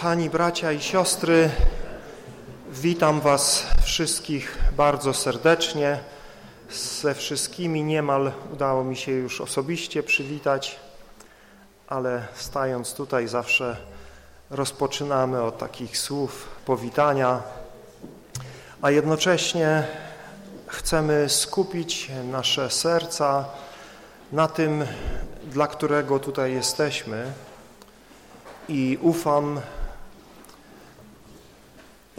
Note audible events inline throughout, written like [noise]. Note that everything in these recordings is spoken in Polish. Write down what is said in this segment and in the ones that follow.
Kochani bracia i siostry, witam Was wszystkich bardzo serdecznie. Ze wszystkimi niemal udało mi się już osobiście przywitać, ale stając tutaj zawsze rozpoczynamy od takich słów powitania, a jednocześnie chcemy skupić nasze serca na tym, dla którego tutaj jesteśmy i ufam,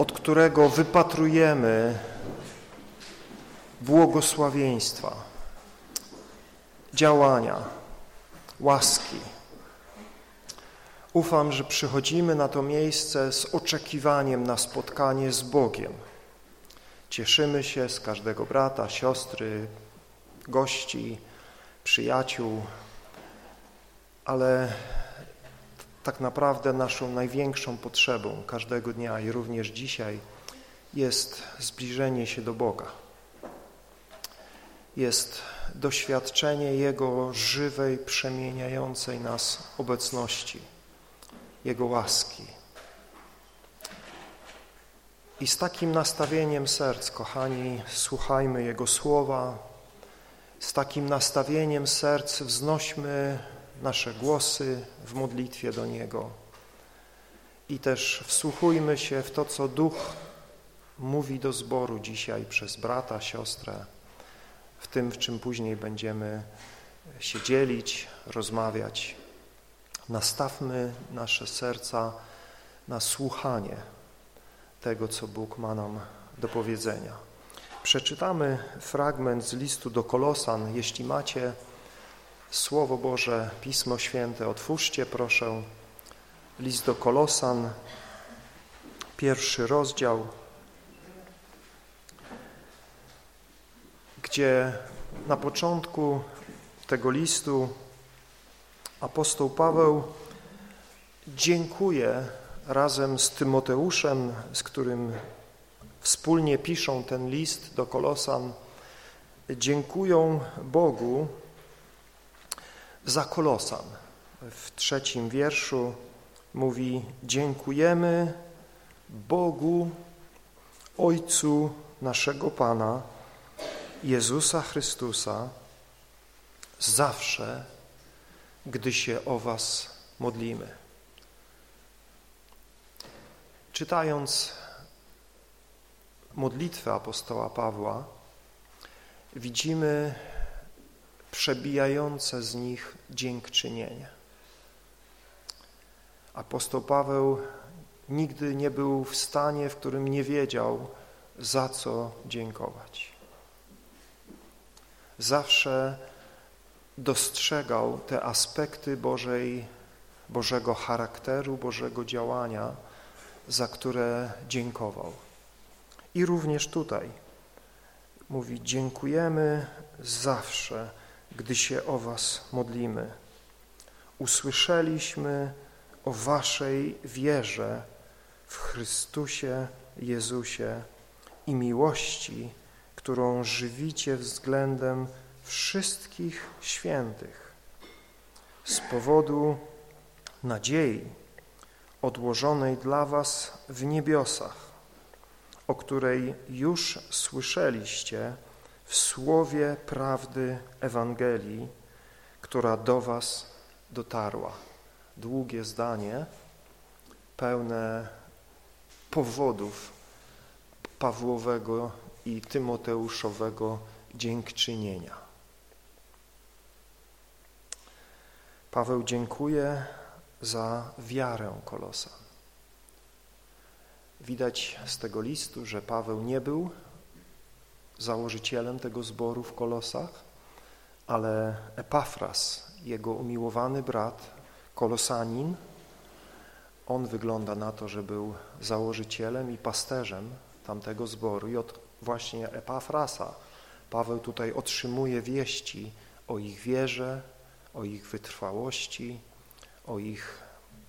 od którego wypatrujemy błogosławieństwa, działania, łaski. Ufam, że przychodzimy na to miejsce z oczekiwaniem na spotkanie z Bogiem. Cieszymy się z każdego brata, siostry, gości, przyjaciół, ale tak naprawdę naszą największą potrzebą każdego dnia i również dzisiaj jest zbliżenie się do Boga. Jest doświadczenie Jego żywej, przemieniającej nas obecności, Jego łaski. I z takim nastawieniem serc, kochani, słuchajmy Jego słowa, z takim nastawieniem serc wznośmy nasze głosy w modlitwie do Niego i też wsłuchujmy się w to, co Duch mówi do zboru dzisiaj przez brata, siostrę, w tym, w czym później będziemy się dzielić, rozmawiać. Nastawmy nasze serca na słuchanie tego, co Bóg ma nam do powiedzenia. Przeczytamy fragment z listu do Kolosan. Jeśli macie Słowo Boże, Pismo Święte, otwórzcie proszę. List do Kolosan, pierwszy rozdział, gdzie na początku tego listu apostoł Paweł dziękuję razem z Tymoteuszem, z którym wspólnie piszą ten list do Kolosan, dziękują Bogu za Kolosan. W trzecim wierszu mówi dziękujemy Bogu, Ojcu naszego Pana, Jezusa Chrystusa, zawsze, gdy się o Was modlimy. Czytając modlitwę apostoła Pawła, widzimy przebijające z nich dziękczynienie. Apostoł Paweł nigdy nie był w stanie, w którym nie wiedział, za co dziękować. Zawsze dostrzegał te aspekty Bożej, Bożego charakteru, Bożego działania, za które dziękował. I również tutaj mówi, dziękujemy zawsze, gdy się o Was modlimy. Usłyszeliśmy o Waszej wierze w Chrystusie Jezusie i miłości, którą żywicie względem wszystkich świętych. Z powodu nadziei odłożonej dla Was w niebiosach, o której już słyszeliście, w słowie prawdy Ewangelii, która do Was dotarła. Długie zdanie, pełne powodów Pawłowego i Tymoteuszowego dziękczynienia. Paweł dziękuję za wiarę Kolosa. Widać z tego listu, że Paweł nie był założycielem tego zboru w Kolosach, ale Epafras, jego umiłowany brat, kolosanin, on wygląda na to, że był założycielem i pasterzem tamtego zboru. I od właśnie Epafrasa Paweł tutaj otrzymuje wieści o ich wierze, o ich wytrwałości, o ich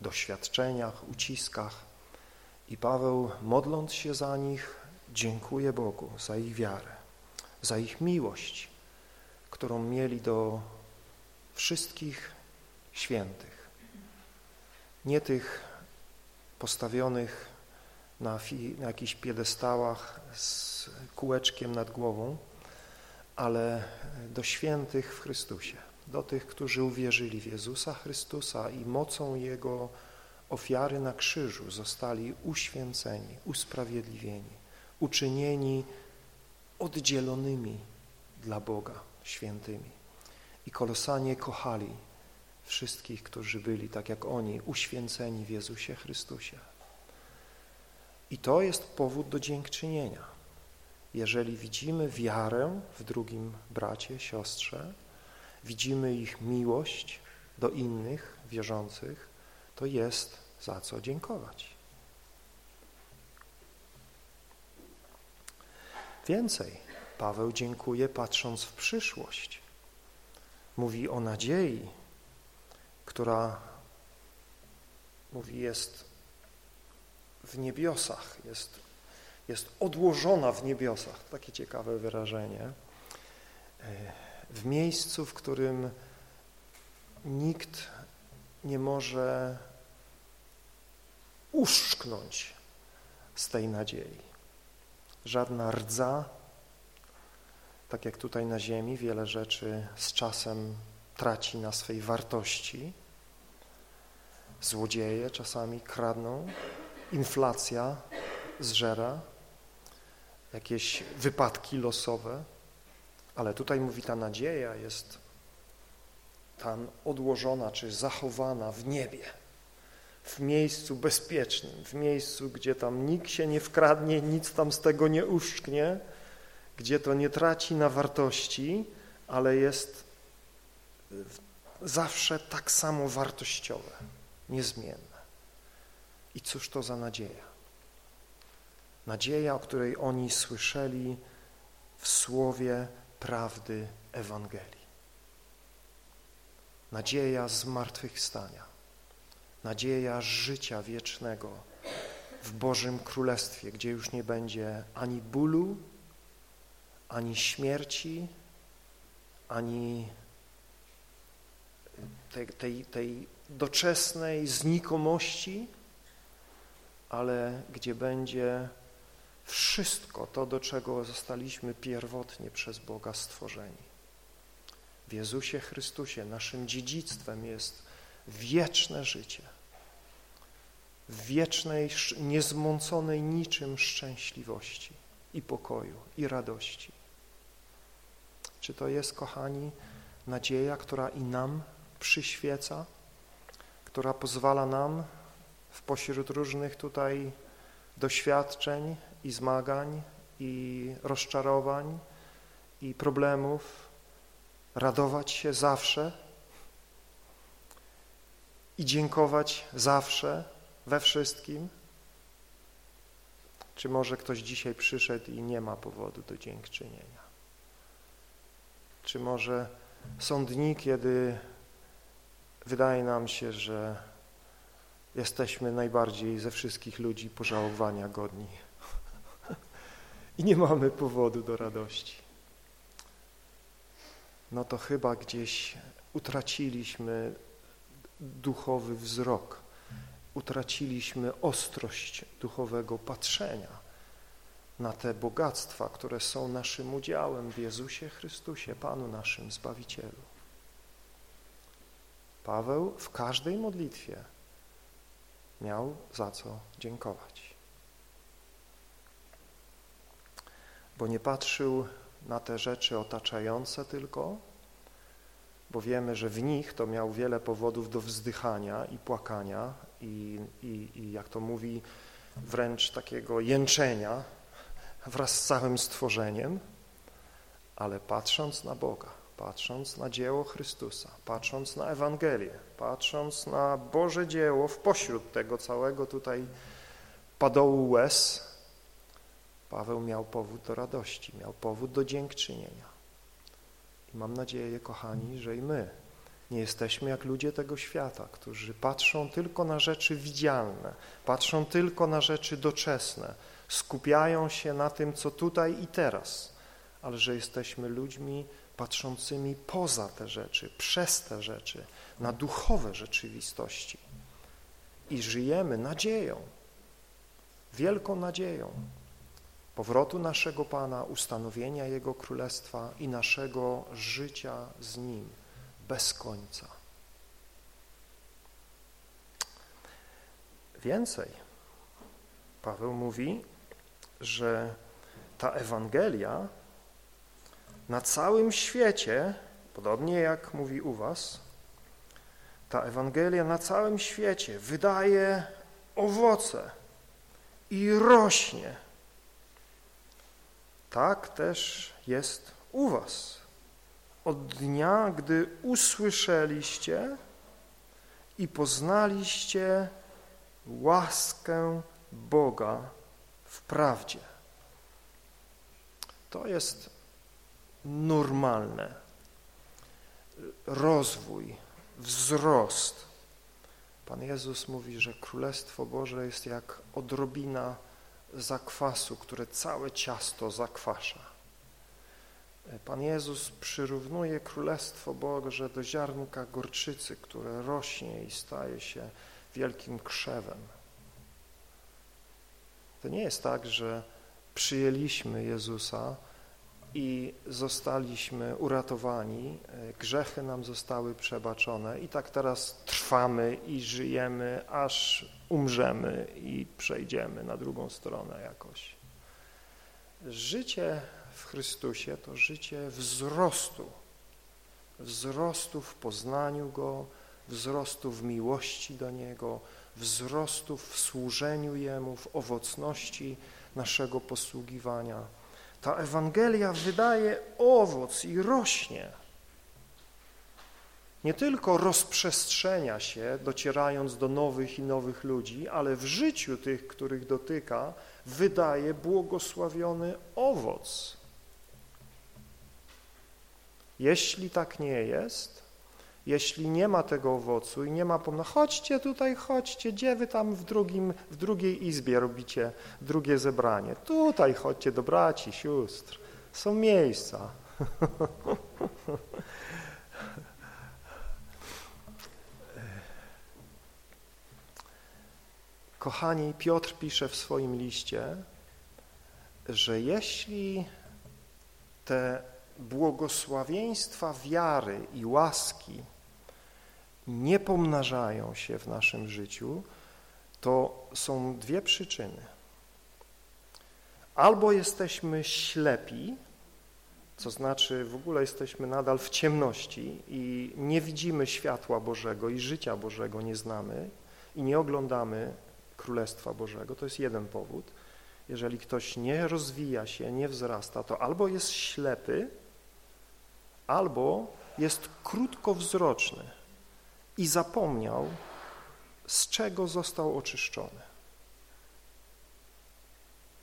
doświadczeniach, uciskach. I Paweł modląc się za nich dziękuję Bogu za ich wiarę za ich miłość, którą mieli do wszystkich świętych. Nie tych postawionych na, na jakichś piedestałach z kółeczkiem nad głową, ale do świętych w Chrystusie, do tych, którzy uwierzyli w Jezusa Chrystusa i mocą Jego ofiary na krzyżu zostali uświęceni, usprawiedliwieni, uczynieni oddzielonymi dla Boga, świętymi. I kolosanie kochali wszystkich, którzy byli, tak jak oni, uświęceni w Jezusie Chrystusie. I to jest powód do dziękczynienia. Jeżeli widzimy wiarę w drugim bracie, siostrze, widzimy ich miłość do innych wierzących, to jest za co dziękować. Więcej, Paweł dziękuje patrząc w przyszłość. Mówi o nadziei, która mówi jest w niebiosach, jest, jest odłożona w niebiosach. Takie ciekawe wyrażenie. W miejscu, w którym nikt nie może uszczknąć z tej nadziei. Żadna rdza, tak jak tutaj na ziemi, wiele rzeczy z czasem traci na swej wartości. Złodzieje czasami kradną, inflacja zżera, jakieś wypadki losowe, ale tutaj mówi ta nadzieja jest tam odłożona czy zachowana w niebie, w miejscu bezpiecznym, w miejscu, gdzie tam nikt się nie wkradnie, nic tam z tego nie uszczknie, gdzie to nie traci na wartości, ale jest zawsze tak samo wartościowe, niezmienne. I cóż to za nadzieja? Nadzieja, o której oni słyszeli w słowie prawdy Ewangelii. Nadzieja zmartwychwstania, nadzieja życia wiecznego w Bożym Królestwie, gdzie już nie będzie ani bólu, ani śmierci, ani tej, tej, tej doczesnej znikomości, ale gdzie będzie wszystko to, do czego zostaliśmy pierwotnie przez Boga stworzeni. W Jezusie Chrystusie naszym dziedzictwem jest wieczne życie, wiecznej, niezmąconej niczym szczęśliwości i pokoju i radości. Czy to jest, kochani, nadzieja, która i nam przyświeca, która pozwala nam w pośród różnych tutaj doświadczeń i zmagań i rozczarowań i problemów radować się zawsze i dziękować zawsze we wszystkim? Czy może ktoś dzisiaj przyszedł i nie ma powodu do dziękczynienia? Czy może są dni, kiedy wydaje nam się, że jesteśmy najbardziej ze wszystkich ludzi pożałowania godni [laughs] i nie mamy powodu do radości. No to chyba gdzieś utraciliśmy duchowy wzrok, utraciliśmy ostrość duchowego patrzenia na te bogactwa, które są naszym udziałem w Jezusie Chrystusie, Panu naszym Zbawicielu. Paweł w każdej modlitwie miał za co dziękować. Bo nie patrzył na te rzeczy otaczające tylko, bo wiemy, że w nich to miał wiele powodów do wzdychania i płakania i, i, i jak to mówi, wręcz takiego jęczenia wraz z całym stworzeniem, ale patrząc na Boga, patrząc na dzieło Chrystusa, patrząc na Ewangelię, patrząc na Boże dzieło w pośród tego całego tutaj padołu łez, Paweł miał powód do radości, miał powód do dziękczynienia. I mam nadzieję, kochani, że i my nie jesteśmy jak ludzie tego świata, którzy patrzą tylko na rzeczy widzialne, patrzą tylko na rzeczy doczesne, skupiają się na tym, co tutaj i teraz, ale że jesteśmy ludźmi patrzącymi poza te rzeczy, przez te rzeczy, na duchowe rzeczywistości. i żyjemy nadzieją, wielką nadzieją powrotu naszego Pana, ustanowienia Jego Królestwa i naszego życia z Nim bez końca. Więcej, Paweł mówi, że ta Ewangelia na całym świecie, podobnie jak mówi u was, ta Ewangelia na całym świecie wydaje owoce i rośnie. Tak też jest u was. Od dnia, gdy usłyszeliście i poznaliście łaskę Boga w prawdzie. To jest normalne. Rozwój, wzrost. Pan Jezus mówi, że Królestwo Boże jest jak odrobina zakwasu, które całe ciasto zakwasza. Pan Jezus przyrównuje Królestwo Boże do ziarnka gorczycy, które rośnie i staje się wielkim krzewem. To nie jest tak, że przyjęliśmy Jezusa i zostaliśmy uratowani, e, grzechy nam zostały przebaczone i tak teraz trwamy i żyjemy, aż umrzemy i przejdziemy na drugą stronę jakoś. Życie w Chrystusie to życie wzrostu, wzrostu w poznaniu Go, wzrostu w miłości do Niego, wzrostu w służeniu Jemu, w owocności naszego posługiwania. Ta Ewangelia wydaje owoc i rośnie. Nie tylko rozprzestrzenia się, docierając do nowych i nowych ludzi, ale w życiu tych, których dotyka, wydaje błogosławiony owoc. Jeśli tak nie jest, jeśli nie ma tego owocu i nie ma pomna, chodźcie tutaj, chodźcie, gdzie wy tam w, drugim, w drugiej izbie robicie drugie zebranie? Tutaj chodźcie do braci, sióstr, są miejsca. [laughs] Kochani, Piotr pisze w swoim liście, że jeśli te błogosławieństwa wiary i łaski nie pomnażają się w naszym życiu, to są dwie przyczyny. Albo jesteśmy ślepi, co znaczy w ogóle jesteśmy nadal w ciemności i nie widzimy światła Bożego i życia Bożego nie znamy i nie oglądamy Królestwa Bożego. To jest jeden powód. Jeżeli ktoś nie rozwija się, nie wzrasta, to albo jest ślepy, albo jest krótkowzroczny i zapomniał, z czego został oczyszczony.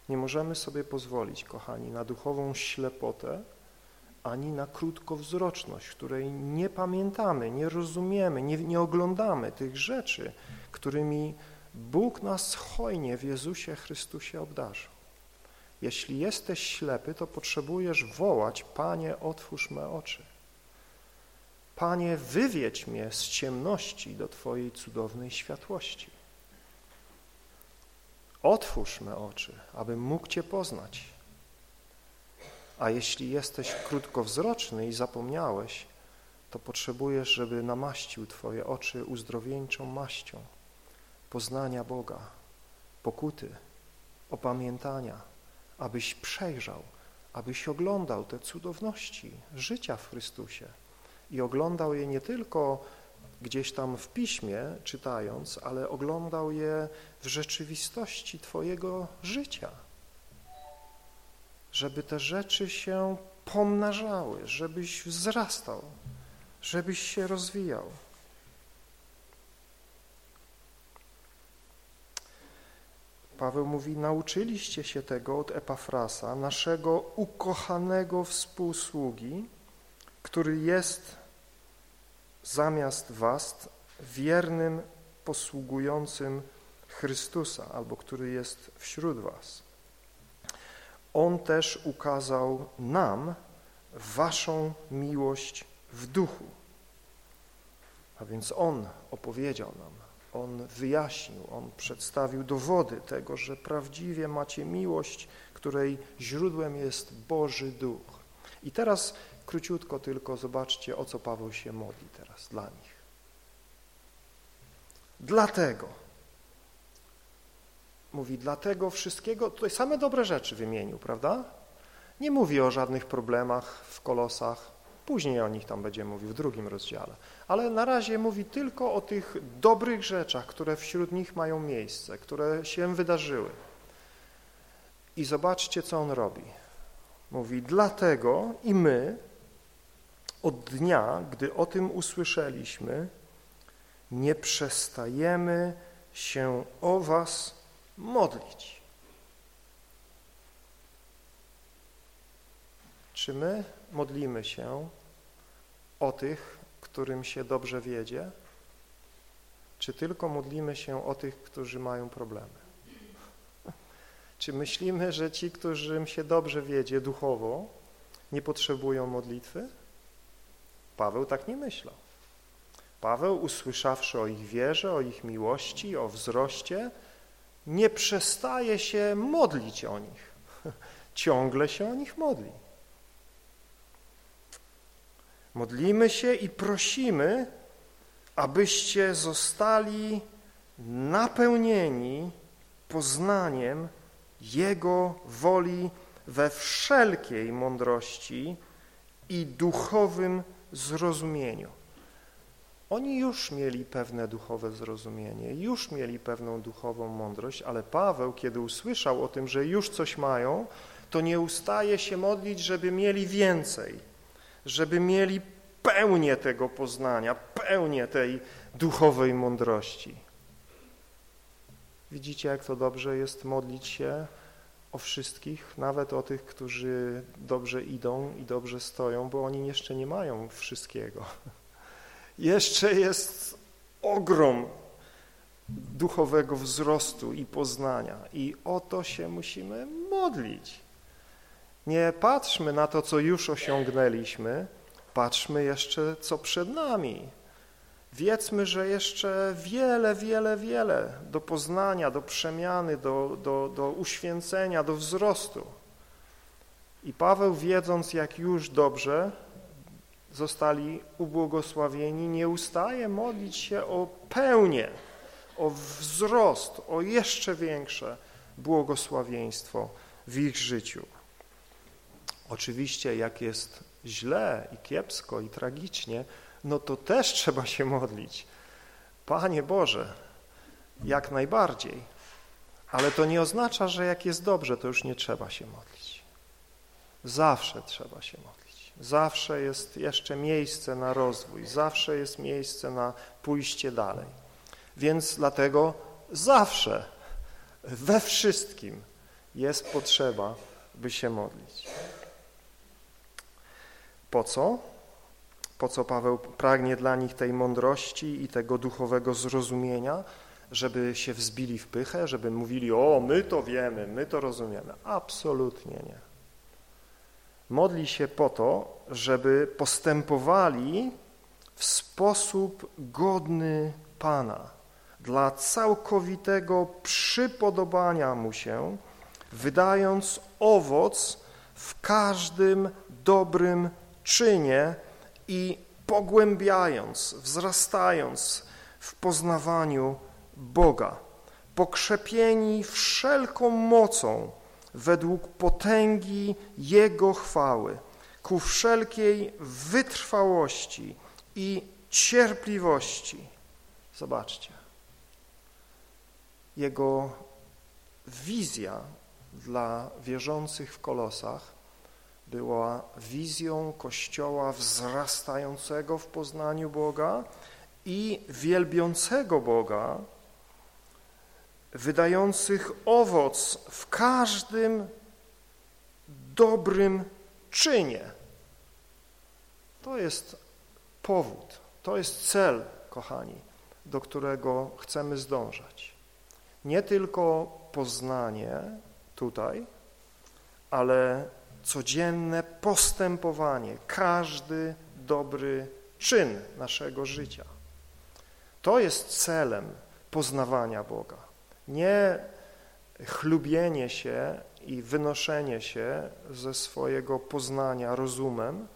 Nie możemy sobie pozwolić, kochani, na duchową ślepotę, ani na krótkowzroczność, której nie pamiętamy, nie rozumiemy, nie, nie oglądamy tych rzeczy, którymi Bóg nas hojnie w Jezusie Chrystusie obdarzył. Jeśli jesteś ślepy, to potrzebujesz wołać, Panie, otwórz me oczy. Panie, wywiedź mnie z ciemności do Twojej cudownej światłości. Otwórz me oczy, abym mógł Cię poznać. A jeśli jesteś krótkowzroczny i zapomniałeś, to potrzebujesz, żeby namaścił Twoje oczy uzdrowieńczą maścią poznania Boga, pokuty, opamiętania, abyś przejrzał, abyś oglądał te cudowności życia w Chrystusie i oglądał je nie tylko gdzieś tam w piśmie czytając, ale oglądał je w rzeczywistości Twojego życia. Żeby te rzeczy się pomnażały, żebyś wzrastał, żebyś się rozwijał. Paweł mówi, nauczyliście się tego od Epafrasa, naszego ukochanego współsługi, który jest zamiast was wiernym posługującym Chrystusa, albo który jest wśród was. On też ukazał nam waszą miłość w duchu. A więc On opowiedział nam On wyjaśnił, On przedstawił dowody tego, że prawdziwie macie miłość, której źródłem jest Boży Duch. I teraz króciutko tylko zobaczcie, o co Paweł się modli teraz dla nich. Dlatego, mówi, dlatego wszystkiego, tutaj same dobre rzeczy wymienił, prawda? Nie mówi o żadnych problemach w kolosach, później o nich tam będzie mówił w drugim rozdziale, ale na razie mówi tylko o tych dobrych rzeczach, które wśród nich mają miejsce, które się wydarzyły. I zobaczcie, co on robi. Mówi, dlatego i my od dnia, gdy o tym usłyszeliśmy, nie przestajemy się o was modlić. Czy my modlimy się o tych, którym się dobrze wiedzie, czy tylko modlimy się o tych, którzy mają problemy? Czy myślimy, że ci, którym się dobrze wiedzie duchowo, nie potrzebują modlitwy? Paweł tak nie myślał. Paweł, usłyszawszy o ich wierze, o ich miłości, o wzroście, nie przestaje się modlić o nich. [laughs] Ciągle się o nich modli. Modlimy się i prosimy, abyście zostali napełnieni poznaniem Jego woli we wszelkiej mądrości i duchowym zrozumieniu. Oni już mieli pewne duchowe zrozumienie, już mieli pewną duchową mądrość, ale Paweł, kiedy usłyszał o tym, że już coś mają, to nie ustaje się modlić, żeby mieli więcej, żeby mieli pełnię tego poznania, pełnię tej duchowej mądrości. Widzicie, jak to dobrze jest modlić się o wszystkich, nawet o tych, którzy dobrze idą i dobrze stoją, bo oni jeszcze nie mają wszystkiego. Jeszcze jest ogrom duchowego wzrostu i poznania i o to się musimy modlić. Nie patrzmy na to, co już osiągnęliśmy, patrzmy jeszcze, co przed nami. Wiedzmy, że jeszcze wiele, wiele, wiele do poznania, do przemiany, do, do, do uświęcenia, do wzrostu. I Paweł, wiedząc, jak już dobrze zostali ubłogosławieni, nie ustaje modlić się o pełnię, o wzrost, o jeszcze większe błogosławieństwo w ich życiu. Oczywiście, jak jest źle i kiepsko i tragicznie, no to też [laughs] trzeba się modlić. Panie Boże, jak najbardziej. Ale to nie oznacza, że jak jest dobrze, to już nie trzeba się modlić. Zawsze trzeba się modlić. Zawsze jest jeszcze miejsce na rozwój, zawsze jest miejsce na pójście dalej. Więc dlatego zawsze, we wszystkim jest potrzeba, by się modlić. Po co? Po co Paweł pragnie dla nich tej mądrości i tego duchowego zrozumienia, żeby się wzbili w pychę, żeby mówili, o, my to wiemy, my to rozumiemy. Absolutnie nie. Modli się po to, żeby postępowali w sposób godny Pana, dla całkowitego przypodobania Mu się, wydając owoc w każdym dobrym czynie i pogłębiając, wzrastając w poznawaniu Boga, pokrzepieni wszelką mocą według potęgi Jego chwały, ku wszelkiej wytrwałości i cierpliwości. Zobaczcie, Jego wizja dla wierzących w Kolosach była wizją Kościoła wzrastającego w poznaniu Boga i wielbiącego Boga, wydających owoc w każdym dobrym czynie. To jest powód, to jest cel, kochani, do którego chcemy zdążać. Nie tylko poznanie tutaj, ale codzienne postępowanie, każdy dobry czyn naszego życia. To jest celem poznawania Boga. Nie chlubienie się i wynoszenie się ze swojego poznania rozumem,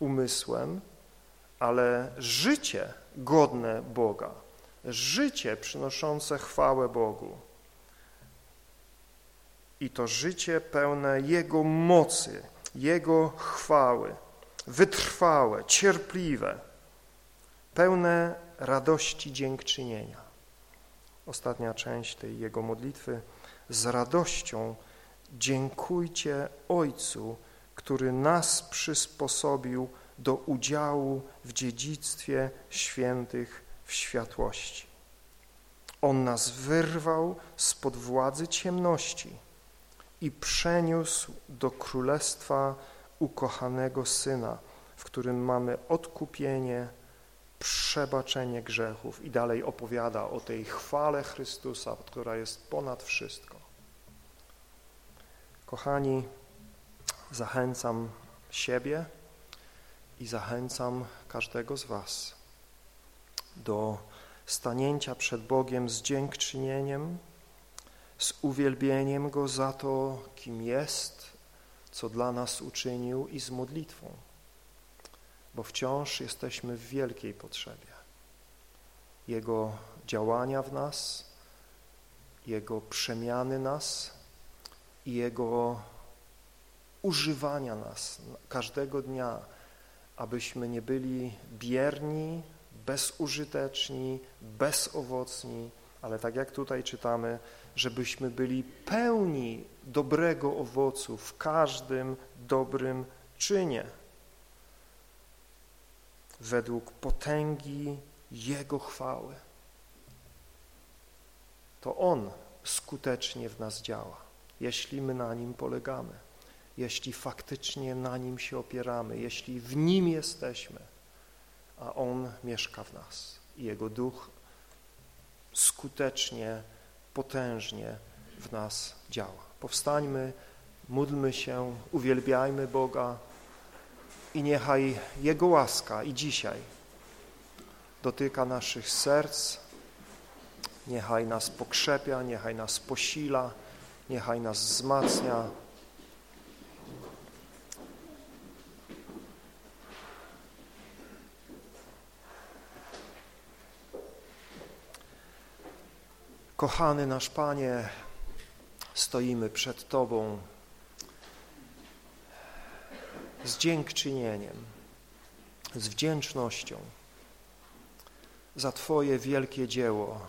umysłem, ale życie godne Boga, życie przynoszące chwałę Bogu. I to życie pełne Jego mocy, Jego chwały, wytrwałe, cierpliwe, pełne radości dziękczynienia. Ostatnia część tej Jego modlitwy z radością dziękujcie Ojcu, który nas przysposobił do udziału w dziedzictwie świętych w światłości. On nas wyrwał spod władzy ciemności i przeniósł do królestwa ukochanego Syna, w którym mamy odkupienie, przebaczenie grzechów i dalej opowiada o tej chwale Chrystusa, która jest ponad wszystko. Kochani, zachęcam siebie i zachęcam każdego z Was do stanięcia przed Bogiem z dziękczynieniem, z uwielbieniem Go za to, kim jest, co dla nas uczynił i z modlitwą, bo wciąż jesteśmy w wielkiej potrzebie Jego działania w nas, Jego przemiany nas, i Jego używania nas każdego dnia, abyśmy nie byli bierni, bezużyteczni, bezowocni, ale tak jak tutaj czytamy, żebyśmy byli pełni dobrego owocu w każdym dobrym czynie według potęgi Jego chwały. To On skutecznie w nas działa jeśli my na Nim polegamy, jeśli faktycznie na Nim się opieramy, jeśli w Nim jesteśmy, a On mieszka w nas i Jego Duch skutecznie, potężnie w nas działa. Powstańmy, módlmy się, uwielbiajmy Boga i niechaj Jego łaska i dzisiaj dotyka naszych serc, niechaj nas pokrzepia, niechaj nas posila, niechaj nas wzmacnia. Kochany nasz Panie, stoimy przed Tobą z dziękczynieniem, z wdzięcznością za Twoje wielkie dzieło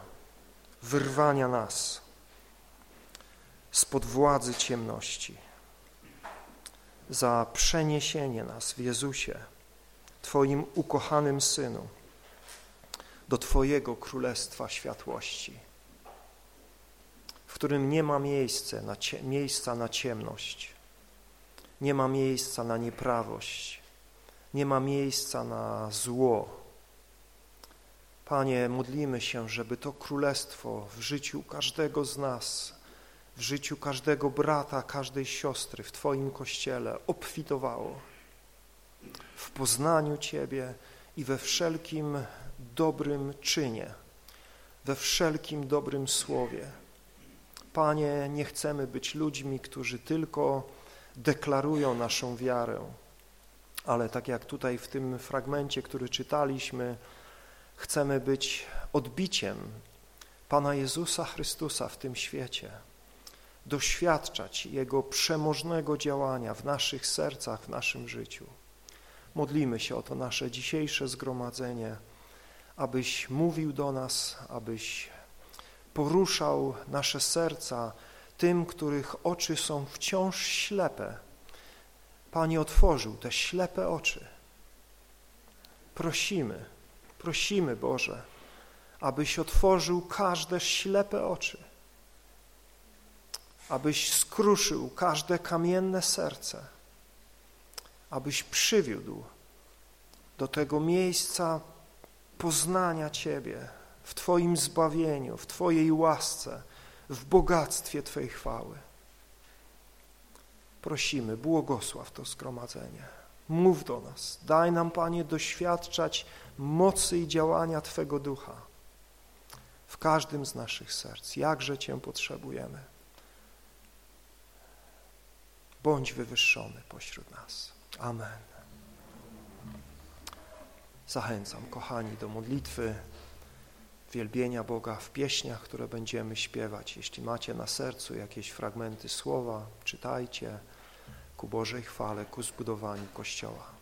wyrwania nas spod władzy ciemności, za przeniesienie nas w Jezusie, Twoim ukochanym Synu, do Twojego Królestwa Światłości, w którym nie ma miejsca na, miejsca na ciemność, nie ma miejsca na nieprawość, nie ma miejsca na zło. Panie, modlimy się, żeby to Królestwo w życiu każdego z nas w życiu każdego brata, każdej siostry w Twoim Kościele obfitowało w poznaniu Ciebie i we wszelkim dobrym czynie, we wszelkim dobrym słowie. Panie, nie chcemy być ludźmi, którzy tylko deklarują naszą wiarę, ale tak jak tutaj w tym fragmencie, który czytaliśmy, chcemy być odbiciem Pana Jezusa Chrystusa w tym świecie doświadczać Jego przemożnego działania w naszych sercach, w naszym życiu. Modlimy się o to nasze dzisiejsze zgromadzenie, abyś mówił do nas, abyś poruszał nasze serca tym, których oczy są wciąż ślepe. Panie otworzył te ślepe oczy. Prosimy, prosimy Boże, abyś otworzył każde ślepe oczy abyś skruszył każde kamienne serce, abyś przywiódł do tego miejsca poznania Ciebie w Twoim zbawieniu, w Twojej łasce, w bogactwie Twojej chwały. Prosimy, błogosław to zgromadzenie. Mów do nas, daj nam, Panie, doświadczać mocy i działania Twego Ducha w każdym z naszych serc, jakże Cię potrzebujemy. Bądź wywyższony pośród nas. Amen. Zachęcam, kochani, do modlitwy wielbienia Boga w pieśniach, które będziemy śpiewać. Jeśli macie na sercu jakieś fragmenty słowa, czytajcie ku Bożej chwale, ku zbudowaniu Kościoła.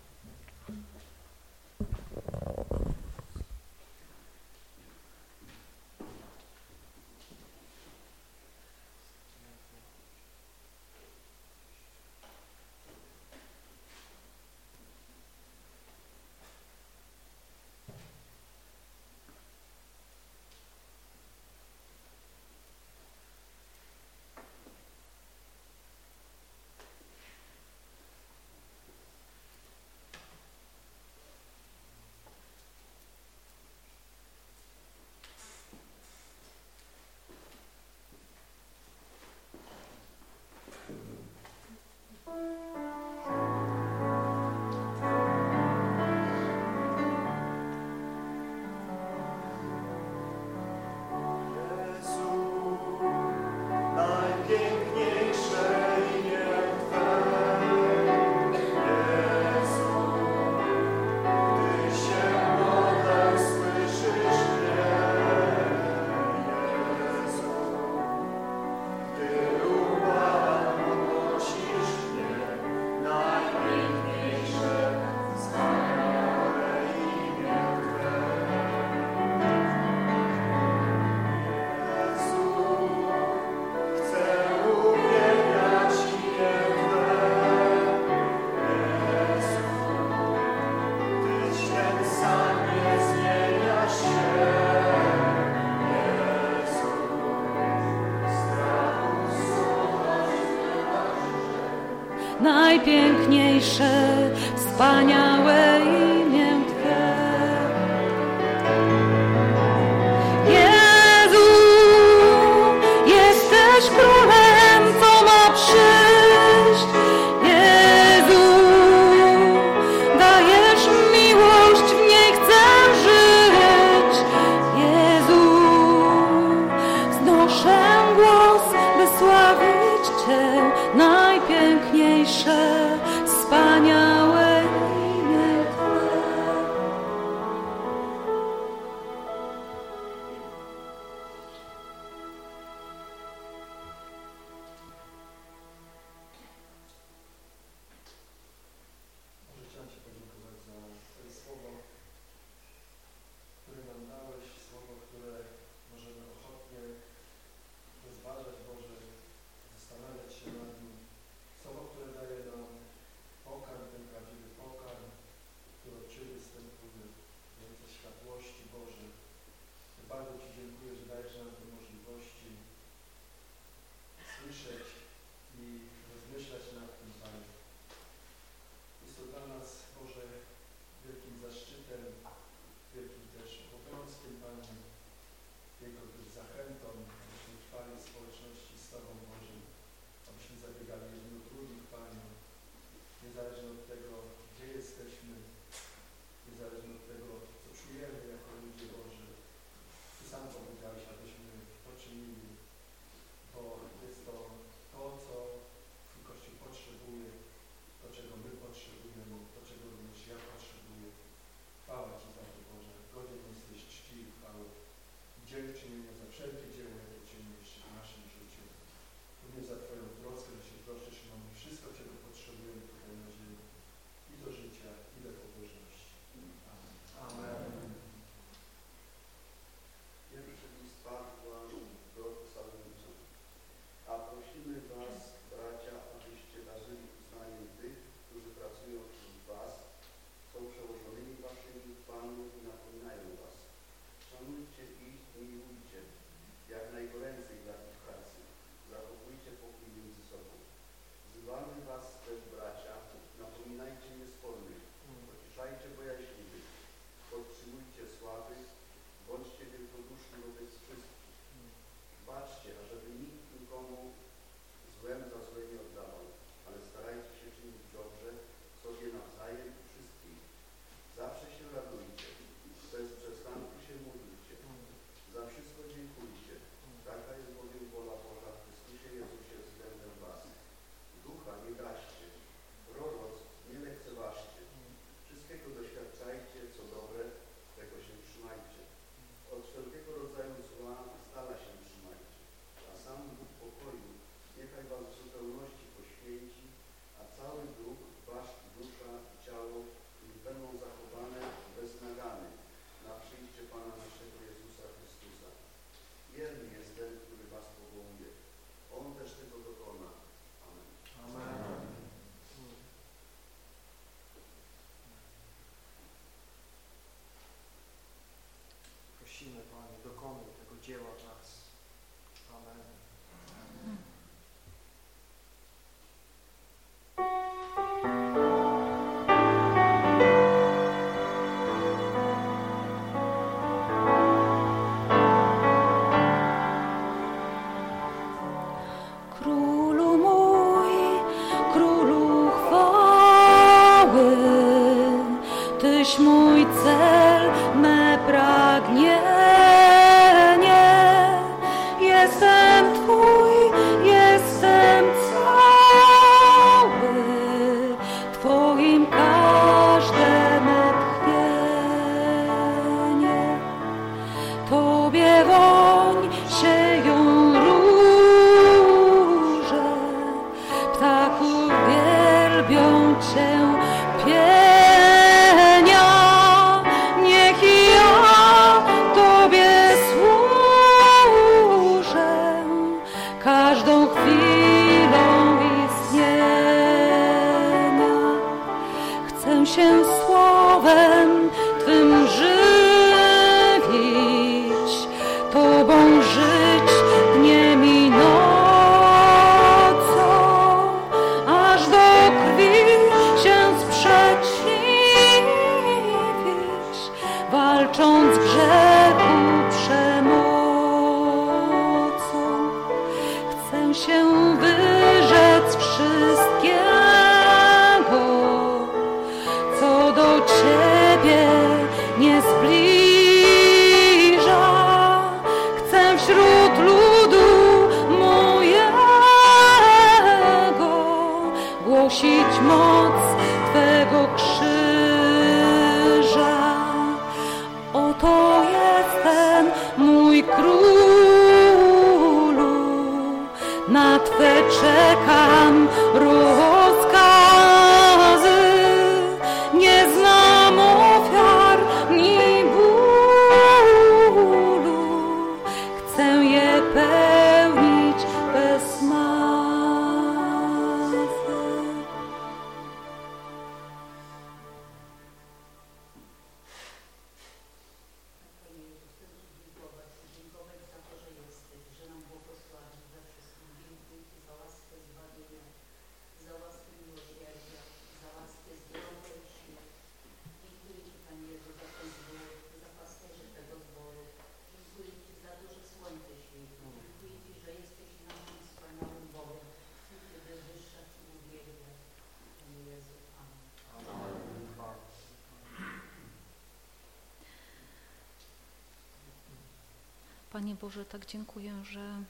Panie Boże, tak dziękuję, że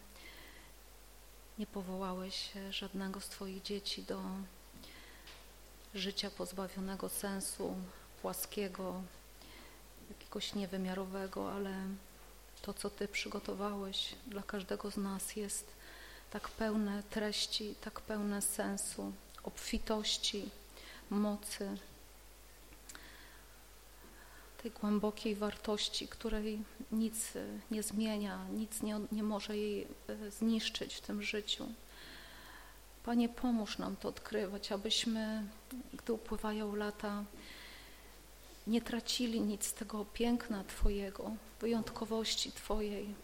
nie powołałeś żadnego z Twoich dzieci do życia pozbawionego sensu, płaskiego, jakiegoś niewymiarowego, ale to, co Ty przygotowałeś dla każdego z nas jest tak pełne treści, tak pełne sensu, obfitości, mocy, tej głębokiej wartości, której nic e, nie zmienia, nic nie, nie może jej e, zniszczyć w tym życiu. Panie, pomóż nam to odkrywać, abyśmy, gdy upływają lata, nie tracili nic z tego piękna Twojego, wyjątkowości Twojej,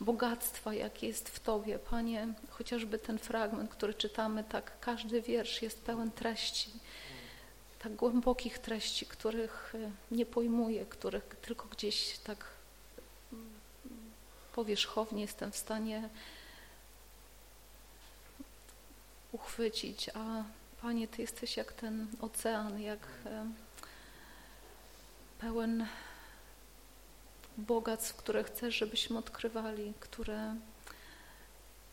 bogactwa, jakie jest w Tobie. Panie, chociażby ten fragment, który czytamy, tak każdy wiersz jest pełen treści tak głębokich treści, których e, nie pojmuję, których tylko gdzieś tak mm, powierzchownie jestem w stanie uchwycić, a Panie, Ty jesteś jak ten ocean, jak e, pełen bogactw, które chcesz, żebyśmy odkrywali, które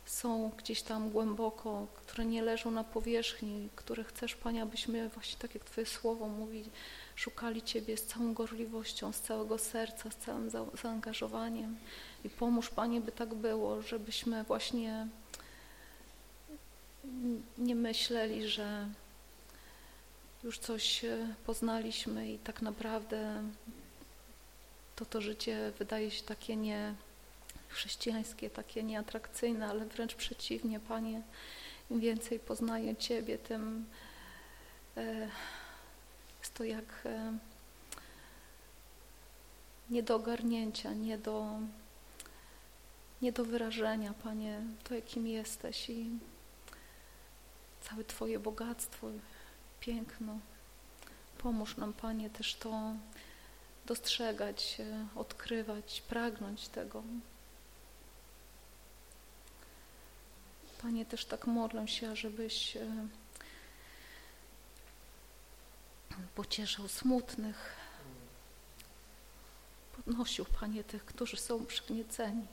są gdzieś tam głęboko, które nie leżą na powierzchni, które chcesz, Panie, abyśmy właśnie tak jak Twoje słowo mówi, szukali Ciebie z całą gorliwością, z całego serca, z całym za zaangażowaniem. I pomóż, Panie, by tak było, żebyśmy właśnie nie myśleli, że już coś e, poznaliśmy i tak naprawdę to to życie wydaje się takie nie chrześcijańskie, takie nieatrakcyjne, ale wręcz przeciwnie, Panie, im więcej poznaję Ciebie, tym e, jest to jak e, nie do ogarnięcia, nie do, nie do wyrażenia, Panie, to jakim jesteś i całe Twoje bogactwo, piękno. Pomóż nam, Panie, też to dostrzegać, e, odkrywać, pragnąć tego. Panie, też tak modlę się, żebyś e, pocieszał smutnych, podnosił, Panie, tych, którzy są przygnieceni.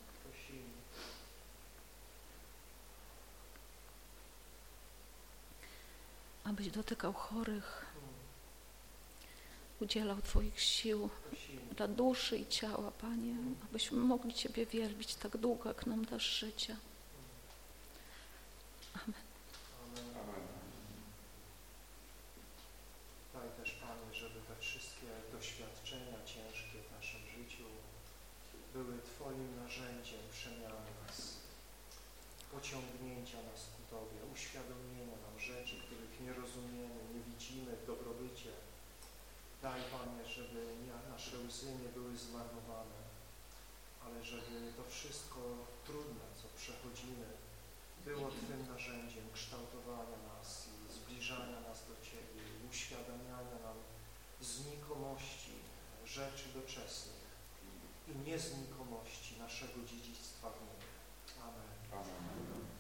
Abyś dotykał chorych, udzielał Twoich sił dla duszy i ciała, Panie, abyśmy mogli Ciebie wielbić tak długo, jak nam dasz życia. Amen. Amen. Daj też Panie, żeby te wszystkie doświadczenia ciężkie w naszym życiu były Twoim narzędziem przemiany nas, pociągnięcia nas ku Tobie, uświadomienia nam rzeczy, których nie rozumiemy, nie widzimy w dobrobycie. Daj Panie, żeby nasze łzy nie były zmarnowane, ale żeby to wszystko trudne, co przechodzimy, było Twym narzędziem kształtowania nas i zbliżania nas do Ciebie i uświadamiania nam znikomości rzeczy doczesnych i nieznikomości naszego dziedzictwa w niebie. Amen. Amen.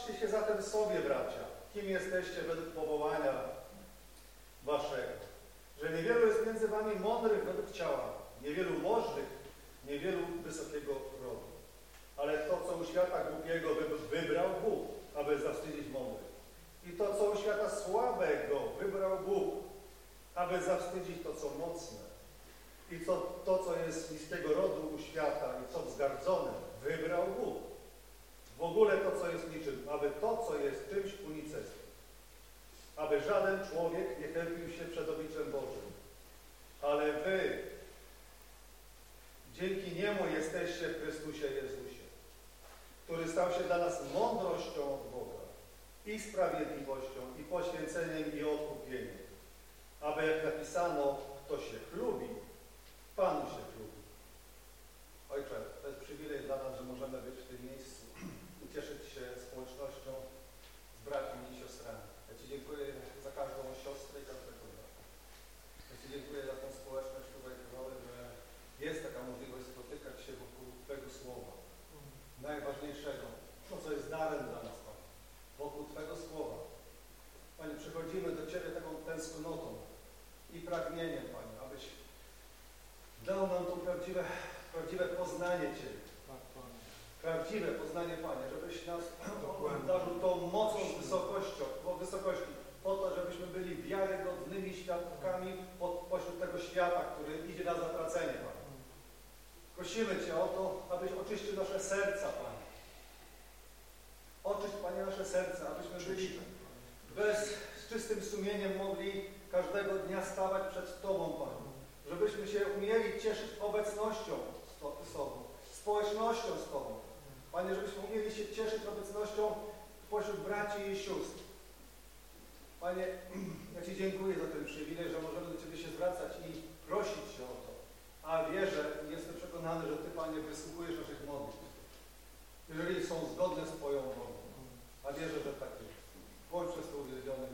Przypatrzcie się zatem sobie, bracia, kim jesteście według powołania waszego. Że niewielu jest między wami mądrych według ciała, niewielu możnych, niewielu wysokiego rodu. Ale to, co u świata głupiego wybrał Bóg, aby zawstydzić mądrych. I to, co u świata słabego wybrał Bóg, aby zawstydzić to, co mocne. I to, to co jest niskiego rodu u świata i co wzgardzone, wybrał Bóg. W ogóle to, co jest niczym, aby to, co jest czymś unicestwić. Aby żaden człowiek nie chępił się przed obliczem Bożym. Ale wy dzięki Niemu jesteście w Chrystusie Jezusie, który stał się dla nas mądrością od Boga i sprawiedliwością, i poświęceniem, i odkupieniem. Aby jak napisano, kto się chlubi, Panu się chlubi. Ojcze, to jest przywilej dla nas, że możemy być w tym miejscu i cieszyć się społecznością z braćmi i siostrami. Ja Ci dziękuję za każdą siostrę i każdego brata. Ja Ci dziękuję za tę społeczność tutaj Królowy, że jest taka możliwość spotykać się wokół Twojego Słowa. Najważniejszego, to co jest darem dla nas, Panie. Wokół Twojego Słowa. Panie, przychodzimy do Ciebie taką tęsknotą i pragnieniem, Panie, abyś dał nam to prawdziwe, prawdziwe poznanie Ciebie. Tak. Prawdziwe poznanie, Panie, żebyś nas obdarzył tą mocą z wysokością, po wysokości, po to, żebyśmy byli wiarygodnymi świadkami pośród tego świata, który idzie na zatracenie, Panie. Prosimy Cię o to, abyś oczyścił nasze serca, Panie. Oczyść, Panie, nasze serca, abyśmy byli bez, z czystym sumieniem mogli każdego dnia stawać przed Tobą, Panie. Żebyśmy się umieli cieszyć obecnością z, to, z Tobą, społecznością z Tobą. Panie, żebyśmy umieli się cieszyć obecnością pośród braci i sióstr. Panie, [clears throat] ja Ci dziękuję za ten przywilej, że możemy do Ciebie się zwracać i prosić się o to. A wierzę i jestem przekonany, że Ty, Panie, wysłuchujesz naszych modlitw. Jeżeli są zgodne z Twoją wolą. A wierzę, że tak jest. Bądź przez to uwielbiony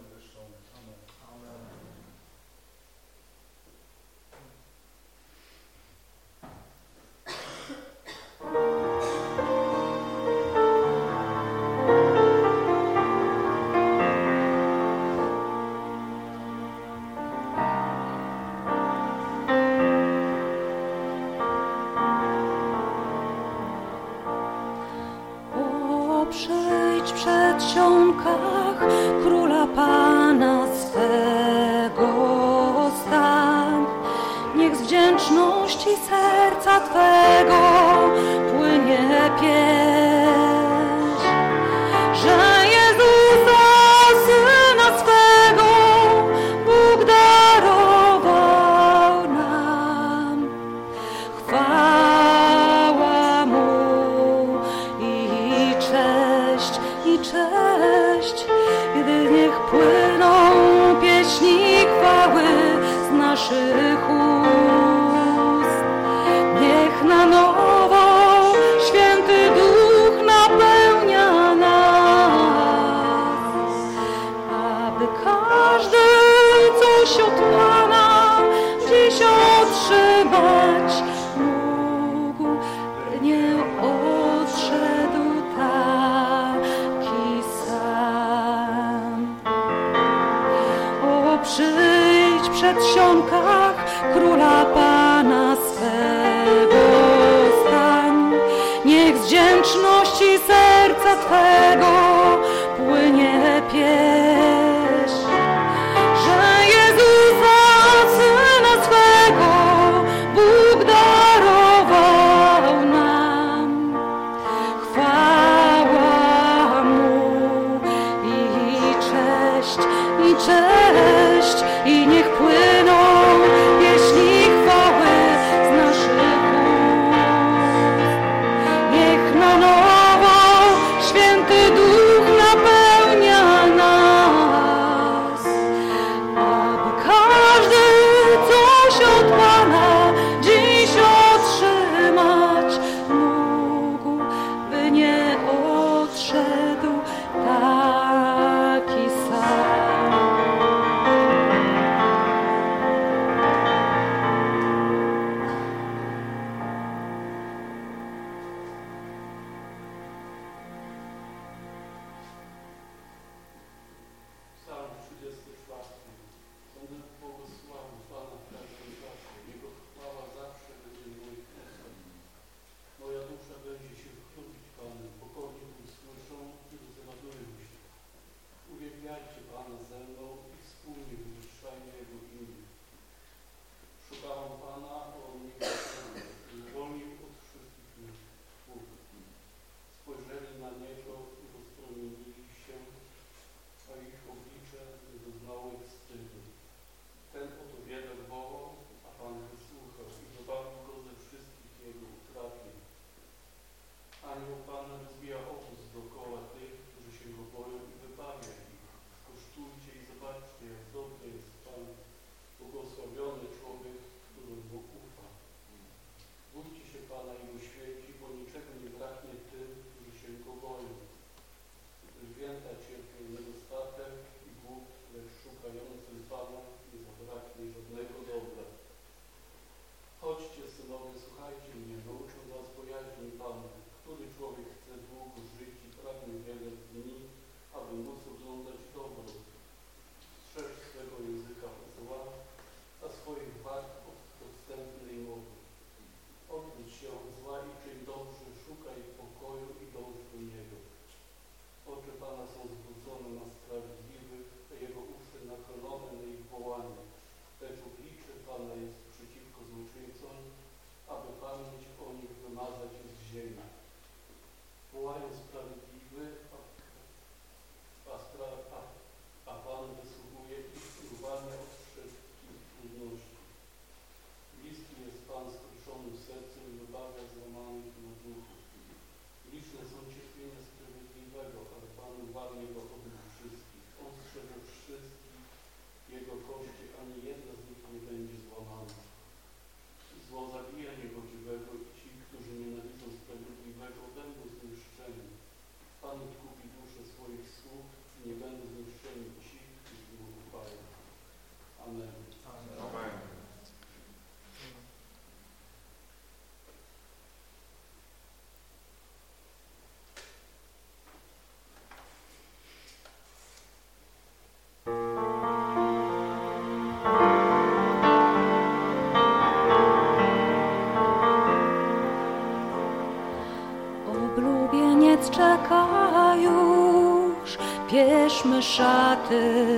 the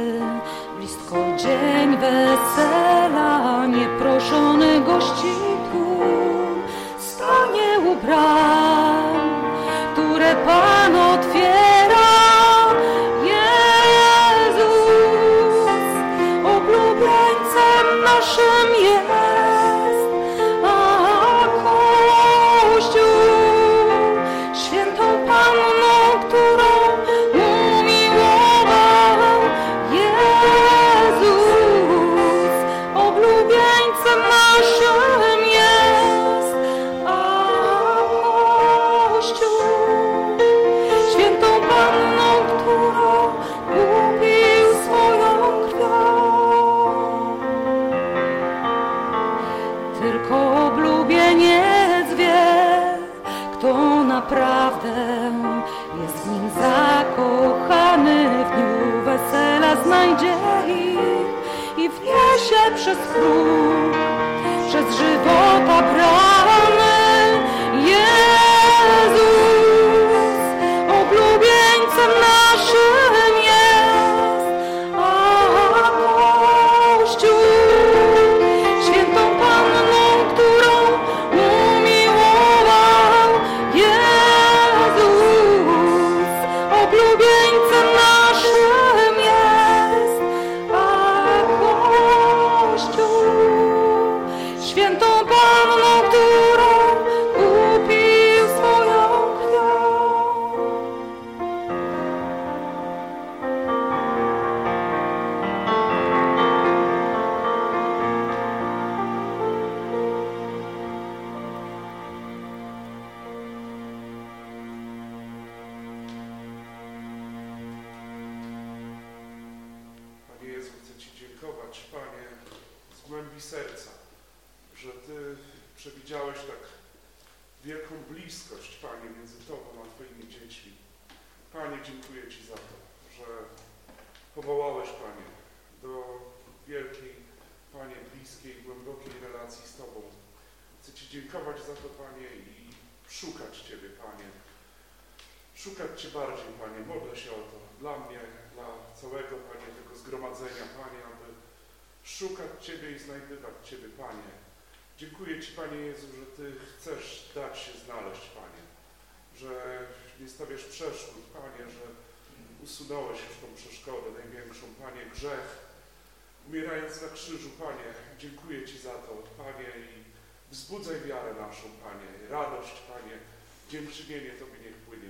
serca, że Ty przewidziałeś tak wielką bliskość, Panie, między Tobą a Twoimi dziećmi. Panie, dziękuję Ci za to, że powołałeś, Panie, do wielkiej, Panie, bliskiej, głębokiej relacji z Tobą. Chcę Ci dziękować za to, Panie, i szukać Ciebie, Panie. Szukać Cię bardziej, Panie. Modlę się o to dla mnie, dla całego, Panie, tego zgromadzenia, Panie, aby szukać Ciebie i znajdywać Ciebie, Panie. Dziękuję Ci, Panie Jezu, że Ty chcesz dać się znaleźć, Panie, że nie stawiasz przeszkód, Panie, że usunąłeś już tą przeszkodę największą, Panie, grzech, umierając na krzyżu, Panie. Dziękuję Ci za to, Panie, i wzbudzaj wiarę naszą, Panie, radość, Panie, dziękczynienie Tobie niech płynie.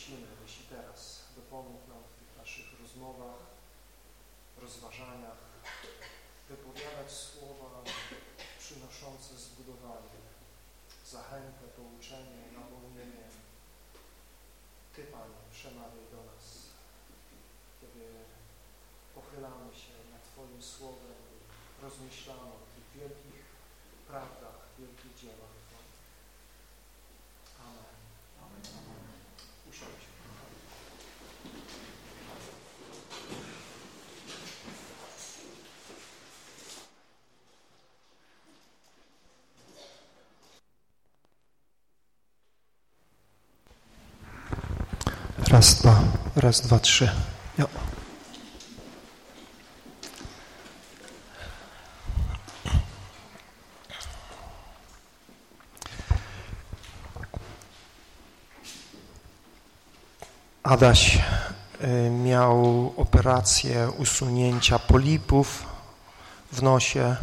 Prosimy, byś i teraz dopomógł nam w tych naszych rozmowach, rozważaniach, wypowiadać słowa przynoszące zbudowanie, zachętę, pouczenie, napomnienie. Ty, Panie, przemawiaj do nas. Kiedy pochylamy się nad Twoim Słowem rozmyślamy o tych wielkich prawdach, wielkich dziełach Twoich. Amen. Amen. Usiądźmy. Raz, dwa, raz, dwa, trzy. Jo. Adaś y, miał operację usunięcia polipów w nosie.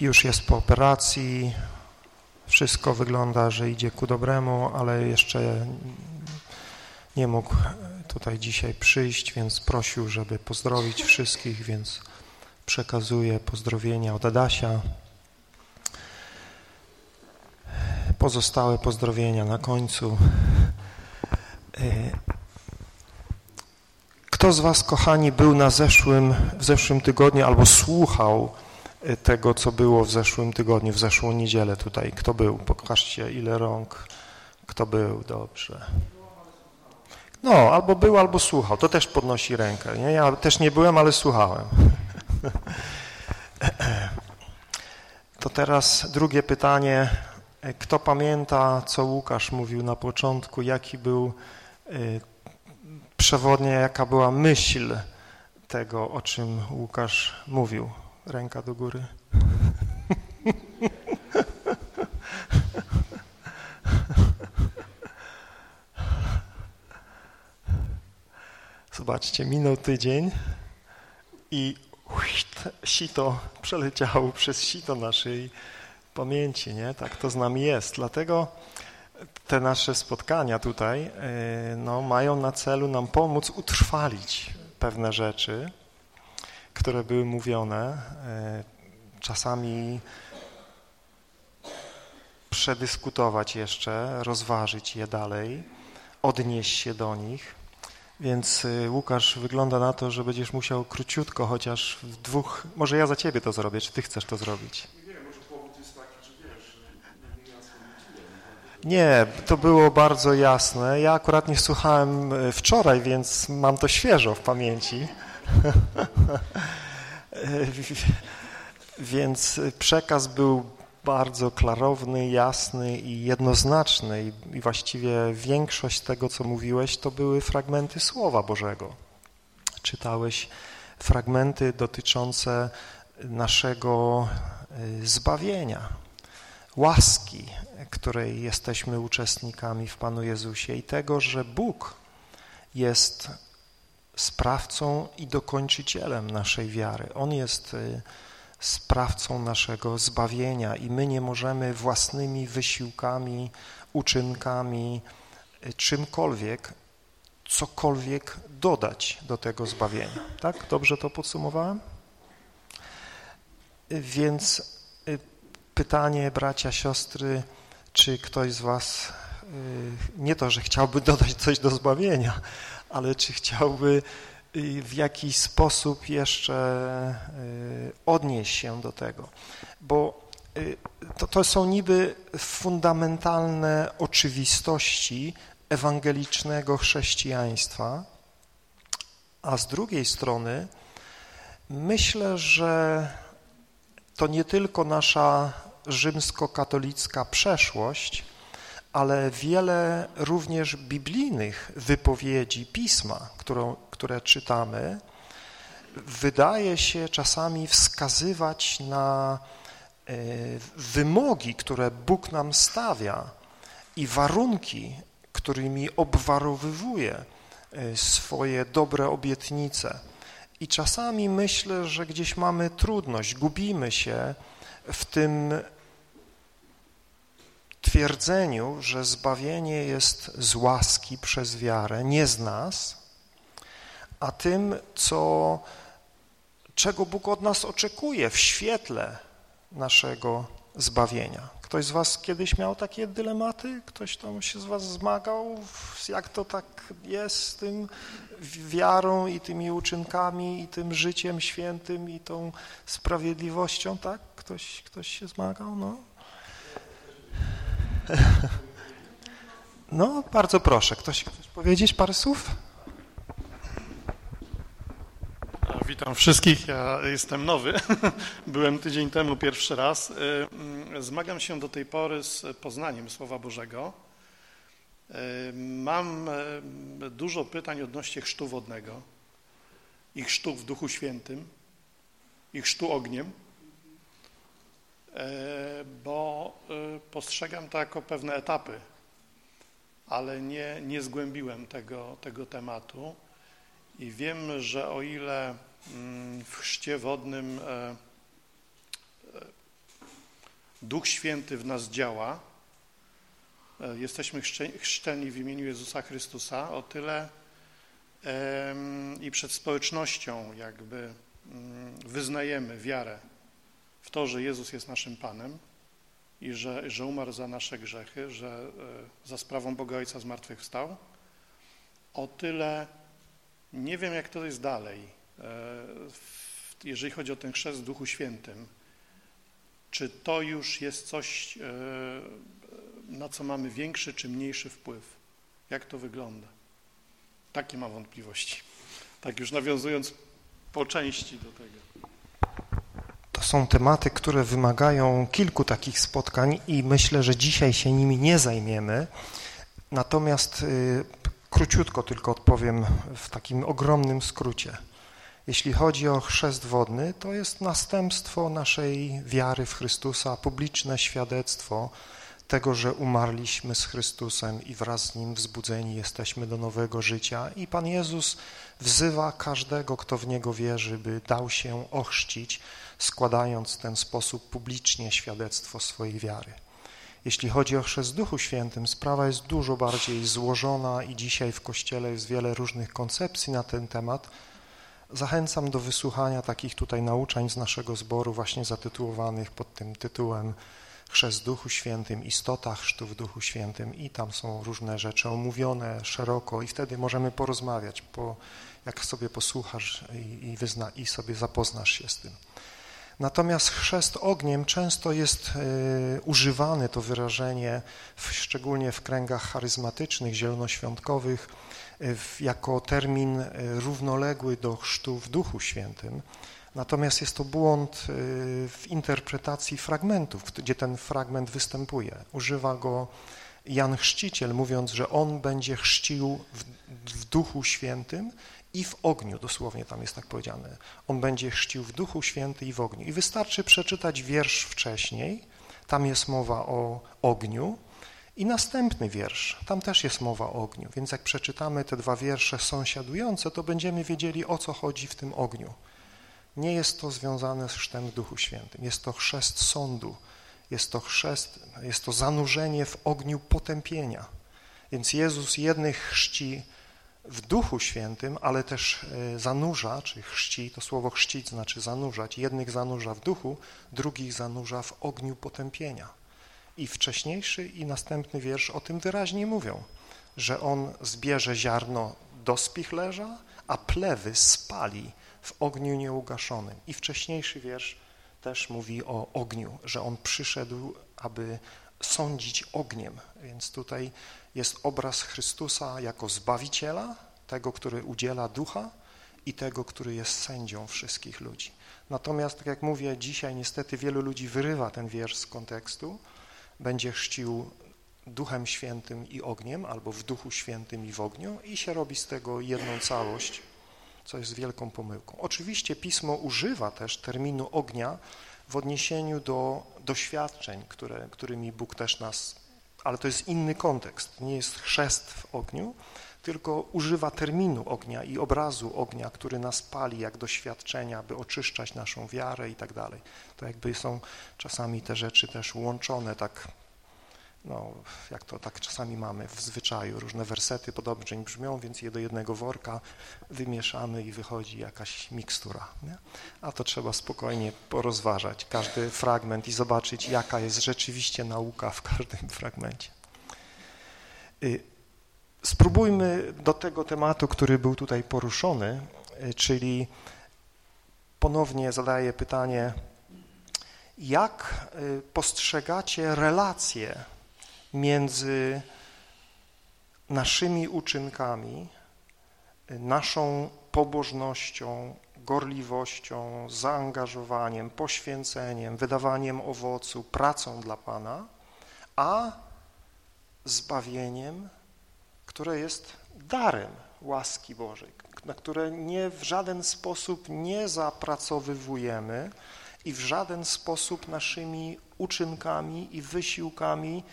Już jest po operacji. Wszystko wygląda, że idzie ku dobremu, ale jeszcze nie mógł tutaj dzisiaj przyjść, więc prosił, żeby pozdrowić wszystkich, więc przekazuję pozdrowienia od Adasia. Pozostałe pozdrowienia na końcu. Kto z Was, kochani, był na zeszłym, w zeszłym tygodniu albo słuchał tego, co było w zeszłym tygodniu, w zeszłą niedzielę tutaj? Kto był? Pokażcie, ile rąk. Kto był? Dobrze. No, albo był, albo słuchał. To też podnosi rękę. Nie? Ja też nie byłem, ale słuchałem. [laughs] To teraz drugie pytanie. Kto pamięta, co Łukasz mówił na początku, jaki był przewodnie, jaka była myśl tego, o czym Łukasz mówił? Ręka do góry. [laughs] Zobaczcie, minął tydzień i sito przeleciało [laughs] przez sito naszej pamięci, nie? Tak to z nami jest. Dlatego te nasze spotkania tutaj y, no, mają na celu nam pomóc utrwalić pewne rzeczy, które były mówione. Y, czasami przedyskutować jeszcze, rozważyć je dalej, odnieść się do nich. Więc y, Łukasz, wygląda na to, że będziesz musiał króciutko, chociaż w dwóch, może ja za ciebie to zrobię, czy ty chcesz to zrobić? Nie to było bardzo jasne. Ja akurat nie słuchałem y, wczoraj, więc mam to świeżo w pamięci. Więc przekaz był bardzo klarowny, jasny i jednoznaczny i, właściwie większość tego, co mówiłeś, to były fragmenty Słowa Bożego. Czytałeś fragmenty dotyczące naszego y, zbawienia, łaski, której jesteśmy uczestnikami w Panu Jezusie i tego, że Bóg jest sprawcą i dokończycielem naszej wiary. On jest y, sprawcą naszego zbawienia i my nie możemy własnymi wysiłkami, uczynkami, y, czymkolwiek, cokolwiek dodać do tego zbawienia. Tak? Dobrze to podsumowałem? Y, Więc y, pytanie, bracia, siostry, czy ktoś z was, nie to, że chciałby dodać coś do zbawienia, ale czy chciałby w jakiś sposób jeszcze y, odnieść się do tego, bo y, to, to są niby fundamentalne oczywistości ewangelicznego chrześcijaństwa, a z drugiej strony myślę, że to nie tylko nasza rzymskokatolicka przeszłość, ale wiele również biblijnych wypowiedzi Pisma, którą, które czytamy, wydaje się czasami wskazywać na e, wymogi, które Bóg nam stawia i warunki, którymi obwarowywuje e, swoje dobre obietnice. I czasami myślę, że gdzieś mamy trudność, gubimy się w tym twierdzeniu, że zbawienie jest z łaski przez wiarę, nie z nas, a tym, co, czego Bóg od nas oczekuje w świetle naszego zbawienia. Ktoś z was kiedyś miał takie dylematy? Ktoś tam się z was zmagał? Jak to tak jest z tym wiarą i tymi uczynkami i tym życiem świętym i tą sprawiedliwością, tak? Ktoś, ktoś się zmagał? No. [laughs] No, bardzo proszę. Ktoś chce powiedzieć parę słów? Witam wszystkich, ja jestem nowy, [laughs] byłem tydzień temu pierwszy raz. Zmagam się do tej pory z poznaniem Słowa Bożego. Mam dużo pytań odnośnie chrztu wodnego i chrztu w Duchu Świętym i chrztu ogniem. E, bo e, postrzegam to jako pewne etapy, ale nie, nie zgłębiłem tego, tego tematu. I wiem, że o ile mm, w chrzcie wodnym e, Duch Święty w nas działa, jesteśmy chrzczeni w imieniu Jezusa Chrystusa, o tyle i przed społecznością jakby mm, wyznajemy wiarę w to, że Jezus jest naszym Panem i że, że umarł za nasze grzechy, że e, za sprawą Boga Ojca zmartwychwstał, o tyle nie wiem, jak to jest dalej, e, jeżeli chodzi o ten chrzest w Duchu Świętym. Czy to już jest coś, e, na co mamy większy czy mniejszy wpływ? Jak to wygląda? Takie mam wątpliwości. Tak już nawiązując po części do tego. Są tematy, które wymagają kilku takich spotkań i myślę, że dzisiaj się nimi nie zajmiemy. Natomiast y, króciutko tylko odpowiem w takim ogromnym skrócie. Jeśli chodzi o chrzest wodny, to jest następstwo naszej wiary w Chrystusa, publiczne świadectwo tego, że umarliśmy z Chrystusem i wraz z Nim wzbudzeni jesteśmy do nowego życia. I Pan Jezus wzywa każdego, kto w Niego wierzy, by dał się ochrzcić, składając w ten sposób publicznie świadectwo swojej wiary. Jeśli chodzi o chrzest Duchu Świętym, sprawa jest dużo bardziej złożona i dzisiaj w Kościele jest wiele różnych koncepcji na ten temat. Zachęcam do wysłuchania takich tutaj nauczań z naszego zboru właśnie zatytułowanych pod tym tytułem Chrzest Duchu Świętym, istota chrztu w Duchu Świętym i tam są różne rzeczy omówione szeroko i wtedy możemy porozmawiać, po, jak sobie posłuchasz i, i, wyzna, i sobie zapoznasz się z tym. Natomiast chrzest ogniem często jest y, używane to wyrażenie, w, szczególnie w kręgach charyzmatycznych, zielonoświątkowych, y, jako termin y, równoległy do chrztu w Duchu Świętym. Natomiast jest to błąd w interpretacji fragmentów, gdzie ten fragment występuje. Używa go Jan Chrzciciel, mówiąc, że on będzie chrzcił w Duchu Świętym, i w ogniu, dosłownie tam jest tak powiedziane. On będzie chrzcił w Duchu Święty i w ogniu. I wystarczy przeczytać wiersz wcześniej, tam jest mowa o ogniu i następny wiersz, tam też jest mowa o ogniu. Więc jak przeczytamy te dwa wiersze sąsiadujące, to będziemy wiedzieli, o co chodzi w tym ogniu. Nie jest to związane z chrztem w Duchu Świętym, jest to chrzest sądu, jest to chrzest, jest to zanurzenie w ogniu potępienia. Więc Jezus jednych chrzci w Duchu Świętym, ale też e, zanurza, czy chrzci, to słowo chrzcić znaczy zanurzać, jednych zanurza w duchu, drugich zanurza w ogniu potępienia. I wcześniejszy i następny wiersz o tym wyraźnie mówią, że on zbierze ziarno do spichlerza, a plewy spali w ogniu nieugaszonym. I wcześniejszy wiersz też mówi o ogniu, że on przyszedł, aby sądzić ogniem. Więc tutaj jest obraz Chrystusa jako Zbawiciela, tego, który udziela ducha i tego, który jest sędzią wszystkich ludzi. Natomiast, tak jak mówię, dzisiaj niestety wielu ludzi wyrywa ten wiersz z kontekstu, będzie chrzcił Duchem Świętym i ogniem, albo w Duchu Świętym i w ogniu i się robi z tego jedną całość, co jest wielką pomyłką. Oczywiście Pismo używa też terminu ognia w odniesieniu do doświadczeń, które, którymi Bóg też nas ale to jest inny kontekst, nie jest chrzest w ogniu, tylko używa terminu ognia i obrazu ognia, który nas pali jak doświadczenia, by oczyszczać naszą wiarę i tak dalej. To jakby są czasami te rzeczy też łączone tak no, jak to tak czasami mamy w zwyczaju, różne wersety podobnie brzmią, więc je do jednego worka wymieszamy i wychodzi jakaś mikstura. Nie? A to trzeba spokojnie porozważać każdy fragment i zobaczyć, jaka jest rzeczywiście nauka w każdym [laughs] fragmencie. Y, spróbujmy do tego tematu, który był tutaj poruszony, y, czyli ponownie zadaję pytanie, jak y, postrzegacie relacje między naszymi uczynkami, naszą pobożnością, gorliwością, zaangażowaniem, poświęceniem, wydawaniem owocu, pracą dla Pana, a zbawieniem, które jest darem łaski Bożej, na które nie w żaden sposób nie zapracowywujemy i w żaden sposób naszymi uczynkami i wysiłkami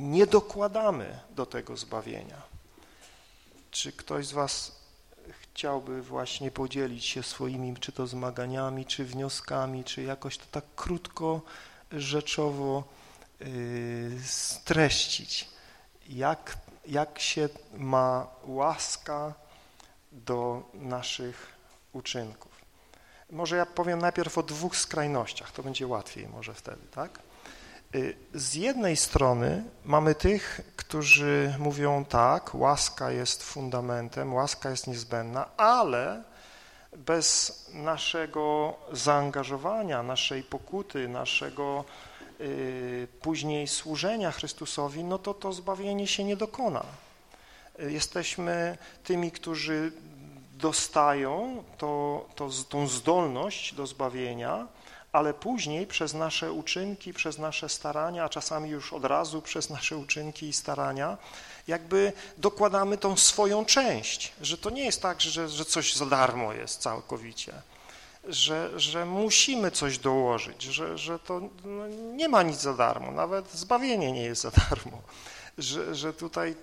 nie dokładamy do tego zbawienia. Czy ktoś z Was chciałby właśnie podzielić się swoimi, czy to zmaganiami, czy wnioskami, czy jakoś to tak krótko, rzeczowo yy, streścić, jak, jak się ma łaska do naszych uczynków. Może ja powiem najpierw o dwóch skrajnościach, to będzie łatwiej może wtedy, tak? Y, z jednej strony mamy tych, którzy mówią tak, łaska jest fundamentem, łaska jest niezbędna, ale bez naszego zaangażowania, naszej pokuty, naszego y, później służenia Chrystusowi, no to to zbawienie się nie dokona. Y, jesteśmy tymi, którzy dostają to, to, tą zdolność do zbawienia, ale później przez nasze uczynki, przez nasze starania, a czasami już od razu przez nasze uczynki i starania, jakby dokładamy tą swoją część, że to nie jest tak, że, że coś za darmo jest całkowicie, że, że musimy coś dołożyć, że, że to no, nie ma nic za darmo, nawet zbawienie nie jest za darmo, że, że tutaj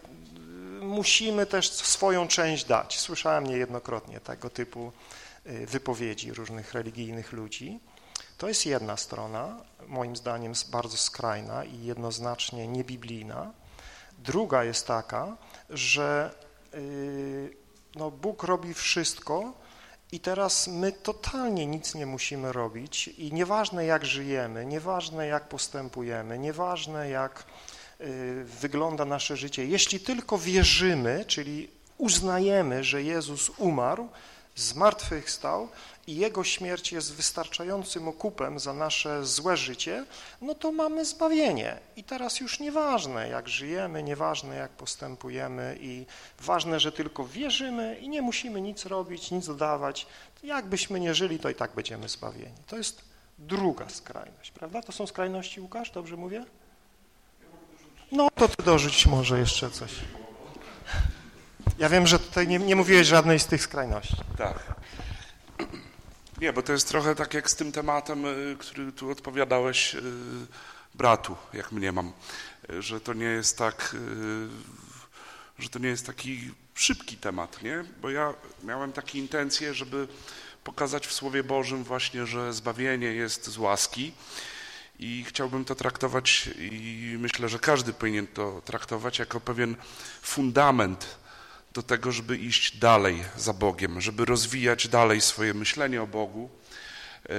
musimy też swoją część dać. Słyszałem niejednokrotnie tego typu y, wypowiedzi różnych religijnych ludzi, To jest jedna strona, moim zdaniem bardzo skrajna i jednoznacznie niebiblijna. Druga jest taka, że yy, no, Bóg robi wszystko i teraz my totalnie nic nie musimy robić i nieważne jak żyjemy, nieważne jak postępujemy, nieważne jak y, wygląda nasze życie, jeśli tylko wierzymy, czyli uznajemy, że Jezus umarł, zmartwychwstał i Jego śmierć jest wystarczającym okupem za nasze złe życie, no to mamy zbawienie. I teraz już nieważne, jak żyjemy, nieważne, jak postępujemy i ważne, że tylko wierzymy i nie musimy nic robić, nic dodawać. Jakbyśmy nie żyli, to i tak będziemy zbawieni. To jest druga skrajność, prawda? To są skrajności, Łukasz, dobrze mówię? No to ty dorzuć może jeszcze coś. Ja wiem, że tutaj nie, nie mówiłeś żadnej z tych skrajności. Tak. Nie, bo to jest trochę tak jak z tym tematem, y, który tu odpowiadałeś y, bratu, jak mnie mam, y, że to nie jest tak, że to nie jest taki szybki temat, nie? Bo ja miałem takie intencje, żeby pokazać w Słowie Bożym właśnie, że zbawienie jest z łaski i chciałbym to traktować i myślę, że każdy powinien to traktować jako pewien fundament do tego, żeby iść dalej za Bogiem, żeby rozwijać dalej swoje myślenie o Bogu, e,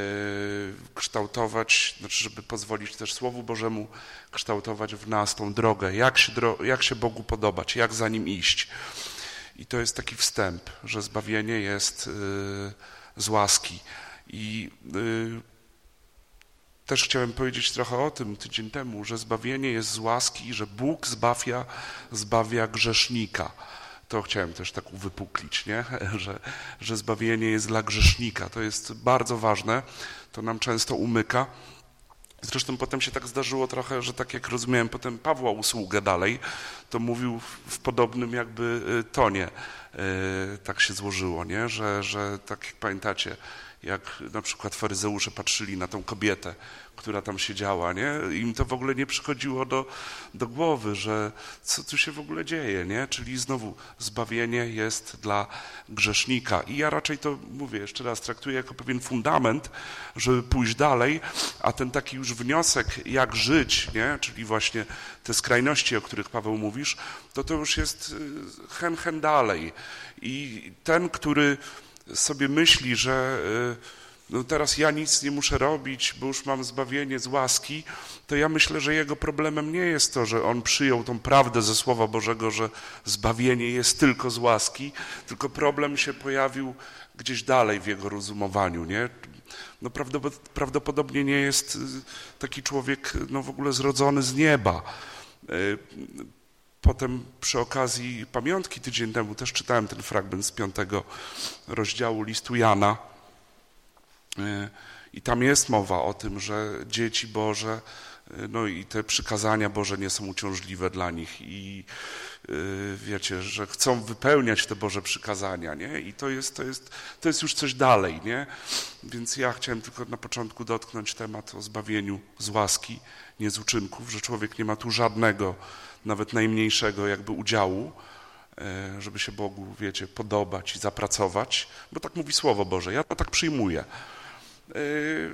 kształtować, znaczy żeby pozwolić też Słowu Bożemu kształtować w nas tą drogę, jak się, jak się Bogu podobać, jak za Nim iść. I to jest taki wstęp, że zbawienie jest e, z łaski. I e, też chciałem powiedzieć trochę o tym tydzień temu, że zbawienie jest z łaski i że Bóg zbawia, zbawia grzesznika to chciałem też tak uwypuklić, nie? [laughs] Że, że zbawienie jest dla grzesznika. To jest bardzo ważne, to nam często umyka. Zresztą potem się tak zdarzyło trochę, że tak jak rozumiałem potem Pawła usługę dalej, to mówił w podobnym jakby y, tonie. Y, tak się złożyło, nie? Że, że tak jak pamiętacie, jak na przykład faryzeusze patrzyli na tą kobietę, która tam siedziała, nie? Im to w ogóle nie przychodziło do, do głowy, że co tu się w ogóle dzieje, nie? Czyli znowu zbawienie jest dla grzesznika. I ja raczej to mówię, jeszcze raz, traktuję jako pewien fundament, żeby pójść dalej, a ten taki już wniosek, jak żyć, nie? Czyli właśnie te skrajności, o których Paweł mówisz, to to już jest y, hen, hen dalej. I ten, który sobie myśli, że y, no teraz ja nic nie muszę robić, bo już mam zbawienie z łaski, to ja myślę, że jego problemem nie jest to, że on przyjął tą prawdę ze Słowa Bożego, że zbawienie jest tylko z łaski, tylko problem się pojawił gdzieś dalej w jego rozumowaniu, nie? No prawdopodobnie nie jest y, taki człowiek no w ogóle zrodzony z nieba. Y, potem przy okazji pamiątki tydzień temu też czytałem ten fragment z piątego rozdziału listu Jana, I tam jest mowa o tym, że dzieci Boże, e, no i te przykazania Boże nie są uciążliwe dla nich i e, wiecie, że chcą wypełniać te Boże przykazania, nie? I to jest, to jest, to jest już coś dalej, nie? Więc ja chciałem tylko na początku dotknąć temat o zbawieniu z łaski, nie z uczynków, że człowiek nie ma tu żadnego, nawet najmniejszego jakby udziału, żeby się Bogu, wiecie, podobać i zapracować, bo tak mówi Słowo Boże, ja to tak przyjmuję. Yy,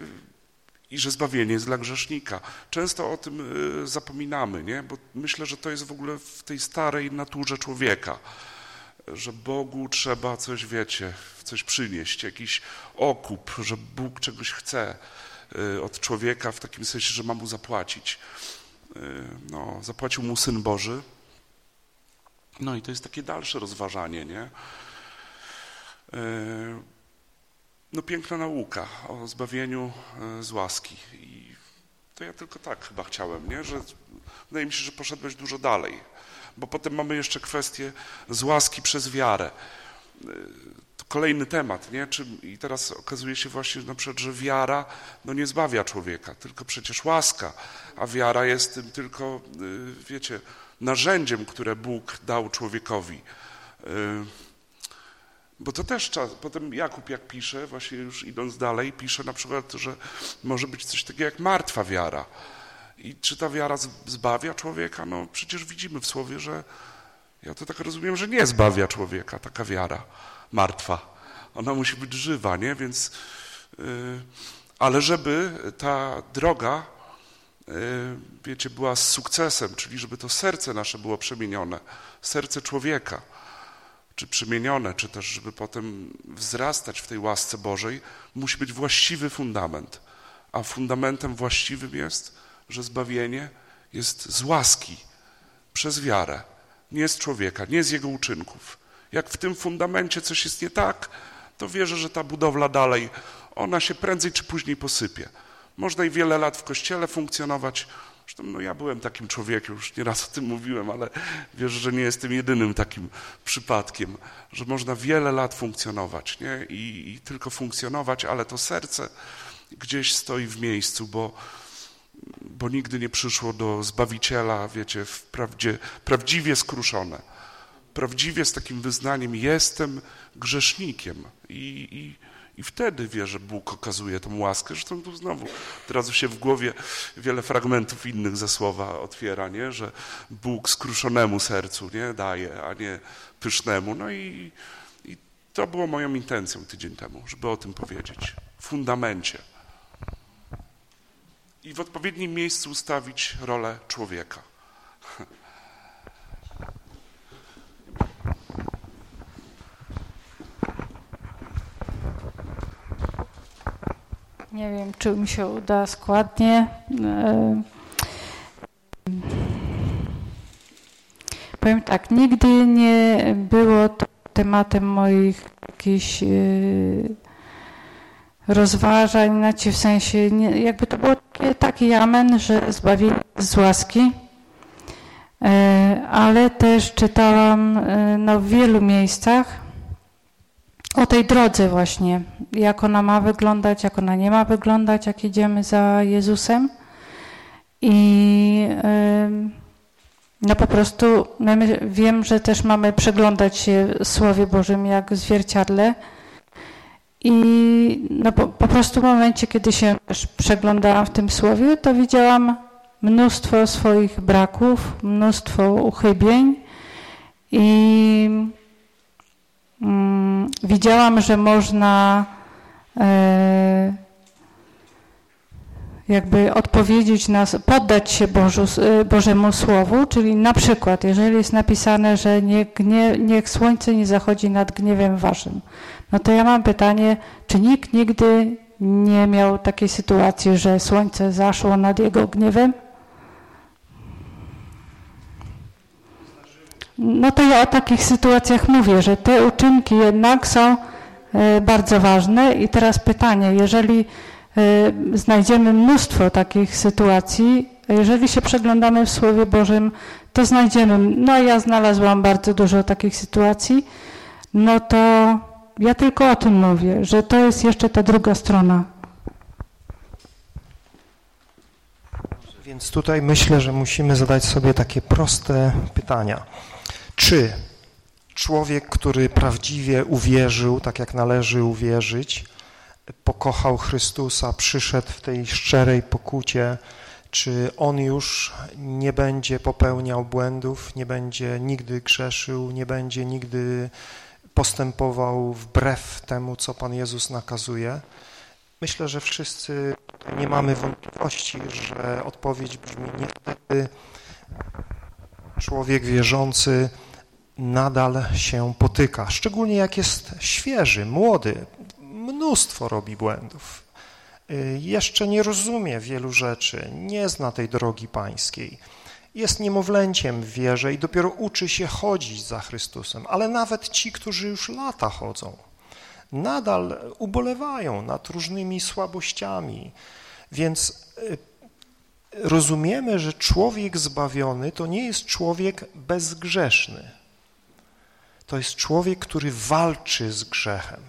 i że zbawienie jest dla grzesznika. Często o tym yy, zapominamy, nie? bo myślę, że to jest w ogóle w tej starej naturze człowieka, że Bogu trzeba coś, wiecie, coś przynieść, jakiś okup, że Bóg czegoś chce yy, od człowieka w takim sensie, że ma mu zapłacić. No, zapłacił mu Syn Boży. No i to jest takie dalsze rozważanie, nie? No piękna nauka o zbawieniu e, z łaski. I to ja tylko tak chyba chciałem, nie? że wydaje mi się, że poszedłeś dużo dalej, bo potem mamy jeszcze kwestię z łaski przez wiarę. E, to kolejny temat, nie? Czym, I teraz okazuje się właśnie na przykład, że wiara no nie zbawia człowieka, tylko przecież łaska, a wiara jest tym tylko, e, wiecie, narzędziem, które Bóg dał człowiekowi. Bo to też czas. Potem Jakub, jak pisze, właśnie już idąc dalej, pisze na przykład, że może być coś takiego jak martwa wiara. I czy ta wiara zbawia człowieka? No przecież widzimy w słowie, że ja to tak rozumiem, że nie zbawia człowieka taka wiara martwa. Ona musi być żywa, nie? Więc yy, ale żeby ta droga, y, wiecie, była z sukcesem, czyli żeby to serce nasze było przemienione, serce człowieka, czy przemienione, czy też żeby potem wzrastać w tej łasce Bożej, musi być właściwy fundament. A fundamentem właściwym jest, że zbawienie jest z łaski, przez wiarę, nie z człowieka, nie z jego uczynków. Jak w tym fundamencie coś jest nie tak, to wierzę, że ta budowla dalej, ona się prędzej czy później posypie. Można i wiele lat w kościele funkcjonować. Zresztą no ja byłem takim człowiekiem, już nieraz o tym mówiłem, ale wierzę, że nie jestem jedynym takim przypadkiem, że można wiele lat funkcjonować nie? I, i tylko funkcjonować, ale to serce gdzieś stoi w miejscu, bo, bo nigdy nie przyszło do Zbawiciela, wiecie, wprawdzie, prawdziwie skruszone. Prawdziwie z takim wyznaniem jestem grzesznikiem i, i, i wtedy wie, że Bóg okazuje tą łaskę. Zresztą tu znowu teraz się w głowie wiele fragmentów innych ze słowa otwiera, nie? że Bóg skruszonemu sercu nie daje, a nie pysznemu. No i, i to było moją intencją tydzień temu, żeby o tym powiedzieć. W fundamencie. I w odpowiednim miejscu ustawić rolę człowieka. Nie wiem, czy mi się uda składnie. E, powiem tak, nigdy nie było to tematem moich jakichś e, rozważań, znaczy w sensie, jakby to było takie, taki amen, że zbawienie z łaski, e, ale też czytałam no, w wielu miejscach, o tej drodze właśnie, jak ona ma wyglądać, jak ona nie ma wyglądać, jak idziemy za Jezusem. I no po prostu my, wiem, że też mamy przeglądać się w Słowie Bożym jak zwierciadle. I no po, po prostu w momencie, kiedy się przeglądałam w tym Słowie, to widziałam mnóstwo swoich braków, mnóstwo uchybień i widziałam, że można e, jakby odpowiedzieć na, poddać się Bożu, e, Bożemu Słowu, czyli na przykład, jeżeli jest napisane, że nie, nie, niech słońce nie zachodzi nad gniewem waszym, no to ja mam pytanie, czy nikt nigdy nie miał takiej sytuacji, że słońce zaszło nad jego gniewem? No to ja o takich sytuacjach mówię, że te uczynki jednak są e, bardzo ważne i teraz pytanie, jeżeli e, znajdziemy mnóstwo takich sytuacji, jeżeli się przeglądamy w Słowie Bożym, to znajdziemy, no ja znalazłam bardzo dużo takich sytuacji, no to ja tylko o tym mówię, że to jest jeszcze ta druga strona. Więc tutaj myślę, że musimy zadać sobie takie proste pytania. Czy człowiek, który prawdziwie uwierzył, tak jak należy uwierzyć, pokochał Chrystusa, przyszedł w tej szczerej pokucie, czy on już nie będzie popełniał błędów, nie będzie nigdy grzeszył, nie będzie nigdy postępował wbrew temu, co Pan Jezus nakazuje? Myślę, że wszyscy nie mamy wątpliwości, że odpowiedź brzmi niestety człowiek wierzący nadal się potyka, szczególnie jak jest świeży, młody, mnóstwo robi błędów. Y, jeszcze nie rozumie wielu rzeczy, nie zna tej drogi pańskiej. Jest niemowlęciem w wierze i dopiero uczy się chodzić za Chrystusem, ale nawet ci, którzy już lata chodzą, nadal ubolewają nad różnymi słabościami, więc y, rozumiemy, że człowiek zbawiony to nie jest człowiek bezgrzeszny. To jest człowiek, który walczy z grzechem.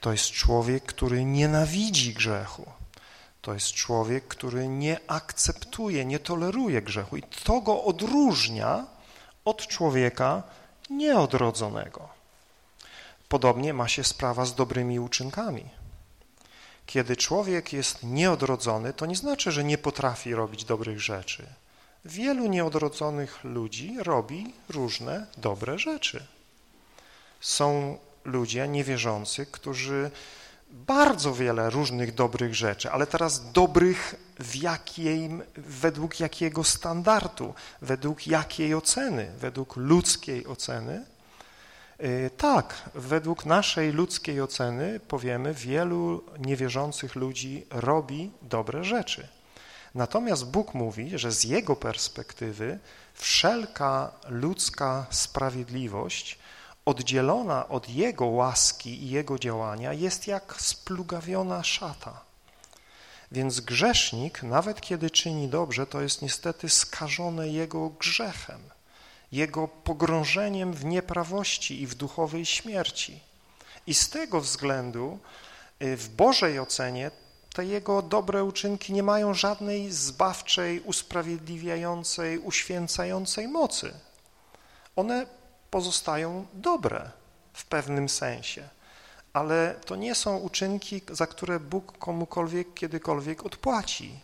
To jest człowiek, który nienawidzi grzechu. To jest człowiek, który nie akceptuje, nie toleruje grzechu. I to go odróżnia od człowieka nieodrodzonego. Podobnie ma się sprawa z dobrymi uczynkami. Kiedy człowiek jest nieodrodzony, to nie znaczy, że nie potrafi robić dobrych rzeczy. Wielu nieodrodzonych ludzi robi różne dobre rzeczy. Są ludzie niewierzący, którzy bardzo wiele różnych dobrych rzeczy, ale teraz dobrych w jakiej, według jakiego standardu, według jakiej oceny, według ludzkiej oceny. Y, tak, według naszej ludzkiej oceny powiemy, wielu niewierzących ludzi robi dobre rzeczy. Natomiast Bóg mówi, że z Jego perspektywy wszelka ludzka sprawiedliwość oddzielona od Jego łaski i Jego działania jest jak splugawiona szata. Więc grzesznik, nawet kiedy czyni dobrze, to jest niestety skażone Jego grzechem, Jego pogrążeniem w nieprawości i w duchowej śmierci. I z tego względu y, w Bożej ocenie te Jego dobre uczynki nie mają żadnej zbawczej, usprawiedliwiającej, uświęcającej mocy. One pozostają dobre w pewnym sensie, ale to nie są uczynki, za które Bóg komukolwiek kiedykolwiek odpłaci,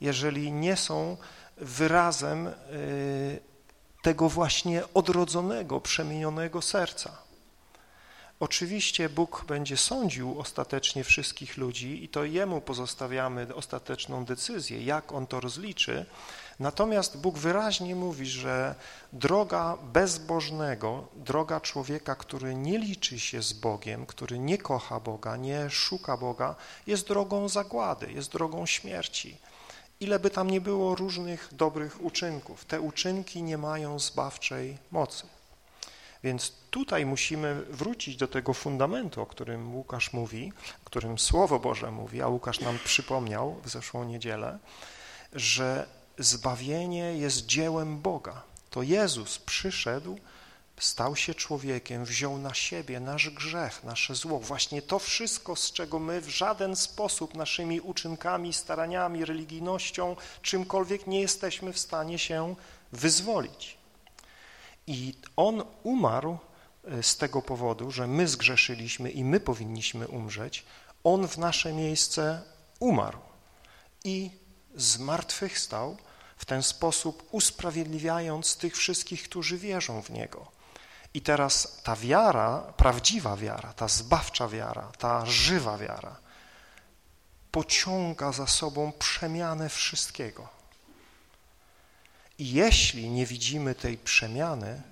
jeżeli nie są wyrazem y, tego właśnie odrodzonego, przemienionego serca. Oczywiście Bóg będzie sądził ostatecznie wszystkich ludzi i to Jemu pozostawiamy ostateczną decyzję, jak On to rozliczy, Natomiast Bóg wyraźnie mówi, że droga bezbożnego, droga człowieka, który nie liczy się z Bogiem, który nie kocha Boga, nie szuka Boga, jest drogą zagłady, jest drogą śmierci. Ile by tam nie było różnych dobrych uczynków, te uczynki nie mają zbawczej mocy. Więc tutaj musimy wrócić do tego fundamentu, o którym Łukasz mówi, o którym Słowo Boże mówi, a Łukasz nam przypomniał w zeszłą niedzielę, że zbawienie jest dziełem Boga. To Jezus przyszedł, stał się człowiekiem, wziął na siebie nasz grzech, nasze zło. Właśnie to wszystko, z czego my w żaden sposób naszymi uczynkami, staraniami, religijnością, czymkolwiek nie jesteśmy w stanie się wyzwolić. I On umarł e, z tego powodu, że my zgrzeszyliśmy i my powinniśmy umrzeć. On w nasze miejsce umarł i zmartwychwstał, w ten sposób usprawiedliwiając tych wszystkich, którzy wierzą w Niego. I teraz ta wiara, prawdziwa wiara, ta zbawcza wiara, ta żywa wiara pociąga za sobą przemianę wszystkiego. I jeśli nie widzimy tej przemiany,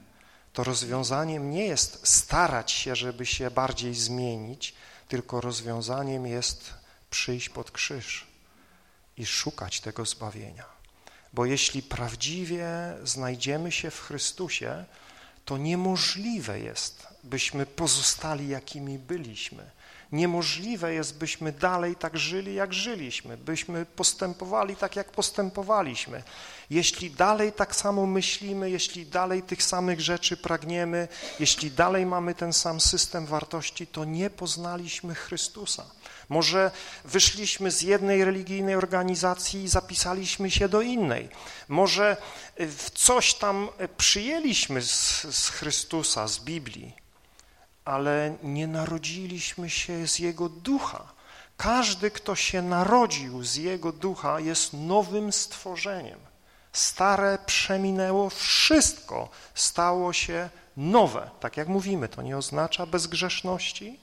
to rozwiązaniem nie jest starać się, żeby się bardziej zmienić, tylko rozwiązaniem jest przyjść pod krzyż i szukać tego zbawienia. Bo jeśli prawdziwie znajdziemy się w Chrystusie, to niemożliwe jest, byśmy pozostali jakimi byliśmy. Niemożliwe jest, byśmy dalej tak żyli, jak żyliśmy, byśmy postępowali tak, jak postępowaliśmy. Jeśli dalej tak samo myślimy, jeśli dalej tych samych rzeczy pragniemy, jeśli dalej mamy ten sam system wartości, to nie poznaliśmy Chrystusa. Może wyszliśmy z jednej religijnej organizacji i zapisaliśmy się do innej. Może w coś tam przyjęliśmy z, z Chrystusa, z Biblii, ale nie narodziliśmy się z Jego ducha. Każdy, kto się narodził z Jego ducha, jest nowym stworzeniem. Stare przeminęło, wszystko stało się nowe. Tak jak mówimy, to nie oznacza bezgrzeszności,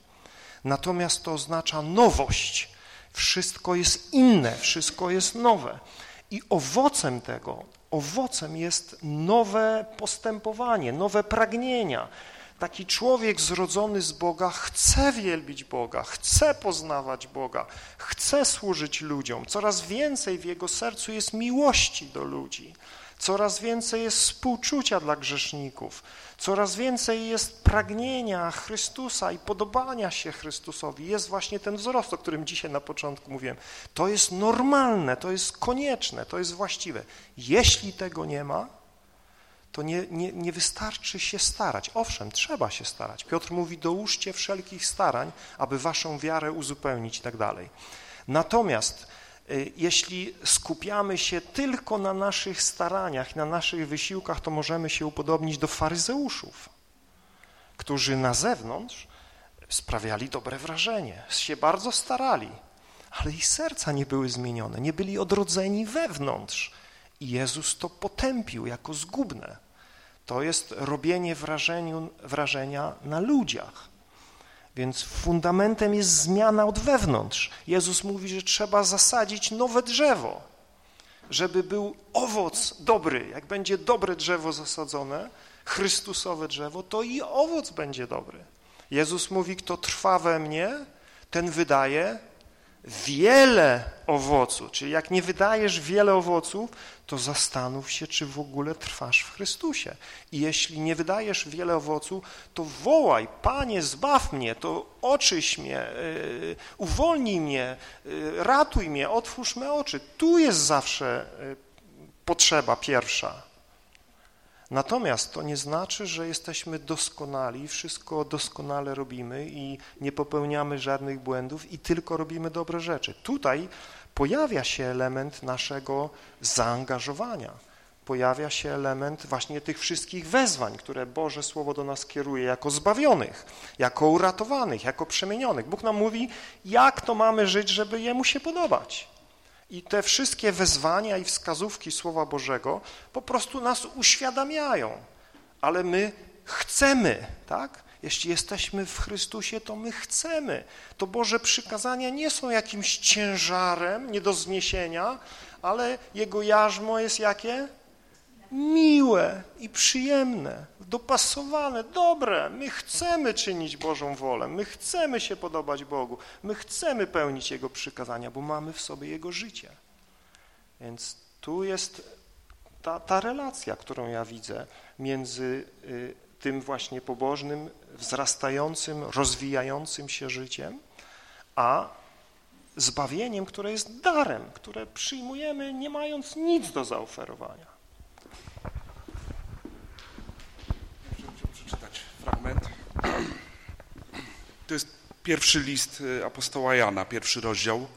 natomiast to oznacza nowość. Wszystko jest inne, wszystko jest nowe. I owocem tego, owocem jest nowe postępowanie, nowe pragnienia. Taki człowiek zrodzony z Boga chce wielbić Boga, chce poznawać Boga, chce służyć ludziom. Coraz więcej w jego sercu jest miłości do ludzi, coraz więcej jest współczucia dla grzeszników, Coraz więcej jest pragnienia Chrystusa i podobania się Chrystusowi. Jest właśnie ten wzrost, o którym dzisiaj na początku mówiłem. To jest normalne, to jest konieczne, to jest właściwe. Jeśli tego nie ma, to nie, nie, nie wystarczy się starać. Owszem, trzeba się starać. Piotr mówi, dołóżcie wszelkich starań, aby waszą wiarę uzupełnić i tak dalej. Natomiast Y, jeśli skupiamy się tylko na naszych staraniach, na naszych wysiłkach, to możemy się upodobnić do faryzeuszów, którzy na zewnątrz sprawiali dobre wrażenie, się bardzo starali, ale ich serca nie były zmienione, nie byli odrodzeni wewnątrz. I Jezus to potępił jako zgubne. To jest robienie wrażenia na ludziach. Więc fundamentem jest zmiana od wewnątrz. Jezus mówi, że trzeba zasadzić nowe drzewo, żeby był owoc dobry. Jak będzie dobre drzewo zasadzone, Chrystusowe drzewo, to i owoc będzie dobry. Jezus mówi, kto trwa we mnie, ten wydaje wiele owocu. Czyli jak nie wydajesz wiele owoców, to zastanów się, czy w ogóle trwasz w Chrystusie. I jeśli nie wydajesz wiele owocu, to wołaj, Panie, zbaw mnie, to oczyś mnie, yy, uwolnij mnie, yy, ratuj mnie, otwórz me oczy. Tu jest zawsze yy, potrzeba pierwsza. Natomiast to nie znaczy, że jesteśmy doskonali, wszystko doskonale robimy i nie popełniamy żadnych błędów i tylko robimy dobre rzeczy. Tutaj pojawia się element naszego zaangażowania, pojawia się element właśnie tych wszystkich wezwań, które Boże Słowo do nas kieruje jako zbawionych, jako uratowanych, jako przemienionych. Bóg nam mówi, jak to mamy żyć, żeby Jemu się podobać. I te wszystkie wezwania i wskazówki Słowa Bożego po prostu nas uświadamiają, ale my chcemy, tak? Jeśli jesteśmy w Chrystusie, to my chcemy. To Boże przykazania nie są jakimś ciężarem nie do zniesienia, ale Jego jarzmo jest jakie? Miłe i przyjemne, dopasowane, dobre. My chcemy czynić Bożą wolę, my chcemy się podobać Bogu, my chcemy pełnić Jego przykazania, bo mamy w sobie Jego życie. Więc tu jest ta, ta relacja, którą ja widzę między y, tym właśnie pobożnym, wzrastającym, rozwijającym się życiem, a zbawieniem, które jest darem, które przyjmujemy nie mając nic do zaoferowania. Chciałbym przeczytać fragment. To jest pierwszy list y, apostoła Jana, pierwszy rozdział.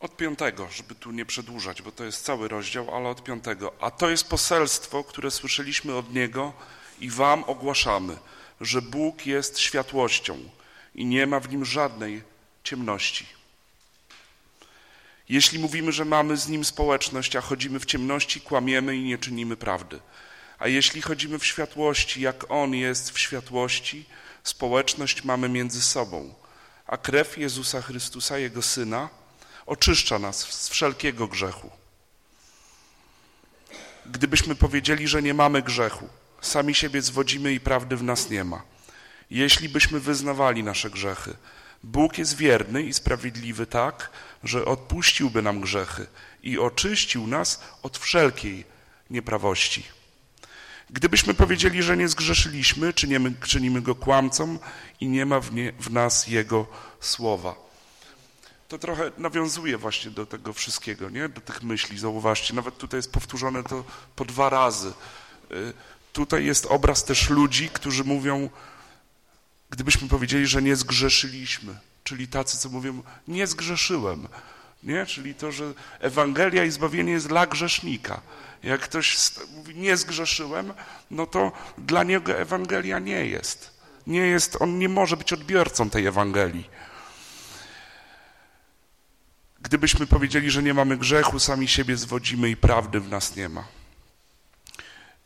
Od piątego, żeby tu nie przedłużać, bo to jest cały rozdział, ale od piątego. A to jest poselstwo, które słyszeliśmy od Niego i wam ogłaszamy, że Bóg jest światłością i nie ma w Nim żadnej ciemności. Jeśli mówimy, że mamy z Nim społeczność, a chodzimy w ciemności, kłamiemy i nie czynimy prawdy. A jeśli chodzimy w światłości, jak On jest w światłości, społeczność mamy między sobą. A krew Jezusa Chrystusa, Jego Syna, oczyszcza nas z wszelkiego grzechu. Gdybyśmy powiedzieli, że nie mamy grzechu, sami siebie zwodzimy i prawdy w nas nie ma. Jeśli byśmy wyznawali nasze grzechy, Bóg jest wierny i sprawiedliwy tak, że odpuściłby nam grzechy i oczyścił nas od wszelkiej nieprawości. Gdybyśmy powiedzieli, że nie zgrzeszyliśmy, czynimy, czynimy go kłamcą i nie ma w, nie, w nas Jego słowa. To trochę nawiązuje właśnie do tego wszystkiego, nie? do tych myśli, zauważcie. Nawet tutaj jest powtórzone to po dwa razy. Y, tutaj jest obraz też ludzi, którzy mówią, gdybyśmy powiedzieli, że nie zgrzeszyliśmy, czyli tacy, co mówią, nie zgrzeszyłem, nie? czyli to, że Ewangelia i zbawienie jest dla grzesznika. Jak ktoś mówi, nie zgrzeszyłem, no to dla niego Ewangelia nie jest. Nie jest, on nie może być odbiorcą tej Ewangelii. Gdybyśmy powiedzieli, że nie mamy grzechu, sami siebie zwodzimy i prawdy w nas nie ma.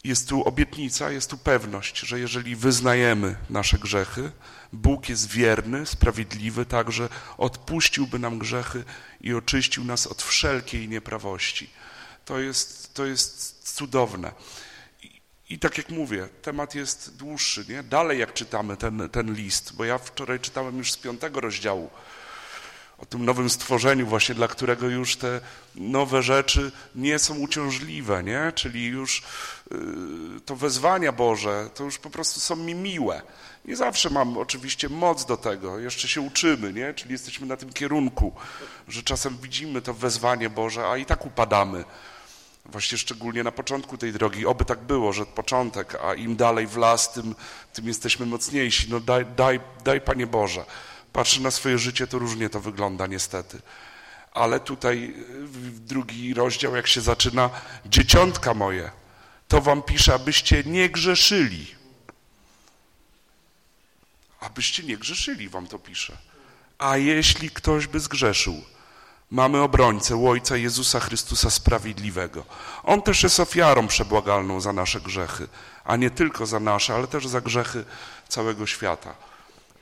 Jest tu obietnica, jest tu pewność, że jeżeli wyznajemy nasze grzechy, Bóg jest wierny, sprawiedliwy, także odpuściłby nam grzechy i oczyścił nas od wszelkiej nieprawości. To jest, to jest cudowne. I, I, tak jak mówię, temat jest dłuższy, nie? Dalej jak czytamy ten, ten list, bo ja wczoraj czytałem już z piątego rozdziału, o tym nowym stworzeniu właśnie, dla którego już te nowe rzeczy nie są uciążliwe, nie? Czyli już yy, to wezwania Boże, to już po prostu są mi miłe. Nie zawsze mam oczywiście moc do tego, jeszcze się uczymy, nie? Czyli jesteśmy na tym kierunku, że czasem widzimy to wezwanie Boże, a i tak upadamy. Właśnie szczególnie na początku tej drogi, oby tak było, że początek, a im dalej w las, tym, tym jesteśmy mocniejsi. No daj, daj, daj Panie Boże patrzy na swoje życie, to różnie to wygląda niestety. Ale tutaj drugi rozdział, jak się zaczyna, dzieciątka moje, to wam pisze, abyście nie grzeszyli. Abyście nie grzeszyli, wam to pisze. A jeśli ktoś by zgrzeszył, Mamy obrońcę, Ojca Jezusa Chrystusa Sprawiedliwego. On też jest ofiarą przebłagalną za nasze grzechy, a nie tylko za nasze, ale też za grzechy całego świata.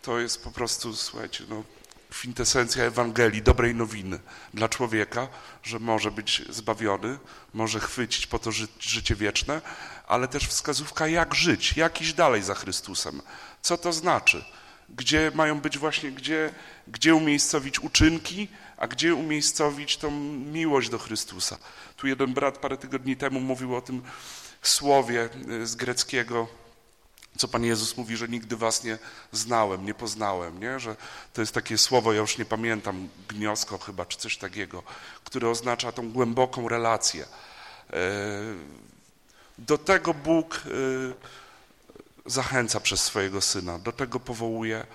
To jest po prostu, słuchajcie, no, kwintesencja Ewangelii, dobrej nowiny dla człowieka, że może być zbawiony, może chwycić po to ży życie wieczne, ale też wskazówka, jak żyć, jak iść dalej za Chrystusem. Co to znaczy? Gdzie mają być właśnie, gdzie, gdzie umiejscowić uczynki, a gdzie umiejscowić tą miłość do Chrystusa. Tu jeden brat parę tygodni temu mówił o tym słowie y, z greckiego, co Pan Jezus mówi, że nigdy was nie znałem, nie poznałem, nie? że to jest takie słowo, ja już nie pamiętam, gniosko chyba, czy coś takiego, które oznacza tą głęboką relację. E, do tego Bóg e, zachęca przez swojego Syna, do tego powołuje.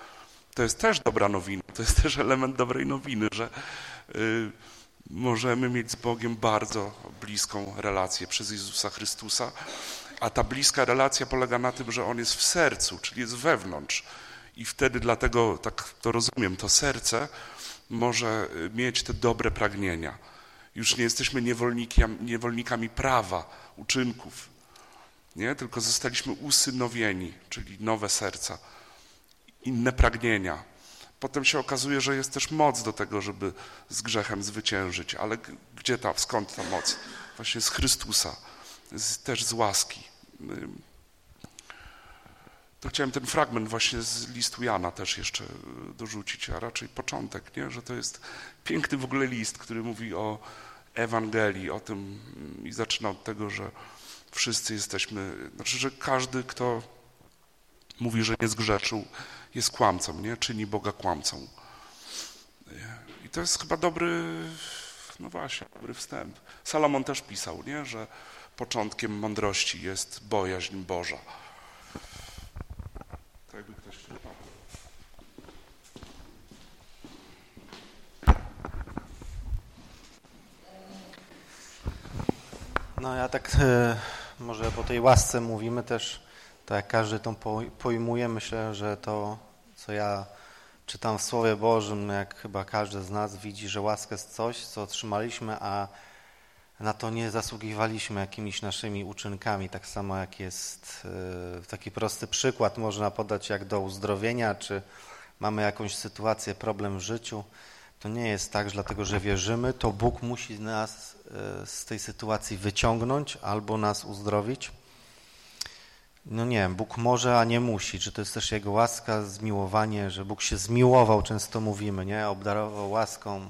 To jest też dobra nowina, to jest też element dobrej nowiny, że e, możemy mieć z Bogiem bardzo bliską relację przez Jezusa Chrystusa, a ta bliska relacja polega na tym, że On jest w sercu, czyli jest wewnątrz. I wtedy dlatego, tak to rozumiem, to serce może mieć te dobre pragnienia. Już nie jesteśmy niewolnikami prawa, uczynków, nie? tylko zostaliśmy usynowieni, czyli nowe serca, inne pragnienia. Potem się okazuje, że jest też moc do tego, żeby z grzechem zwyciężyć. Ale gdzie ta, skąd ta moc? Właśnie z Chrystusa z, też z łaski. To chciałem ten fragment właśnie z listu Jana też jeszcze dorzucić, a raczej początek, nie? że to jest piękny w ogóle list, który mówi o Ewangelii, o tym i zaczyna od tego, że wszyscy jesteśmy, znaczy, że każdy, kto mówi, że nie zgrzeszył, jest kłamcą, nie? czyni Boga kłamcą. I to jest chyba dobry, no właśnie, dobry wstęp. Salomon też pisał, nie? że początkiem mądrości jest bojaźń Boża. Tak jakby ktoś No ja tak e, może po tej łasce mówimy też, tak każdy tą pojmuje, myślę, że to, co ja czytam w Słowie Bożym, jak chyba każdy z nas widzi, że łaska jest coś, co otrzymaliśmy, a na to nie zasługiwaliśmy jakimiś naszymi uczynkami, tak samo jak jest e, taki prosty przykład można podać jak do uzdrowienia, czy mamy jakąś sytuację, problem w życiu, to nie jest tak, że dlatego, że wierzymy, to Bóg musi nas e, z tej sytuacji wyciągnąć albo nas uzdrowić. No nie wiem, Bóg może, a nie musi. Czy to jest też Jego łaska, zmiłowanie, że Bóg się zmiłował, często mówimy, nie? Obdarował łaską,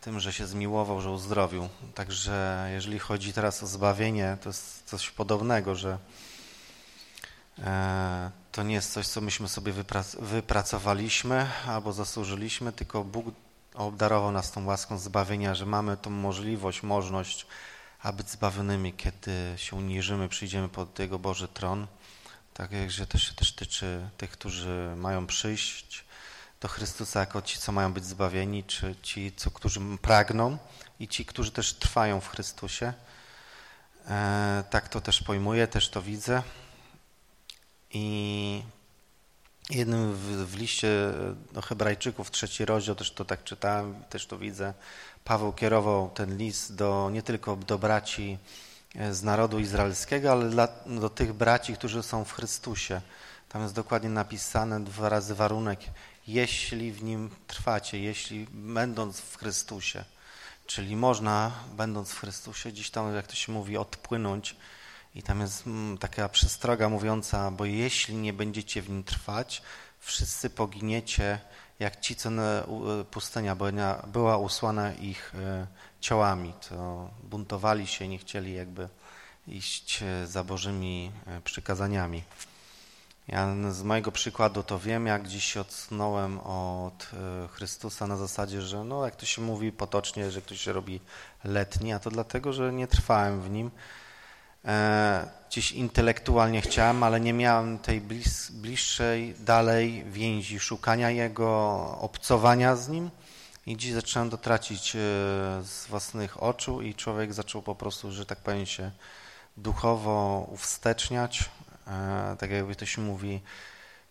tym, że się zmiłował, że uzdrowił. Także jeżeli chodzi teraz o zbawienie, to jest coś podobnego, że e, to nie jest coś, co myśmy sobie wypracowaliśmy albo zasłużyliśmy, tylko Bóg obdarował nas tą łaską zbawienia, że mamy tą możliwość, możliwość, aby być zbawionymi, kiedy się uniżymy, przyjdziemy pod Jego Boży tron. Tak jak że też się też tyczy tych, którzy mają przyjść do Chrystusa jako ci, co mają być zbawieni, czy ci, co, którzy pragną i ci, którzy też trwają w Chrystusie. E, tak to też pojmuję, też to widzę. I jednym w, w liście do Hebrajczyków, trzeci rozdział, też to tak czytałem, też to widzę. Paweł kierował ten list do, nie tylko do braci e, z narodu izraelskiego, ale dla, do tych braci, którzy są w Chrystusie. Tam jest dokładnie napisane dwa razy warunek, jeśli w nim trwacie, jeśli będąc w Chrystusie. Czyli można, będąc w Chrystusie, gdzieś tam, jak to się mówi, odpłynąć. I tam jest mm, taka przestroga mówiąca, bo jeśli nie będziecie w nim trwać, wszyscy poginiecie, jak ci, co na pustynia była usłana ich e, ciałami. To buntowali się, nie chcieli jakby iść e, za Bożymi e, przykazaniami. Ja z mojego przykładu to wiem, jak dziś się odsunąłem od e, Chrystusa na zasadzie, że no jak to się mówi potocznie, że ktoś się robi letni, a to dlatego, że nie trwałem w nim. E, dziś intelektualnie chciałem, ale nie miałem tej blis, bliższej, dalej więzi, szukania Jego, obcowania z Nim. I dziś zacząłem to tracić e, z własnych oczu i człowiek zaczął po prostu, że tak powiem się duchowo uwsteczniać, E, tak jakby to się mówi,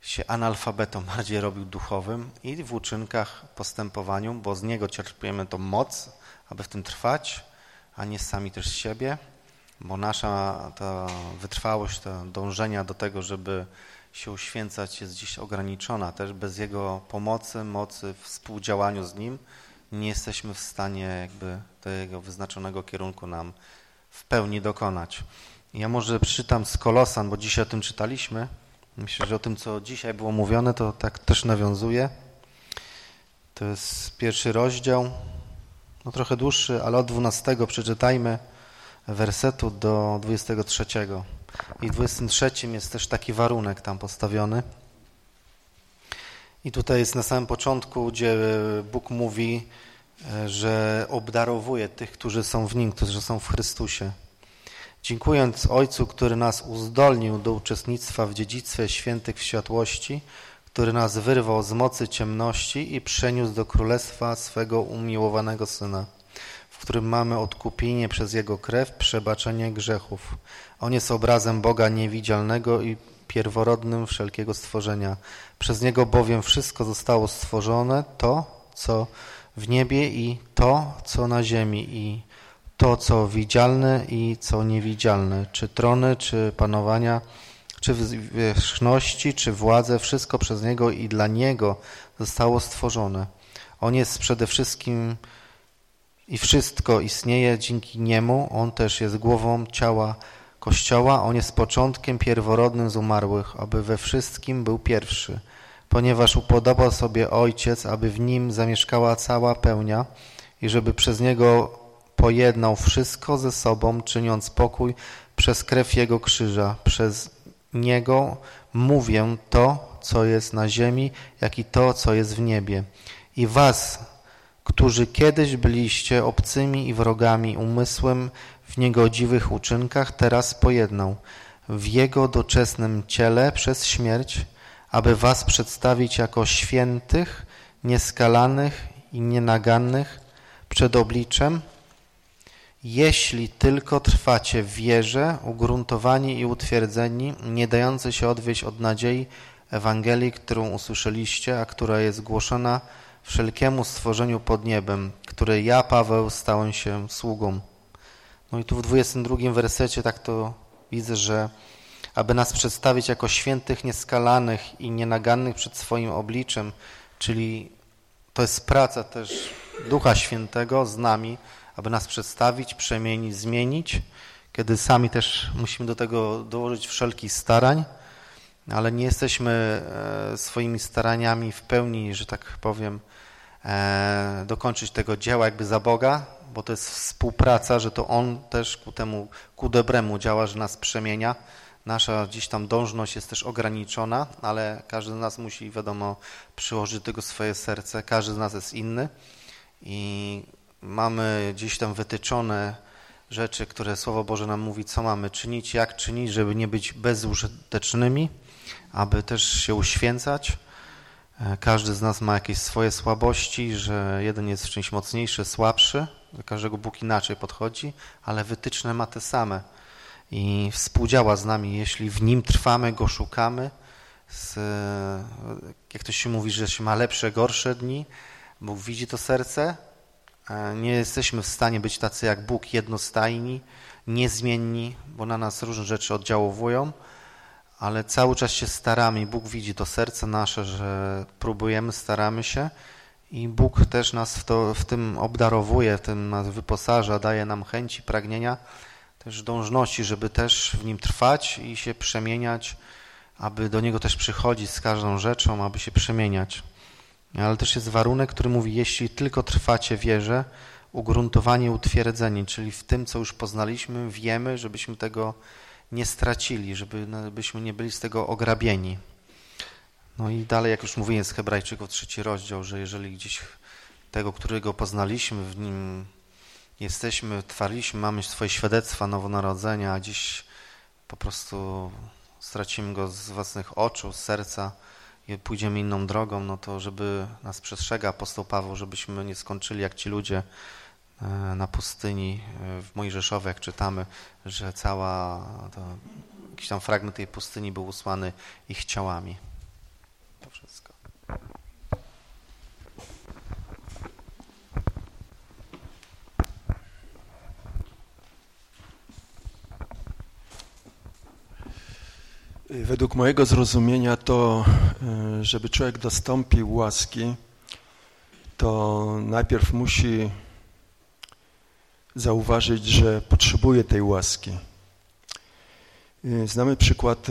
się analfabetą [laughs] bardziej robił duchowym i w uczynkach, postępowaniu, bo z Niego czerpiemy tą moc, aby w tym trwać, a nie sami też z siebie, bo nasza ta wytrwałość, ta dążenia do tego, żeby się uświęcać jest dziś ograniczona. Też bez Jego pomocy, mocy, współdziałaniu z Nim nie jesteśmy w stanie jakby tego wyznaczonego kierunku nam w pełni dokonać. Ja może przeczytam z Kolosan, bo dzisiaj o tym czytaliśmy. Myślę, że o tym, co dzisiaj było mówione, to tak też nawiązuje. To jest pierwszy rozdział, no trochę dłuższy, ale od 12 przeczytajmy wersetu do 23. I w 23 jest też taki warunek tam postawiony. I tutaj jest na samym początku, gdzie Bóg mówi, e, że obdarowuje tych, którzy są w Nim, którzy są w Chrystusie. Dziękując Ojcu, który nas uzdolnił do uczestnictwa w dziedzictwie świętych w światłości, który nas wyrwał z mocy ciemności i przeniósł do królestwa swego umiłowanego Syna, w którym mamy odkupienie przez Jego krew, przebaczenie grzechów. On jest obrazem Boga niewidzialnego i pierworodnym wszelkiego stworzenia. Przez Niego bowiem wszystko zostało stworzone, to, co w niebie i to, co na ziemi i to, co widzialne i co niewidzialne, czy trony, czy panowania, czy wierzchności, czy władze, wszystko przez Niego i dla Niego zostało stworzone. On jest przede wszystkim i wszystko istnieje dzięki Niemu, On też jest głową ciała Kościoła, On jest początkiem pierworodnym z umarłych, aby we wszystkim był pierwszy, ponieważ upodobał sobie Ojciec, aby w Nim zamieszkała cała pełnia i żeby przez Niego pojednał wszystko ze sobą, czyniąc pokój przez krew Jego krzyża. Przez Niego mówię to, co jest na ziemi, jak i to, co jest w niebie. I was, którzy kiedyś byliście obcymi i wrogami umysłem w niegodziwych uczynkach, teraz pojednał w Jego doczesnym ciele przez śmierć, aby was przedstawić jako świętych, nieskalanych i nienagannych przed obliczem. Jeśli tylko trwacie w wierze, ugruntowani i utwierdzeni, nie dający się odwieść od nadziei Ewangelii, którą usłyszeliście, a która jest głoszona wszelkiemu stworzeniu pod niebem, której ja, Paweł, stałem się sługą. No i tu w 22 wersecie tak to widzę, że aby nas przedstawić jako świętych, nieskalanych i nienagannych przed swoim obliczem, czyli to jest praca też Ducha Świętego z nami, aby nas przedstawić, przemienić, zmienić, kiedy sami też musimy do tego dołożyć wszelkich starań, ale nie jesteśmy e, swoimi staraniami w pełni, że tak powiem, e, dokończyć tego dzieła jakby za Boga, bo to jest współpraca, że to On też ku temu, ku dobremu działa, że nas przemienia. Nasza gdzieś tam dążność jest też ograniczona, ale każdy z nas musi, wiadomo, przyłożyć do tego swoje serce. Każdy z nas jest inny i mamy gdzieś tam wytyczone rzeczy, które Słowo Boże nam mówi, co mamy czynić, jak czynić, żeby nie być bezużytecznymi, aby też się uświęcać. E, każdy z nas ma jakieś swoje słabości, że jeden jest w czymś mocniejszy, słabszy, do każdego Bóg inaczej podchodzi, ale wytyczne ma te same i współdziała z nami, jeśli w Nim trwamy, Go szukamy. Z, jak to się mówi, że się ma lepsze, gorsze dni, Bóg widzi to serce, E, nie jesteśmy w stanie być tacy jak Bóg, jednostajni, niezmienni, bo na nas różne rzeczy oddziałowują, ale cały czas się staramy Bóg widzi to serce nasze, że próbujemy, staramy się i Bóg też nas w, to, w tym obdarowuje, w tym nas wyposaża, daje nam chęci, pragnienia, też dążności, żeby też w Nim trwać i się przemieniać, aby do Niego też przychodzić z każdą rzeczą, aby się przemieniać. Ale też jest warunek, który mówi, jeśli tylko trwacie wierze, ugruntowanie, utwierdzenie, czyli w tym, co już poznaliśmy, wiemy, żebyśmy tego nie stracili, żebyśmy no, nie byli z tego ograbieni. No i dalej, jak już mówiłem z Hebrajczyków, trzeci rozdział, że jeżeli gdzieś tego, którego poznaliśmy, w nim jesteśmy, twarliśmy, mamy swoje świadectwa nowonarodzenia, a dziś po prostu stracimy go z własnych oczu, z serca, i pójdziemy inną drogą, no to żeby nas przestrzega apostoł Paweł, żebyśmy nie skończyli jak ci ludzie E, na pustyni e, w Mojżeszowie, jak czytamy, że cała, to, jakiś tam fragment tej pustyni był usłany ich ciałami. To wszystko. Według mojego zrozumienia to, e, żeby człowiek dostąpił łaski, to najpierw musi zauważyć, że potrzebuje tej łaski. Y, znamy przykład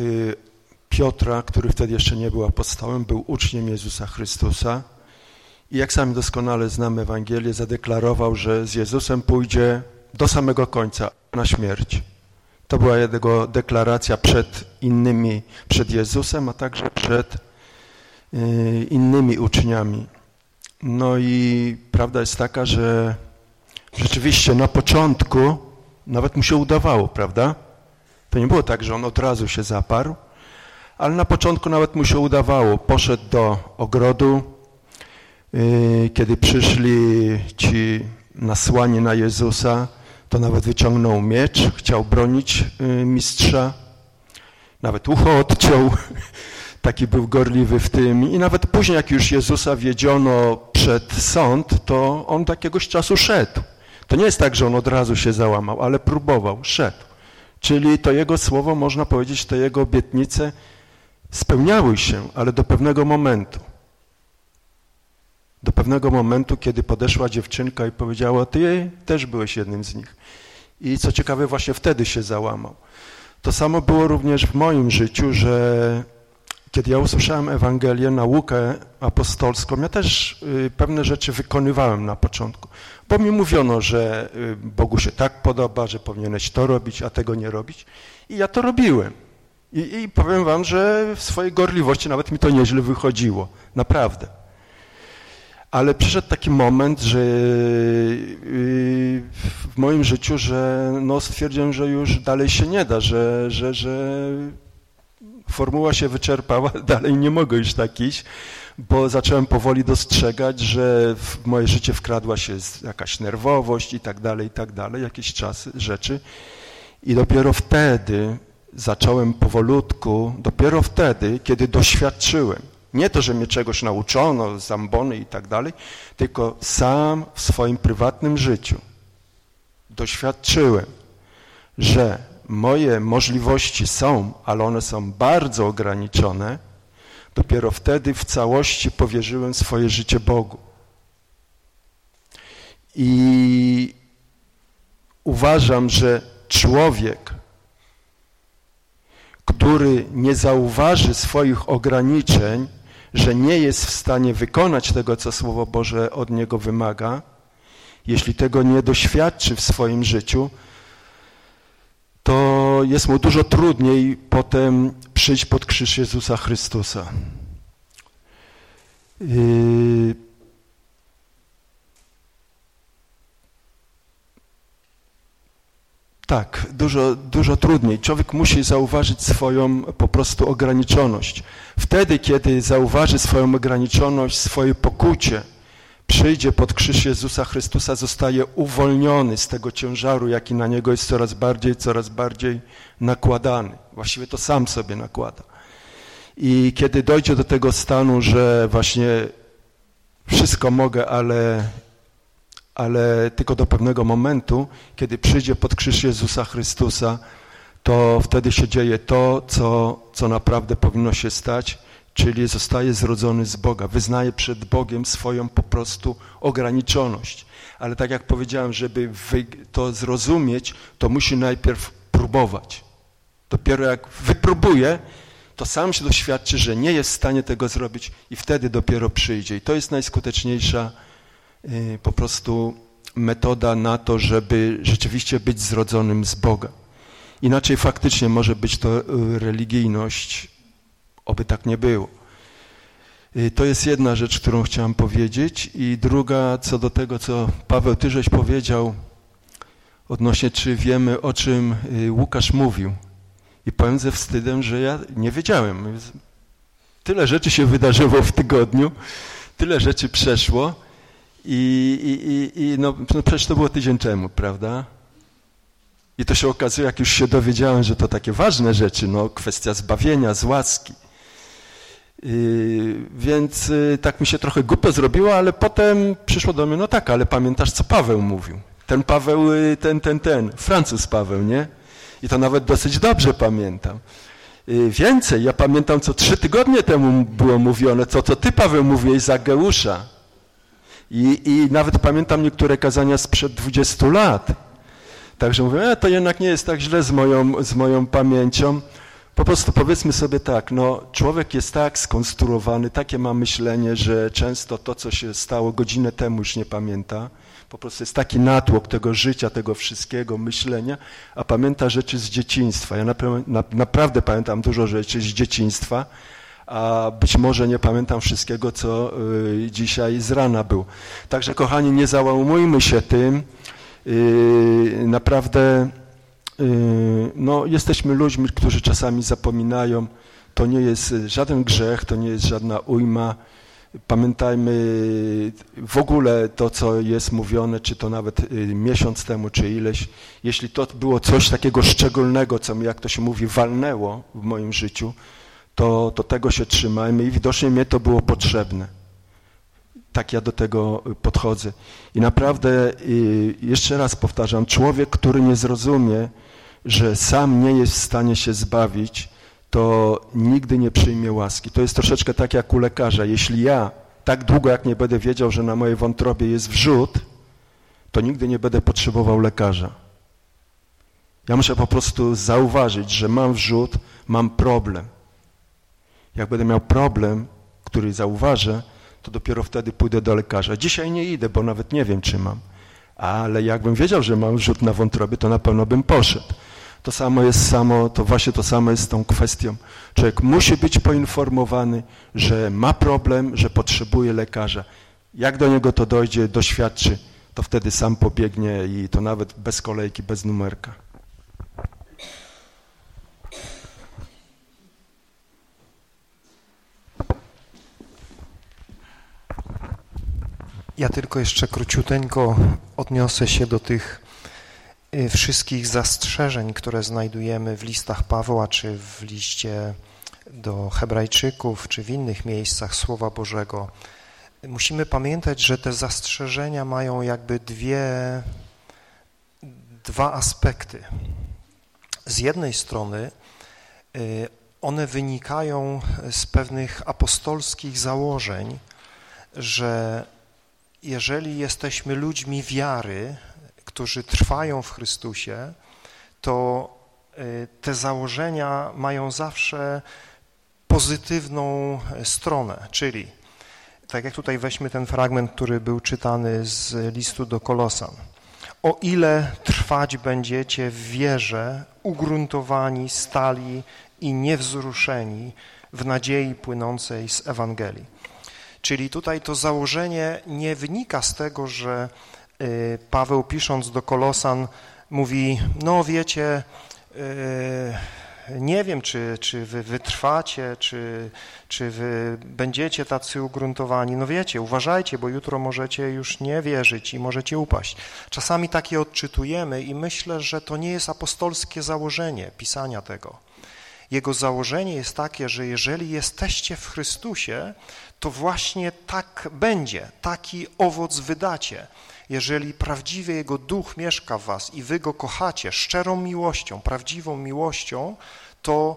Piotra, który wtedy jeszcze nie był apostołem, był uczniem Jezusa Chrystusa i jak sami doskonale znamy Ewangelię, zadeklarował, że z Jezusem pójdzie do samego końca, na śmierć. To była jego deklaracja przed innymi, przed Jezusem, a także przed y, innymi uczniami. No i prawda jest taka, że rzeczywiście na początku nawet mu się udawało, prawda? To nie było tak, że on od razu się zaparł, ale na początku nawet mu się udawało. Poszedł do ogrodu, y, kiedy przyszli ci nasłani na Jezusa, to nawet wyciągnął miecz, chciał bronić y, mistrza, nawet ucho odciął, [laughs] taki był gorliwy w tym. I nawet później, jak już Jezusa wiedziono przed sąd, to on takiegoś czasu szedł. To nie jest tak, że on od razu się załamał, ale próbował, szedł. Czyli to jego słowo, można powiedzieć, te jego obietnice spełniały się, ale do pewnego momentu. Do pewnego momentu, kiedy podeszła dziewczynka i powiedziała, ty też byłeś jednym z nich. I co ciekawe, właśnie wtedy się załamał. To samo było również w moim życiu, że kiedy ja usłyszałem Ewangelię, naukę apostolską, ja też y, pewne rzeczy wykonywałem na początku, bo mi mówiono, że y, Bogu się tak podoba, że powinieneś to robić, a tego nie robić. I ja to robiłem. I, I, powiem wam, że w swojej gorliwości nawet mi to nieźle wychodziło. Naprawdę. Ale przyszedł taki moment, że yy, w moim życiu, że no stwierdziłem, że już dalej się nie da, że, że, że formuła się wyczerpała, [laughs] dalej nie mogę już tak iść, bo zacząłem powoli dostrzegać, że w moje życie wkradła się jakaś nerwowość i tak dalej, i tak dalej, jakieś czasy, rzeczy. I dopiero wtedy zacząłem powolutku, dopiero wtedy, kiedy doświadczyłem, nie to, że mnie czegoś nauczono, zambony i tak dalej, tylko sam w swoim prywatnym życiu doświadczyłem, że moje możliwości są, ale one są bardzo ograniczone, dopiero wtedy w całości powierzyłem swoje życie Bogu. I uważam, że człowiek, który nie zauważy swoich ograniczeń, że nie jest w stanie wykonać tego, co Słowo Boże od niego wymaga, jeśli tego nie doświadczy w swoim życiu, to jest mu dużo trudniej potem przyjść pod krzyż Jezusa Chrystusa. Yy, Tak, dużo, dużo trudniej. Człowiek musi zauważyć swoją po prostu ograniczoność. Wtedy, kiedy zauważy swoją ograniczoność, swoje pokucie, przyjdzie pod krzyż Jezusa Chrystusa, zostaje uwolniony z tego ciężaru, jaki na niego jest coraz bardziej, coraz bardziej nakładany. Właściwie to sam sobie nakłada. I kiedy dojdzie do tego stanu, że właśnie wszystko mogę, ale ale tylko do pewnego momentu, kiedy przyjdzie pod krzyż Jezusa Chrystusa, to wtedy się dzieje to, co, co naprawdę powinno się stać, czyli zostaje zrodzony z Boga, wyznaje przed Bogiem swoją po prostu ograniczoność. Ale tak jak powiedziałem, żeby to zrozumieć, to musi najpierw próbować. Dopiero jak wypróbuje, to sam się doświadczy, że nie jest w stanie tego zrobić i wtedy dopiero przyjdzie. I to jest najskuteczniejsza Y, po prostu metoda na to, żeby rzeczywiście być zrodzonym z Boga. Inaczej faktycznie może być to y, religijność, oby tak nie było. Y, to jest jedna rzecz, którą chciałem powiedzieć i druga co do tego, co Paweł Tyżeś powiedział odnośnie, czy wiemy, o czym Łukasz mówił. I powiem ze wstydem, że ja nie wiedziałem. Tyle rzeczy się wydarzyło w tygodniu, tyle rzeczy przeszło, i, i, i no, no przecież to było tydzień temu, prawda? I to się okazuje, jak już się dowiedziałem, że to takie ważne rzeczy, no kwestia zbawienia z łaski. Yy, więc yy, tak mi się trochę głupio zrobiło, ale potem przyszło do mnie, no tak, ale pamiętasz, co Paweł mówił? Ten Paweł, yy, ten, ten, ten, Francuz Paweł, nie? I to nawet dosyć dobrze pamiętam. y, więcej. Ja pamiętam, co trzy tygodnie temu było mówione, co to ty, Paweł, mówiłeś za Geusza. I, I nawet pamiętam niektóre kazania sprzed 20 lat. Także mówię, e, to jednak nie jest tak źle z moją, z moją pamięcią. Po prostu powiedzmy sobie tak, no człowiek jest tak skonstruowany, takie ma myślenie, że często to, co się stało godzinę temu już nie pamięta. Po prostu jest taki natłok tego życia, tego wszystkiego, myślenia, a pamięta rzeczy z dzieciństwa. Ja naprawdę pamiętam dużo rzeczy z dzieciństwa, a być może nie pamiętam wszystkiego, co y, dzisiaj z rana był. Także kochani, nie załamujmy się tym. Y, naprawdę no, jesteśmy ludźmi, którzy czasami zapominają. To nie jest żaden grzech, to nie jest żadna ujma. Pamiętajmy w ogóle to, co jest mówione, czy to nawet miesiąc temu, czy ileś. Jeśli to było coś takiego szczególnego, co mi, jak to się mówi, walnęło w moim życiu, to, to tego się trzymajmy i widocznie mnie to było potrzebne. Tak ja do tego podchodzę. I naprawdę, jeszcze raz powtarzam, człowiek, który nie zrozumie, że sam nie jest w stanie się zbawić, to nigdy nie przyjmie łaski. To jest troszeczkę tak jak u lekarza. Jeśli ja tak długo, jak nie będę wiedział, że na mojej wątrobie jest wrzód, to nigdy nie będę potrzebował lekarza. Ja muszę po prostu zauważyć, że mam wrzód, mam problem. Jak będę miał problem, który zauważę, to dopiero wtedy pójdę do lekarza. Dzisiaj nie idę, bo nawet nie wiem, czy mam. Ale jakbym wiedział, że mam rzut na wątrobie, to na pewno bym poszedł. To samo jest samo, to właśnie to samo jest z tą kwestią. Człowiek musi być poinformowany, że ma problem, że potrzebuje lekarza. Jak do niego to dojdzie, doświadczy, to wtedy sam pobiegnie i to nawet bez kolejki, bez numerka. Ja tylko jeszcze króciuteńko odniosę się do tych wszystkich zastrzeżeń, które znajdujemy w listach Pawła, czy w liście do Hebrajczyków, czy w innych miejscach Słowa Bożego. Musimy pamiętać, że te zastrzeżenia mają jakby dwie, dwa aspekty. Z jednej strony y, one wynikają z pewnych apostolskich założeń, że jeżeli jesteśmy ludźmi wiary, którzy trwają w Chrystusie, to y, te założenia mają zawsze pozytywną stronę, czyli tak jak tutaj weźmy ten fragment, który był czytany z listu do Kolosan. O ile trwać będziecie w wierze, ugruntowani, stali i niewzruszeni w nadziei płynącej z Ewangelii. Czyli tutaj to założenie nie wynika z tego, że Paweł pisząc do Kolosan mówi, no wiecie, y, nie wiem, czy, czy wy wytrwacie, czy, czy wy będziecie tacy ugruntowani. No wiecie, uważajcie, bo jutro możecie już nie wierzyć i możecie upaść. Czasami takie odczytujemy i myślę, że to nie jest apostolskie założenie pisania tego. Jego założenie jest takie, że jeżeli jesteście w Chrystusie, to właśnie tak będzie, taki owoc wydacie. Jeżeli prawdziwie Jego Duch mieszka w was i wy Go kochacie szczerą miłością, prawdziwą miłością, to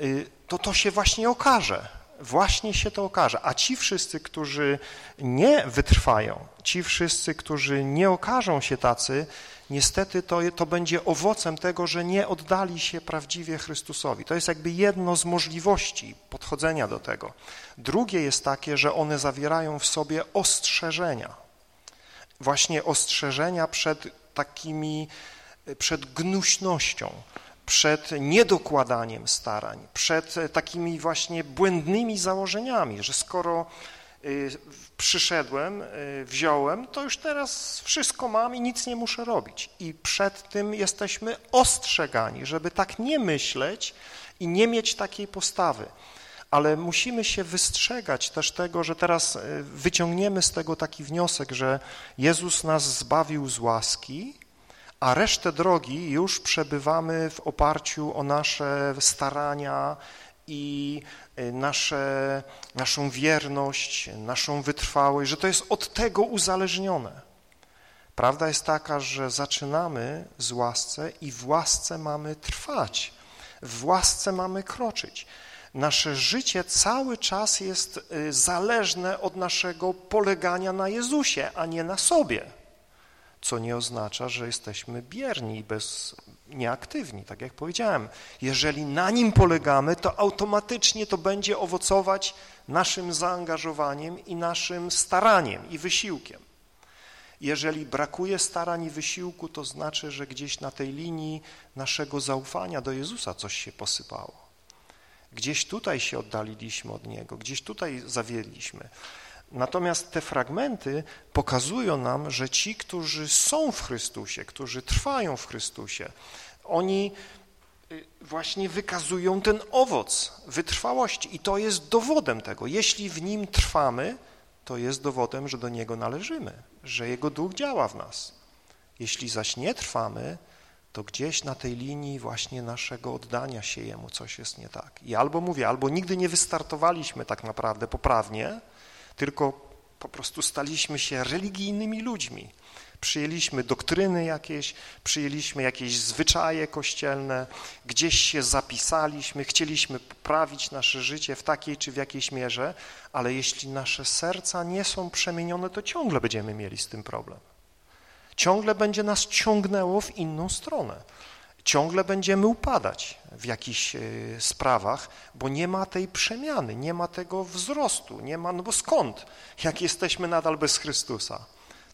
y, to, to się właśnie okaże. Właśnie się to okaże. A ci wszyscy, którzy nie wytrwają, ci wszyscy, którzy nie okażą się tacy, niestety to, to będzie owocem tego, że nie oddali się prawdziwie Chrystusowi. To jest jakby jedno z możliwości podchodzenia do tego. Drugie jest takie, że one zawierają w sobie ostrzeżenia. Właśnie ostrzeżenia przed takimi, przed gnuśnością, przed niedokładaniem starań, przed takimi właśnie błędnymi założeniami, że skoro y, przyszedłem, y, wziąłem, to już teraz wszystko mam i nic nie muszę robić. I przed tym jesteśmy ostrzegani, żeby tak nie myśleć i nie mieć takiej postawy. Ale musimy się wystrzegać też tego, że teraz y, wyciągniemy z tego taki wniosek, że Jezus nas zbawił z łaski, a resztę drogi już przebywamy w oparciu o nasze starania i y, nasze, naszą wierność, naszą wytrwałość, że to jest od tego uzależnione. Prawda jest taka, że zaczynamy z łasce i w łasce mamy trwać. W łasce mamy kroczyć. Nasze życie cały czas jest y, zależne od naszego polegania na Jezusie, a nie na sobie, co nie oznacza, że jesteśmy bierni i bez, nieaktywni, tak jak powiedziałem. Jeżeli na Nim polegamy, to automatycznie to będzie owocować naszym zaangażowaniem i naszym staraniem i wysiłkiem. Jeżeli brakuje starań i wysiłku, to znaczy, że gdzieś na tej linii naszego zaufania do Jezusa coś się posypało. Gdzieś tutaj się oddaliliśmy od Niego, gdzieś tutaj zawiedliśmy. Natomiast te fragmenty pokazują nam, że ci, którzy są w Chrystusie, którzy trwają w Chrystusie, oni y, właśnie wykazują ten owoc wytrwałości i to jest dowodem tego. Jeśli w nim trwamy, to jest dowodem, że do Niego należymy, że Jego Duch działa w nas. Jeśli zaś nie trwamy, to gdzieś na tej linii właśnie naszego oddania się Jemu coś jest nie tak. I albo mówię, albo nigdy nie wystartowaliśmy tak naprawdę poprawnie, tylko po prostu staliśmy się religijnymi ludźmi. Przyjęliśmy doktryny jakieś, przyjęliśmy jakieś zwyczaje kościelne, gdzieś się zapisaliśmy, chcieliśmy poprawić nasze życie w takiej czy w jakiejś mierze, ale jeśli nasze serca nie są przemienione, to ciągle będziemy mieli z tym problem ciągle będzie nas ciągnęło w inną stronę. Ciągle będziemy upadać w jakichś e, sprawach, bo nie ma tej przemiany, nie ma tego wzrostu, nie ma, no bo skąd, jak jesteśmy nadal bez Chrystusa?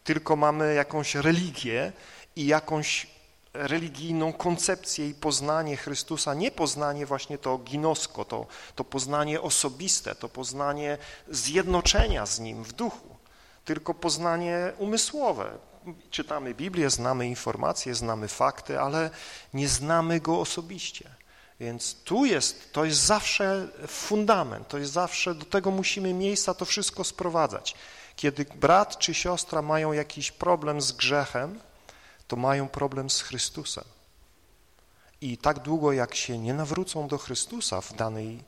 Tylko mamy jakąś religię i jakąś religijną koncepcję i poznanie Chrystusa, nie poznanie właśnie to ginosko, to, to poznanie osobiste, to poznanie zjednoczenia z Nim w duchu, tylko poznanie umysłowe, czytamy Biblię, znamy informacje, znamy fakty, ale nie znamy Go osobiście. Więc tu jest, to jest zawsze fundament, to jest zawsze, do tego musimy miejsca to wszystko sprowadzać. Kiedy brat czy siostra mają jakiś problem z grzechem, to mają problem z Chrystusem. I tak długo, jak się nie nawrócą do Chrystusa w danej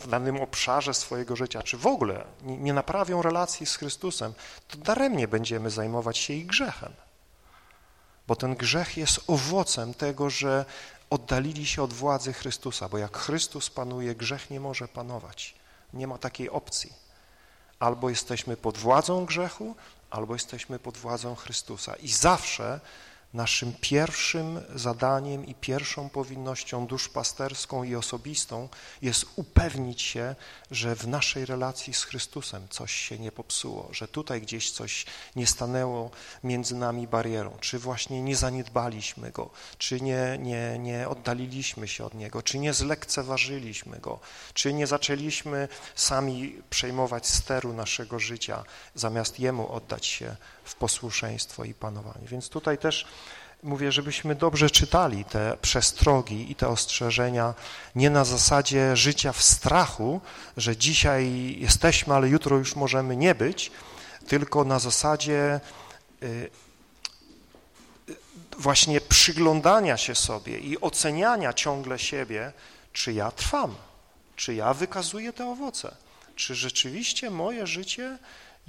w danym obszarze swojego życia, czy w ogóle nie, nie naprawią relacji z Chrystusem, to daremnie będziemy zajmować się ich grzechem. Bo ten grzech jest owocem tego, że oddalili się od władzy Chrystusa, bo jak Chrystus panuje, grzech nie może panować. Nie ma takiej opcji. Albo jesteśmy pod władzą grzechu, albo jesteśmy pod władzą Chrystusa. I zawsze Naszym pierwszym zadaniem i pierwszą powinnością duszpasterską i osobistą jest upewnić się, że w naszej relacji z Chrystusem coś się nie popsuło, że tutaj gdzieś coś nie stanęło między nami barierą, czy właśnie nie zaniedbaliśmy Go, czy nie, nie, nie oddaliliśmy się od Niego, czy nie zlekceważyliśmy Go, czy nie zaczęliśmy sami przejmować steru naszego życia, zamiast Jemu oddać się w posłuszeństwo i panowanie. Więc tutaj też mówię, żebyśmy dobrze czytali te przestrogi i te ostrzeżenia, nie na zasadzie życia w strachu, że dzisiaj jesteśmy, ale jutro już możemy nie być, tylko na zasadzie y, właśnie przyglądania się sobie i oceniania ciągle siebie, czy ja trwam, czy ja wykazuję te owoce, czy rzeczywiście moje życie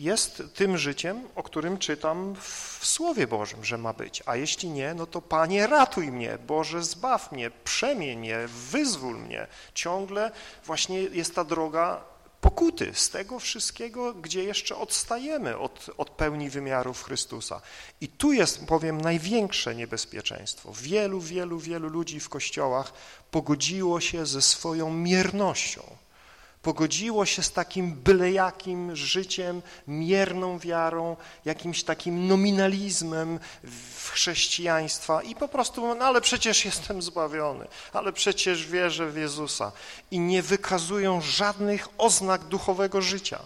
jest tym życiem, o którym czytam w Słowie Bożym, że ma być. A jeśli nie, no to Panie ratuj mnie, Boże zbaw mnie, przemień mnie, wyzwól mnie. Ciągle właśnie jest ta droga pokuty z tego wszystkiego, gdzie jeszcze odstajemy od, od pełni wymiarów Chrystusa. I tu jest, powiem, największe niebezpieczeństwo. Wielu, wielu, wielu ludzi w kościołach pogodziło się ze swoją miernością pogodziło się z takim bylejakim życiem, mierną wiarą, jakimś takim nominalizmem w chrześcijaństwa i po prostu, no ale przecież jestem zbawiony, ale przecież wierzę w Jezusa i nie wykazują żadnych oznak duchowego życia.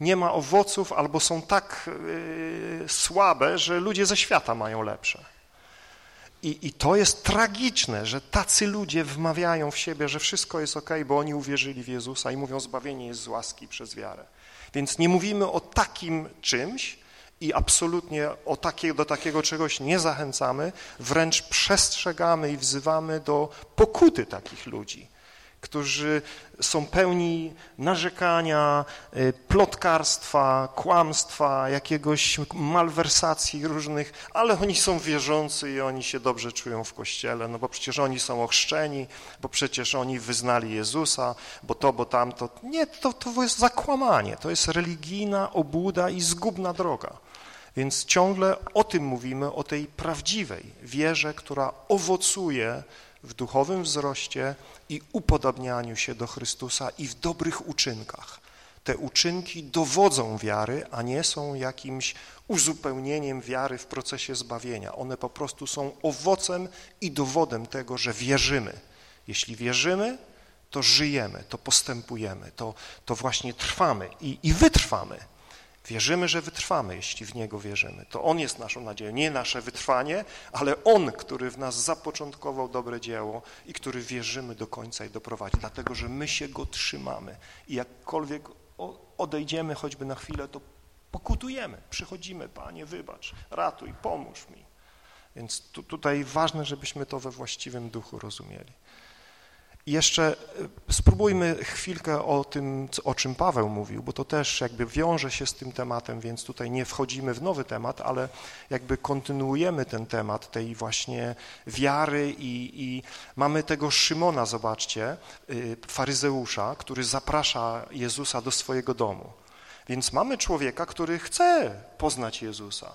Nie ma owoców albo są tak yy, słabe, że ludzie ze świata mają lepsze. I, I to jest tragiczne, że tacy ludzie wmawiają w siebie, że wszystko jest ok, bo oni uwierzyli w Jezusa i mówią, zbawienie jest z łaski przez wiarę. Więc nie mówimy o takim czymś i absolutnie o takie, do takiego czegoś nie zachęcamy, wręcz przestrzegamy i wzywamy do pokuty takich ludzi, którzy są pełni narzekania, y, plotkarstwa, kłamstwa, jakiegoś malwersacji różnych, ale oni są wierzący i oni się dobrze czują w Kościele, no bo przecież oni są ochrzczeni, bo przecież oni wyznali Jezusa, bo to, bo tamto. Nie, to, to jest zakłamanie, to jest religijna obłuda i zgubna droga. Więc ciągle o tym mówimy, o tej prawdziwej wierze, która owocuje w duchowym wzroście i upodobnianiu się do Chrystusa i w dobrych uczynkach. Te uczynki dowodzą wiary, a nie są jakimś uzupełnieniem wiary w procesie zbawienia. One po prostu są owocem i dowodem tego, że wierzymy. Jeśli wierzymy, to żyjemy, to postępujemy, to, to właśnie trwamy i, i wytrwamy. Wierzymy, że wytrwamy, jeśli w Niego wierzymy. To On jest naszą nadzieją, nie nasze wytrwanie, ale On, który w nas zapoczątkował dobre dzieło i który wierzymy do końca i doprowadzi, dlatego, że my się Go trzymamy i jakkolwiek odejdziemy choćby na chwilę, to pokutujemy, przychodzimy, Panie, wybacz, ratuj, pomóż mi. Więc tu, tutaj ważne, żebyśmy to we właściwym duchu rozumieli. I jeszcze e, spróbujmy chwilkę o tym, o czym Paweł mówił, bo to też jakby wiąże się z tym tematem, więc tutaj nie wchodzimy w nowy temat, ale jakby kontynuujemy ten temat tej właśnie wiary i, i mamy tego Szymona, zobaczcie, y, faryzeusza, który zaprasza Jezusa do swojego domu. Więc mamy człowieka, który chce poznać Jezusa.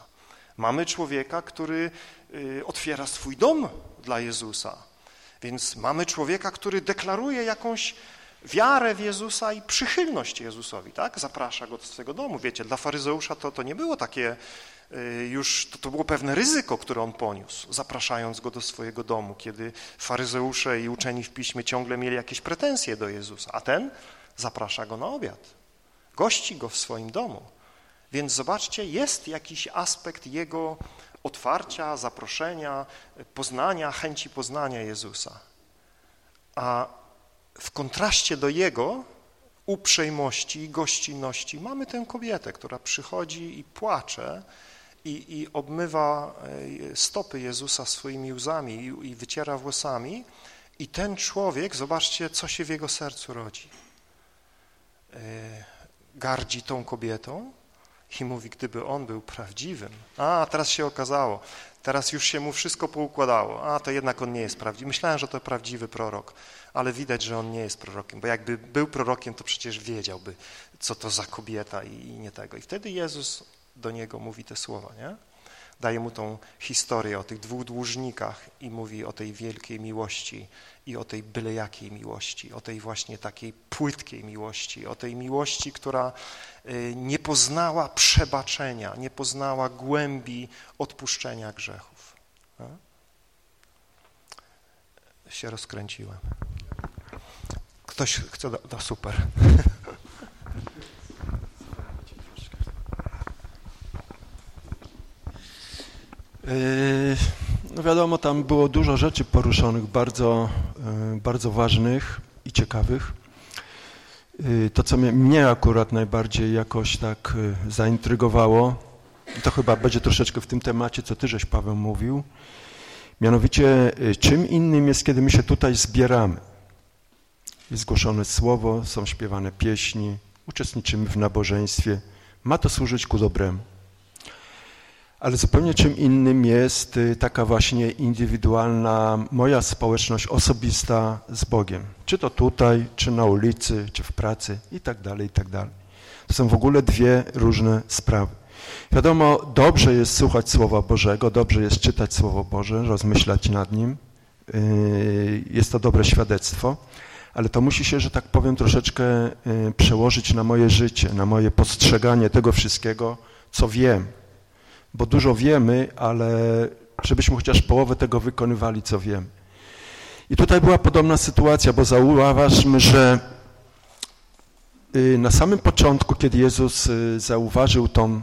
Mamy człowieka, który y, otwiera swój dom dla Jezusa więc mamy człowieka, który deklaruje jakąś wiarę w Jezusa i przychylność Jezusowi, tak? Zaprasza go do swojego domu. Wiecie, dla faryzeusza to, to nie było takie y, już, to, to było pewne ryzyko, które on poniósł, zapraszając go do swojego domu, kiedy faryzeusze i uczeni w piśmie ciągle mieli jakieś pretensje do Jezusa, a ten zaprasza go na obiad, gości go w swoim domu. Więc zobaczcie, jest jakiś aspekt jego otwarcia, zaproszenia, poznania, chęci poznania Jezusa. A w kontraście do Jego uprzejmości i gościnności mamy tę kobietę, która przychodzi i płacze i, i obmywa e, stopy Jezusa swoimi łzami i, i wyciera włosami i ten człowiek, zobaczcie, co się w jego sercu rodzi. E, gardzi tą kobietą, i mówi, gdyby on był prawdziwym, a teraz się okazało, teraz już się mu wszystko poukładało, a to jednak on nie jest prawdziwy. Myślałem, że to prawdziwy prorok, ale widać, że on nie jest prorokiem, bo jakby był prorokiem, to przecież wiedziałby, co to za kobieta i nie tego. I wtedy Jezus do niego mówi te słowa, nie? Daje mu tą historię o tych dwóch dłużnikach i mówi o tej wielkiej miłości i o tej byle jakiej miłości, o tej właśnie takiej płytkiej miłości, o tej miłości, która y, nie poznała przebaczenia, nie poznała głębi odpuszczenia grzechów. Się rozkręciłem. Ktoś chce, no super. [laughs] Yy, no wiadomo, tam było dużo rzeczy poruszonych, bardzo, yy, bardzo ważnych i ciekawych. Yy, to, co mnie akurat najbardziej jakoś tak zaintrygowało, to chyba będzie troszeczkę w tym temacie, co ty żeś, Paweł, mówił, mianowicie czym innym jest, kiedy my się tutaj zbieramy. Jest zgłoszone słowo, są śpiewane pieśni, uczestniczymy w nabożeństwie. Ma to służyć ku dobremu ale zupełnie czym innym jest y, taka właśnie indywidualna moja społeczność osobista z Bogiem. Czy to tutaj, czy na ulicy, czy w pracy i tak dalej, i tak dalej. To są w ogóle dwie różne sprawy. Wiadomo, dobrze jest słuchać Słowa Bożego, dobrze jest czytać Słowo Boże, rozmyślać nad nim. Y, jest to dobre świadectwo, ale to musi się, że tak powiem, troszeczkę y, przełożyć na moje życie, na moje postrzeganie tego wszystkiego, co wiem, bo dużo wiemy, ale żebyśmy chociaż połowę tego wykonywali, co wiemy. I tutaj była podobna sytuacja, bo zauważmy, że y, na samym początku, kiedy Jezus y, zauważył tą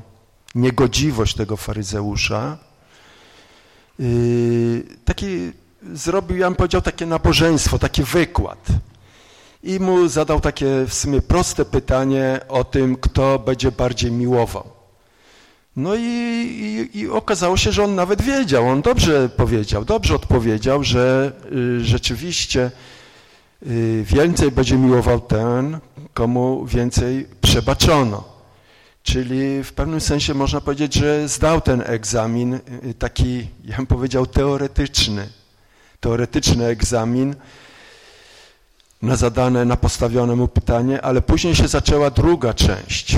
niegodziwość tego faryzeusza, y, taki zrobił, ja bym powiedział, takie nabożeństwo, taki wykład. I mu zadał takie w sumie proste pytanie o tym, kto będzie bardziej miłował. No i, i, i, okazało się, że on nawet wiedział, on dobrze powiedział, dobrze odpowiedział, że y, rzeczywiście Y, więcej będzie miłował ten, komu więcej przebaczono. Czyli w pewnym sensie można powiedzieć, że zdał ten egzamin, y, taki, ja bym powiedział, teoretyczny. Teoretyczny egzamin na zadane, na postawione mu pytanie, ale później się zaczęła druga część.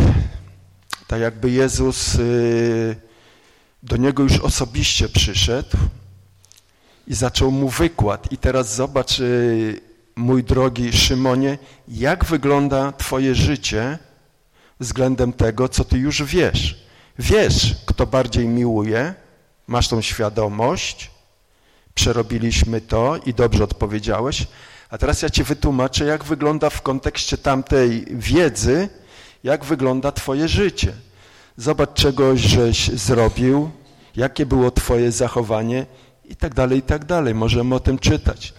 Tak jakby Jezus y, do niego już osobiście przyszedł i zaczął mu wykład. I teraz zobacz, mój drogi Szymonie, jak wygląda Twoje życie względem tego, co Ty już wiesz. Wiesz, kto bardziej miłuje, masz tą świadomość, przerobiliśmy to i dobrze odpowiedziałeś, a teraz ja Ci wytłumaczę, jak wygląda w kontekście tamtej wiedzy, jak wygląda Twoje życie. Zobacz czegoś, żeś zrobił, jakie było Twoje zachowanie i tak dalej, i tak dalej. Możemy o tym czytać.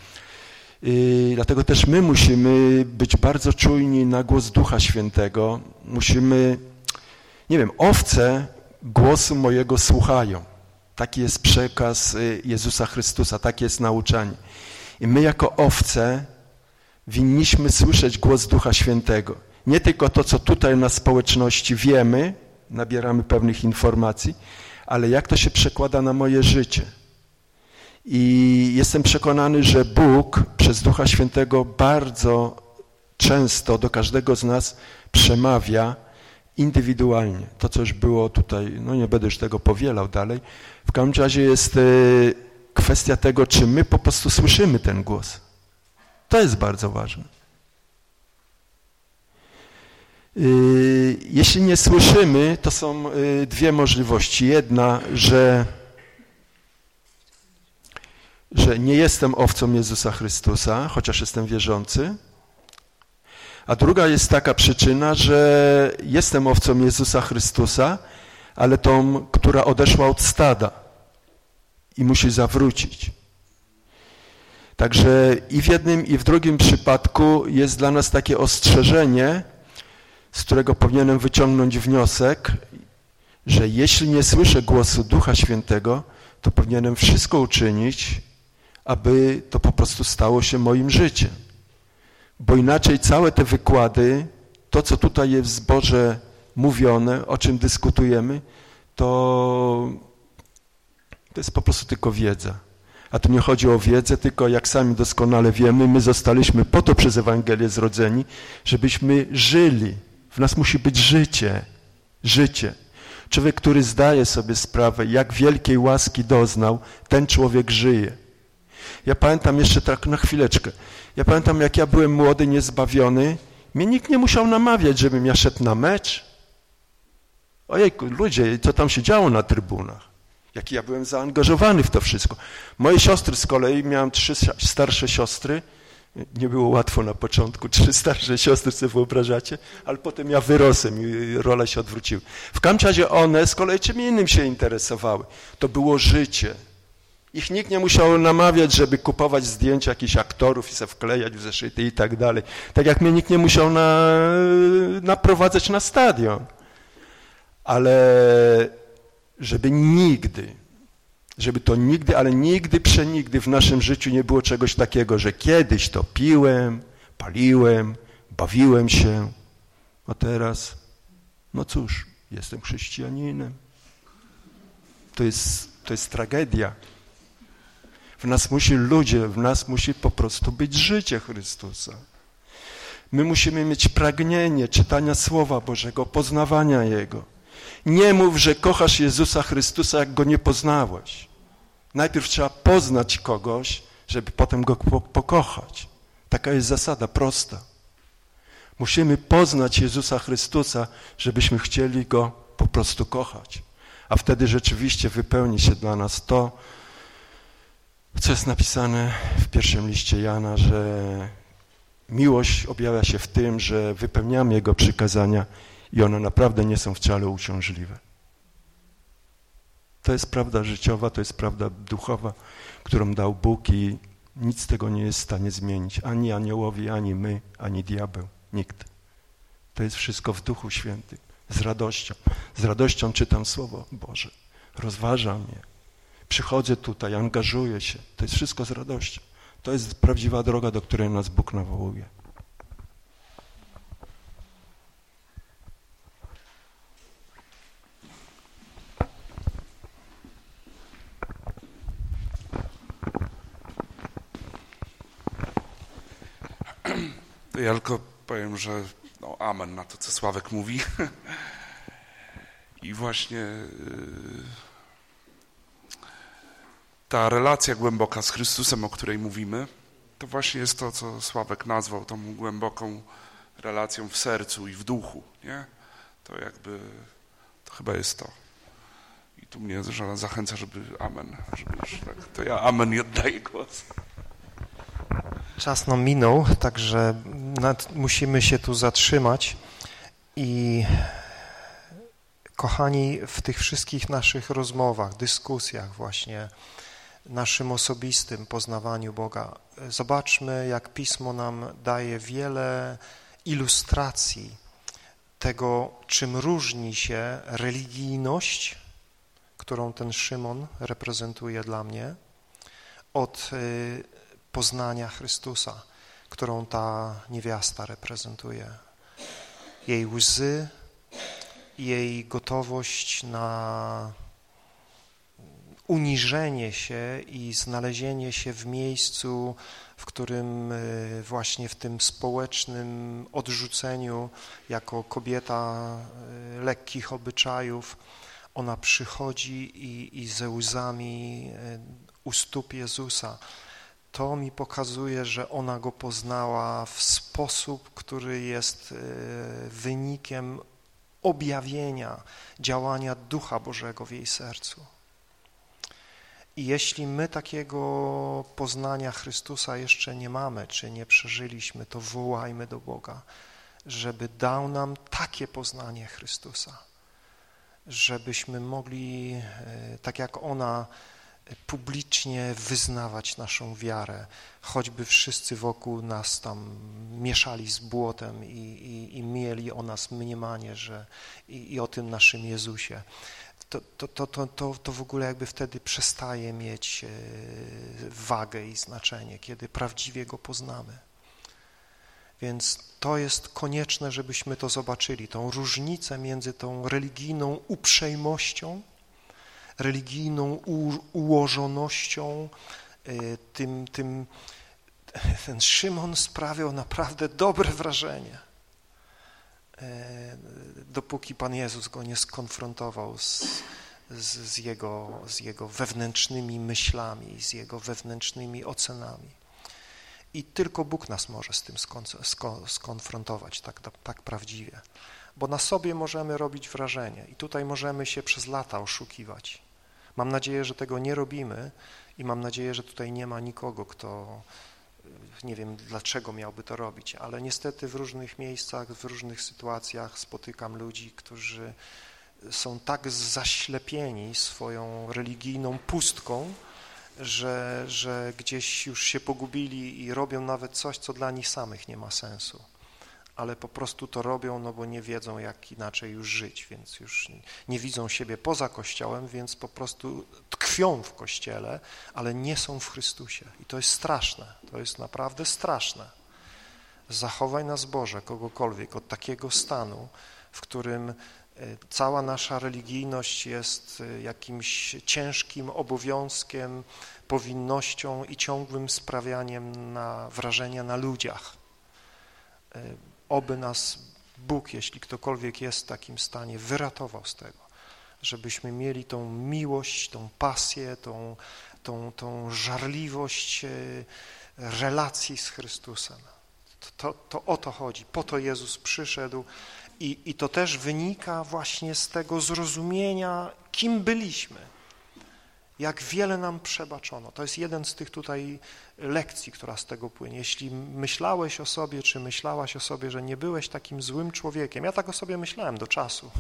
I dlatego też my musimy być bardzo czujni na głos Ducha Świętego. Musimy, nie wiem, owce głosu mojego słuchają. Taki jest przekaz y, Jezusa Chrystusa, takie jest nauczanie. I my jako owce winniśmy słyszeć głos Ducha Świętego. Nie tylko to, co tutaj na społeczności wiemy, nabieramy pewnych informacji, ale jak to się przekłada na moje życie. I jestem przekonany, że Bóg przez Ducha Świętego bardzo często do każdego z nas przemawia indywidualnie. To, co już było tutaj, no nie będę już tego powielał dalej. W każdym razie jest e, kwestia tego, czy my po prostu słyszymy ten głos. To jest bardzo ważne. E, jeśli nie słyszymy, to są e, dwie możliwości. Jedna, że że nie jestem owcą Jezusa Chrystusa, chociaż jestem wierzący. A druga jest taka przyczyna, że jestem owcą Jezusa Chrystusa, ale tą, która odeszła od stada i musi zawrócić. Także i w jednym, i w drugim przypadku jest dla nas takie ostrzeżenie, z którego powinienem wyciągnąć wniosek, że jeśli nie słyszę głosu Ducha Świętego, to powinienem wszystko uczynić, aby to po prostu stało się moim życiem. Bo inaczej całe te wykłady, to co tutaj jest w zborze mówione, o czym dyskutujemy, to, to jest po prostu tylko wiedza. A tu nie chodzi o wiedzę, tylko jak sami doskonale wiemy, my zostaliśmy po to przez Ewangelię zrodzeni, żebyśmy żyli. W nas musi być życie. Życie. Człowiek, który zdaje sobie sprawę, jak wielkiej łaski doznał, ten człowiek żyje. Ja pamiętam jeszcze tak na chwileczkę. Ja pamiętam, jak ja byłem młody, niezbawiony, mnie nikt nie musiał namawiać, żebym ja szedł na mecz. Ojejku, ludzie, co tam się działo na trybunach? Jaki ja byłem zaangażowany w to wszystko. Moje siostry z kolei, miałem trzy starsze siostry, nie było łatwo na początku, trzy starsze siostry, sobie wyobrażacie, ale potem ja wyrosłem i role się odwróciły. W każdym razie one z kolei czym innym się interesowały. To było życie, ich nikt nie musiał namawiać, żeby kupować zdjęcia jakichś aktorów i se wklejać w zeszyty i tak dalej. Tak jak mnie nikt nie musiał na, naprowadzać na stadion. Ale żeby nigdy, żeby to nigdy, ale nigdy, przenigdy w naszym życiu nie było czegoś takiego, że kiedyś to piłem, paliłem, bawiłem się, a teraz, no cóż, jestem chrześcijaninem. To jest, to jest tragedia. W nas musi ludzie, w nas musi po prostu być życie Chrystusa. My musimy mieć pragnienie czytania Słowa Bożego, poznawania Jego. Nie mów, że kochasz Jezusa Chrystusa, jak Go nie poznałeś. Najpierw trzeba poznać kogoś, żeby potem Go pokochać. Taka jest zasada prosta. Musimy poznać Jezusa Chrystusa, żebyśmy chcieli Go po prostu kochać. A wtedy rzeczywiście wypełni się dla nas to, co jest napisane w pierwszym liście Jana, że miłość objawia się w tym, że wypełniamy Jego przykazania i one naprawdę nie są wcale uciążliwe. To jest prawda życiowa, to jest prawda duchowa, którą dał Bóg i nic tego nie jest w stanie zmienić. Ani aniołowi, ani my, ani diabeł. Nikt. To jest wszystko w Duchu Świętym. Z radością. Z radością czytam Słowo Boże. Rozważam je. Przychodzę tutaj, angażuję się. To jest wszystko z radością. To jest prawdziwa droga, do której nas Bóg nawołuje. Ja tylko powiem, że no, amen na to, co Sławek mówi. [laughs] I właśnie yy, ta relacja głęboka z Chrystusem, o której mówimy, to właśnie jest to, co Sławek nazwał tą głęboką relacją w sercu i w duchu, nie? To jakby, to chyba jest to. I tu mnie żona zachęca, żeby amen, żeby już tak, to ja amen i oddaję głos. Czas nam minął, także nad, musimy się tu zatrzymać. I kochani, w tych wszystkich naszych rozmowach, dyskusjach właśnie, naszym osobistym poznawaniu Boga, zobaczmy, jak Pismo nam daje wiele ilustracji tego, czym różni się religijność, którą ten Szymon reprezentuje dla mnie, od y, poznania Chrystusa, którą ta niewiasta reprezentuje. Jej łzy, jej gotowość na uniżenie się i znalezienie się w miejscu, w którym y, właśnie w tym społecznym odrzuceniu jako kobieta y, lekkich obyczajów ona przychodzi i, i ze łzami y, u stóp Jezusa to mi pokazuje, że ona go poznała w sposób, który jest e, wynikiem objawienia działania Ducha Bożego w jej sercu. I jeśli my takiego poznania Chrystusa jeszcze nie mamy, czy nie przeżyliśmy, to wołajmy do Boga, żeby dał nam takie poznanie Chrystusa, żebyśmy mogli, e, tak jak ona publicznie wyznawać naszą wiarę, choćby wszyscy wokół nas tam mieszali z błotem i, i, i mieli o nas mniemanie, że i, i o tym naszym Jezusie. To, to, to, to, to, to w ogóle jakby wtedy przestaje mieć e, wagę i znaczenie, kiedy prawdziwie Go poznamy. Więc to jest konieczne, żebyśmy to zobaczyli, tą różnicę między tą religijną uprzejmością, religijną ułożonością, e, tym, tym, [laughs] ten Szymon sprawiał naprawdę dobre wrażenie, e, dopóki Pan Jezus go nie skonfrontował z, z, z, jego, z jego wewnętrznymi myślami, z jego wewnętrznymi ocenami. I tylko Bóg nas może z tym skonfrontować tak, tak prawdziwie, bo na sobie możemy robić wrażenie i tutaj możemy się przez lata oszukiwać. Mam nadzieję, że tego nie robimy i mam nadzieję, że tutaj nie ma nikogo, kto nie wiem dlaczego miałby to robić, ale niestety w różnych miejscach, w różnych sytuacjach spotykam ludzi, którzy są tak zaślepieni swoją religijną pustką, że, że gdzieś już się pogubili i robią nawet coś, co dla nich samych nie ma sensu ale po prostu to robią, no bo nie wiedzą, jak inaczej już żyć, więc już nie widzą siebie poza Kościołem, więc po prostu tkwią w Kościele, ale nie są w Chrystusie. I to jest straszne, to jest naprawdę straszne. Zachowaj nas Boże, kogokolwiek, od takiego stanu, w którym e, cała nasza religijność jest e, jakimś ciężkim obowiązkiem, powinnością i ciągłym sprawianiem na wrażenia na ludziach e, Oby nas Bóg, jeśli ktokolwiek jest w takim stanie, wyratował z tego, żebyśmy mieli tą miłość, tą pasję, tą, tą, tą żarliwość e, relacji z Chrystusem. To, to, o to chodzi, po to Jezus przyszedł i, i to też wynika właśnie z tego zrozumienia, kim byliśmy jak wiele nam przebaczono. To jest jeden z tych tutaj lekcji, która z tego płynie. Jeśli myślałeś o sobie, czy myślałaś o sobie, że nie byłeś takim złym człowiekiem, ja tak o sobie myślałem do czasu,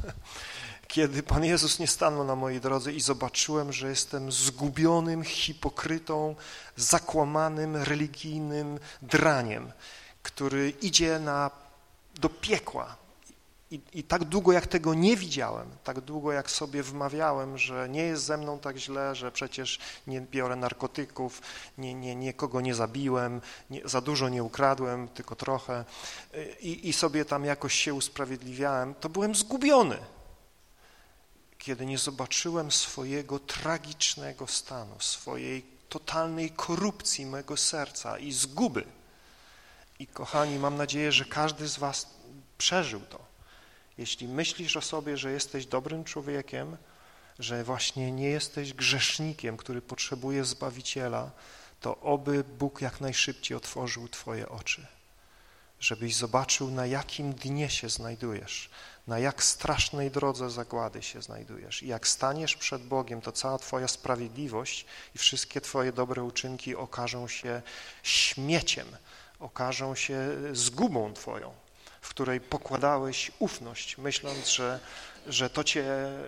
[laughs] kiedy Pan Jezus nie stanął na mojej drodze i zobaczyłem, że jestem zgubionym hipokrytą, zakłamanym, religijnym draniem, który idzie na, do piekła I, I tak długo jak tego nie widziałem, tak długo jak sobie wmawiałem, że nie jest ze mną tak źle, że przecież nie biorę narkotyków, nie, nie, nikogo nie zabiłem, nie, za dużo nie ukradłem, tylko trochę i, i sobie tam jakoś się usprawiedliwiałem, to byłem zgubiony kiedy nie zobaczyłem swojego tragicznego stanu, swojej totalnej korupcji mego serca i zguby. I kochani, mam nadzieję, że każdy z was przeżył to. Jeśli myślisz o sobie, że jesteś dobrym człowiekiem, że właśnie nie jesteś grzesznikiem, który potrzebuje Zbawiciela, to oby Bóg jak najszybciej otworzył twoje oczy, żebyś zobaczył, na jakim dnie się znajdujesz, na jak strasznej drodze zagłady się znajdujesz. I jak staniesz przed Bogiem, to cała Twoja sprawiedliwość i wszystkie Twoje dobre uczynki okażą się śmieciem, okażą się zgubą Twoją, w której pokładałeś ufność, myśląc, że, że to Cię e,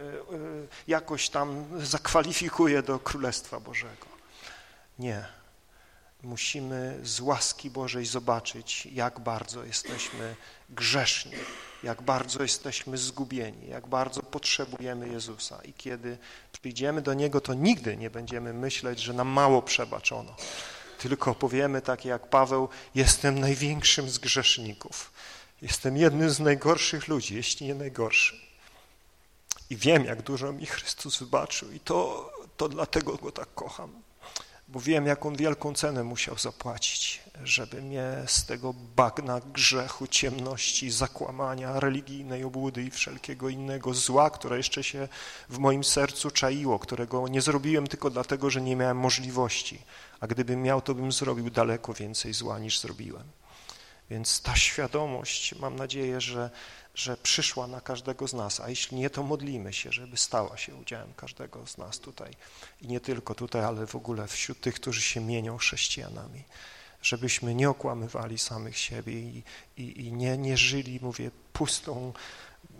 jakoś tam zakwalifikuje do Królestwa Bożego. Nie. Musimy z łaski Bożej zobaczyć, jak bardzo jesteśmy grzeszni, jak bardzo jesteśmy zgubieni, jak bardzo potrzebujemy Jezusa. I kiedy przyjdziemy do Niego, to nigdy nie będziemy myśleć, że nam mało przebaczono, tylko powiemy tak jak Paweł, jestem największym z grzeszników. Jestem jednym z najgorszych ludzi, jeśli nie najgorszy. I wiem, jak dużo mi Chrystus wybaczył i to, to dlatego Go tak kocham bo wiem, jaką wielką cenę musiał zapłacić, żeby mnie z tego bagna grzechu, ciemności, zakłamania, religijnej obłudy i wszelkiego innego zła, które jeszcze się w moim sercu czaiło, którego nie zrobiłem tylko dlatego, że nie miałem możliwości, a gdybym miał, to bym zrobił daleko więcej zła niż zrobiłem. Więc ta świadomość, mam nadzieję, że że przyszła na każdego z nas, a jeśli nie, to modlimy się, żeby stała się udziałem każdego z nas tutaj i nie tylko tutaj, ale w ogóle wśród tych, którzy się mienią chrześcijanami, żebyśmy nie okłamywali samych siebie i, i, i nie, nie żyli, mówię, pustą,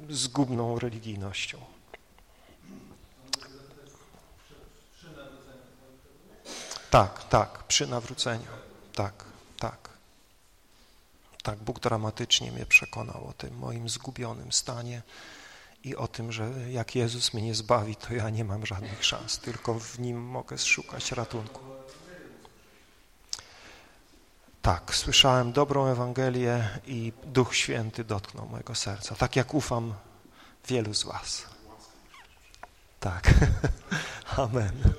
zgubną religijnością. Tak, tak, przy nawróceniu, tak, tak. Tak, Bóg dramatycznie mnie przekonał o tym moim zgubionym stanie i o tym, że jak Jezus mnie nie zbawi, to ja nie mam żadnych szans, tylko w Nim mogę szukać ratunku. Tak, słyszałem dobrą Ewangelię i Duch Święty dotknął mojego serca, tak jak ufam wielu z was. Tak, [laughs] amen.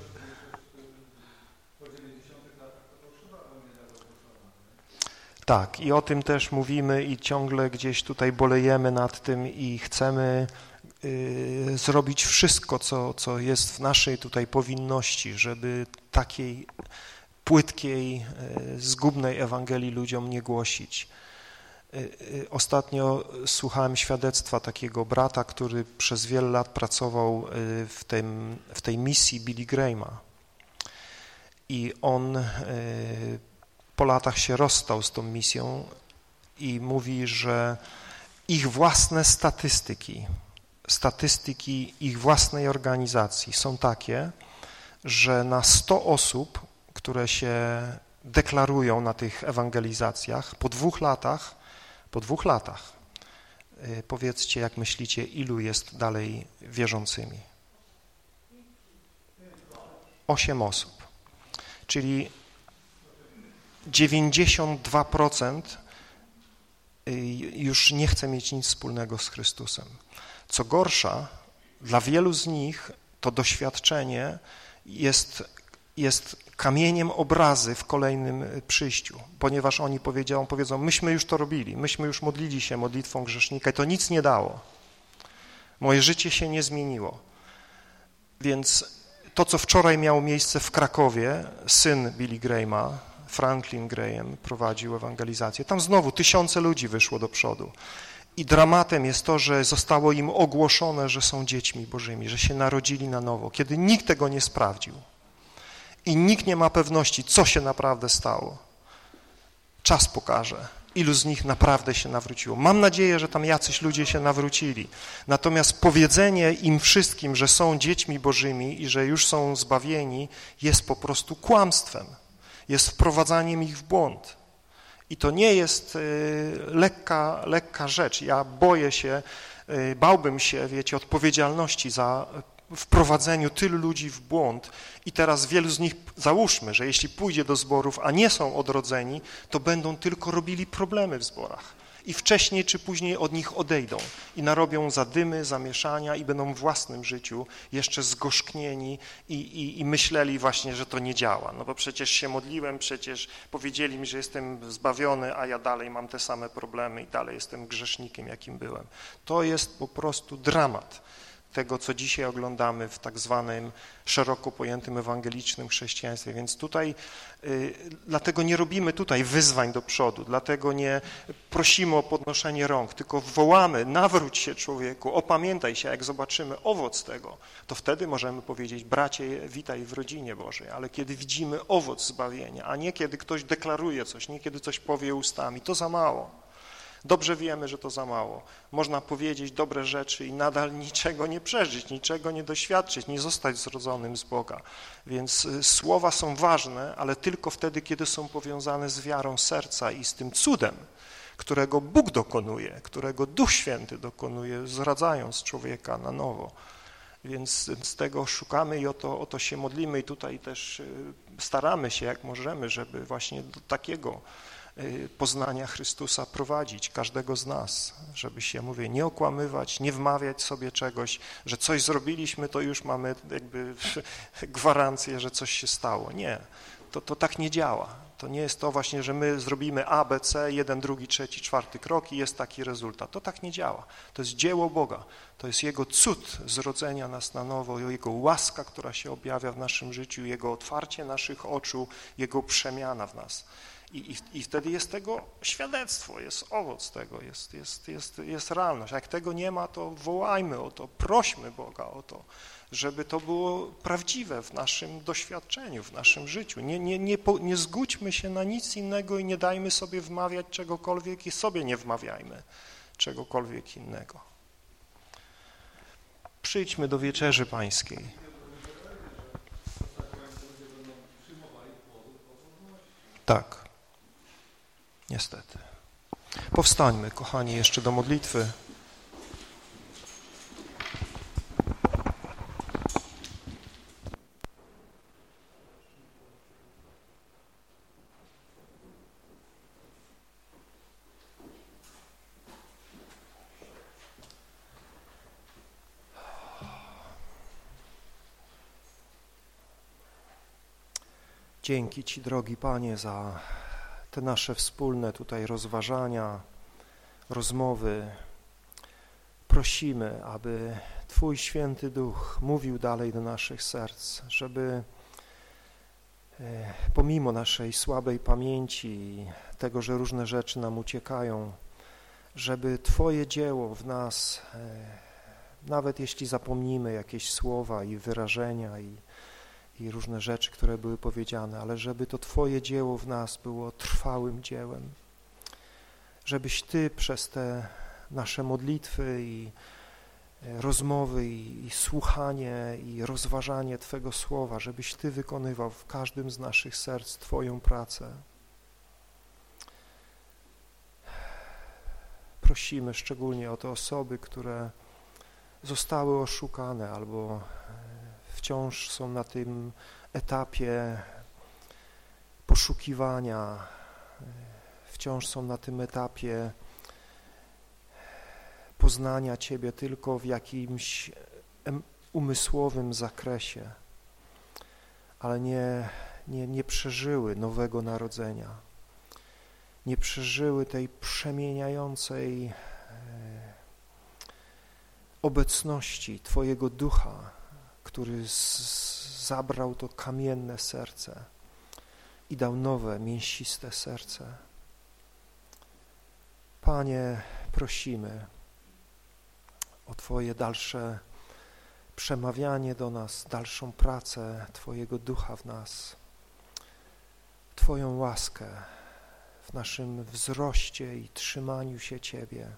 Tak, i o tym też mówimy i ciągle gdzieś tutaj bolejemy nad tym i chcemy y, zrobić wszystko, co, co jest w naszej tutaj powinności, żeby takiej płytkiej, y, zgubnej Ewangelii ludziom nie głosić. Y, ostatnio słuchałem świadectwa takiego brata, który przez wiele lat pracował w, tym, w tej misji Billy Grahama i on po latach się rozstał z tą misją i mówi, że ich własne statystyki, statystyki ich własnej organizacji są takie, że na 100 osób, które się deklarują na tych ewangelizacjach, po dwóch latach, po dwóch latach, y, powiedzcie, jak myślicie, ilu jest dalej wierzącymi? Osiem osób. Czyli 92% y, już nie chce mieć nic wspólnego z Chrystusem. Co gorsza, dla wielu z nich to doświadczenie jest, jest kamieniem obrazy w kolejnym przyjściu, ponieważ oni powiedzą, powiedzą, myśmy już to robili, myśmy już modlili się modlitwą grzesznika i to nic nie dało. Moje życie się nie zmieniło. Więc to, co wczoraj miało miejsce w Krakowie, syn Billy Grahama, Franklin Graham prowadził ewangelizację. Tam znowu tysiące ludzi wyszło do przodu. I dramatem jest to, że zostało im ogłoszone, że są dziećmi bożymi, że się narodzili na nowo, kiedy nikt tego nie sprawdził. I nikt nie ma pewności, co się naprawdę stało. Czas pokaże, ilu z nich naprawdę się nawróciło. Mam nadzieję, że tam jacyś ludzie się nawrócili. Natomiast powiedzenie im wszystkim, że są dziećmi bożymi i że już są zbawieni, jest po prostu kłamstwem jest wprowadzaniem ich w błąd. I to nie jest y, lekka, lekka rzecz. Ja boję się, y, bałbym się, wiecie, odpowiedzialności za wprowadzeniu tylu ludzi w błąd i teraz wielu z nich, załóżmy, że jeśli pójdzie do zborów, a nie są odrodzeni, to będą tylko robili problemy w zborach i wcześniej czy później od nich odejdą i narobią zadymy, zamieszania i będą w własnym życiu jeszcze zgorzknieni i, i, i myśleli właśnie, że to nie działa. No bo przecież się modliłem, przecież powiedzieli mi, że jestem zbawiony, a ja dalej mam te same problemy i dalej jestem grzesznikiem, jakim byłem. To jest po prostu dramat tego, co dzisiaj oglądamy w tak zwanym szeroko pojętym ewangelicznym chrześcijaństwie. Więc tutaj, y, dlatego nie robimy tutaj wyzwań do przodu, dlatego nie prosimy o podnoszenie rąk, tylko wołamy, nawróć się człowieku, opamiętaj się, jak zobaczymy owoc tego, to wtedy możemy powiedzieć, bracie, witaj w rodzinie Bożej, ale kiedy widzimy owoc zbawienia, a nie kiedy ktoś deklaruje coś, nie kiedy coś powie ustami, to za mało. Dobrze wiemy, że to za mało. Można powiedzieć dobre rzeczy i nadal [laughs] niczego nie przeżyć, niczego nie doświadczyć, nie zostać zrodzonym z Boga. Więc y, słowa są ważne, ale tylko wtedy, kiedy są powiązane z wiarą serca i z tym cudem, którego Bóg dokonuje, którego Duch Święty dokonuje, zradzając człowieka na nowo. Więc z tego szukamy i o to, o to się modlimy i tutaj też y, staramy się, jak możemy, żeby właśnie do takiego poznania Chrystusa prowadzić każdego z nas, żeby się, mówię, nie okłamywać, nie wmawiać sobie czegoś, że coś zrobiliśmy, to już mamy jakby [laughs] gwarancję, że coś się stało. Nie, to, to tak nie działa. To nie jest to właśnie, że my zrobimy A, B, C, jeden, drugi, trzeci, czwarty krok i jest taki rezultat. To tak nie działa. To jest dzieło Boga. To jest Jego cud zrodzenia nas na nowo, Jego łaska, która się objawia w naszym życiu, Jego otwarcie naszych oczu, Jego przemiana w nas. I, i, I wtedy jest tego świadectwo, jest owoc tego, jest, jest, jest, jest realność. Jak tego nie ma, to wołajmy o to, prośmy Boga o to, żeby to było prawdziwe w naszym doświadczeniu, w naszym życiu. Nie, nie, nie, nie zgódźmy się na nic innego i nie dajmy sobie wmawiać czegokolwiek i sobie nie wmawiajmy czegokolwiek innego. Przyjdźmy do wieczerzy pańskiej. Tak. Niestety. Powstańmy, kochani, jeszcze do modlitwy. Dzięki Ci, drogi Panie, za te nasze wspólne tutaj rozważania, rozmowy. Prosimy, aby Twój Święty Duch mówił dalej do naszych serc, żeby e, pomimo naszej słabej pamięci, tego, że różne rzeczy nam uciekają, żeby Twoje dzieło w nas, e, nawet jeśli zapomnimy jakieś słowa i wyrażenia i i różne rzeczy, które były powiedziane, ale żeby to Twoje dzieło w nas było trwałym dziełem, żebyś Ty przez te nasze modlitwy i e, rozmowy i, i słuchanie i rozważanie Twego Słowa, żebyś Ty wykonywał w każdym z naszych serc Twoją pracę. Prosimy szczególnie o te osoby, które zostały oszukane albo wciąż są na tym etapie poszukiwania, wciąż są na tym etapie poznania Ciebie tylko w jakimś umysłowym zakresie, ale nie, nie, nie przeżyły nowego narodzenia, nie przeżyły tej przemieniającej e, obecności Twojego ducha, który zabrał to kamienne serce i dał nowe, mięsiste serce. Panie, prosimy o Twoje dalsze przemawianie do nas, dalszą pracę Twojego ducha w nas, Twoją łaskę w naszym wzroście i trzymaniu się Ciebie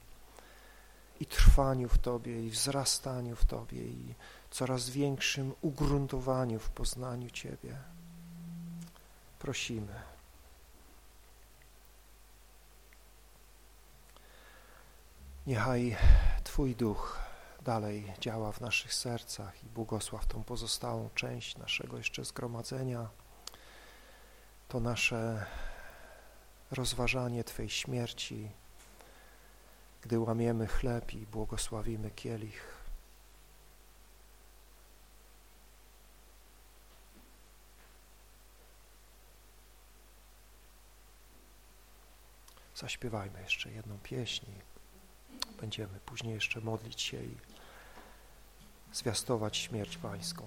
i trwaniu w Tobie i wzrastaniu w Tobie i coraz większym ugruntowaniu w poznaniu Ciebie. Prosimy. Niechaj Twój duch dalej działa w naszych sercach i błogosław tą pozostałą część naszego jeszcze zgromadzenia, to nasze rozważanie Twej śmierci, gdy łamiemy chleb i błogosławimy kielich. Zaśpiewajmy jeszcze jedną pieśń. Będziemy później jeszcze modlić się i zwiastować śmierć Pańską.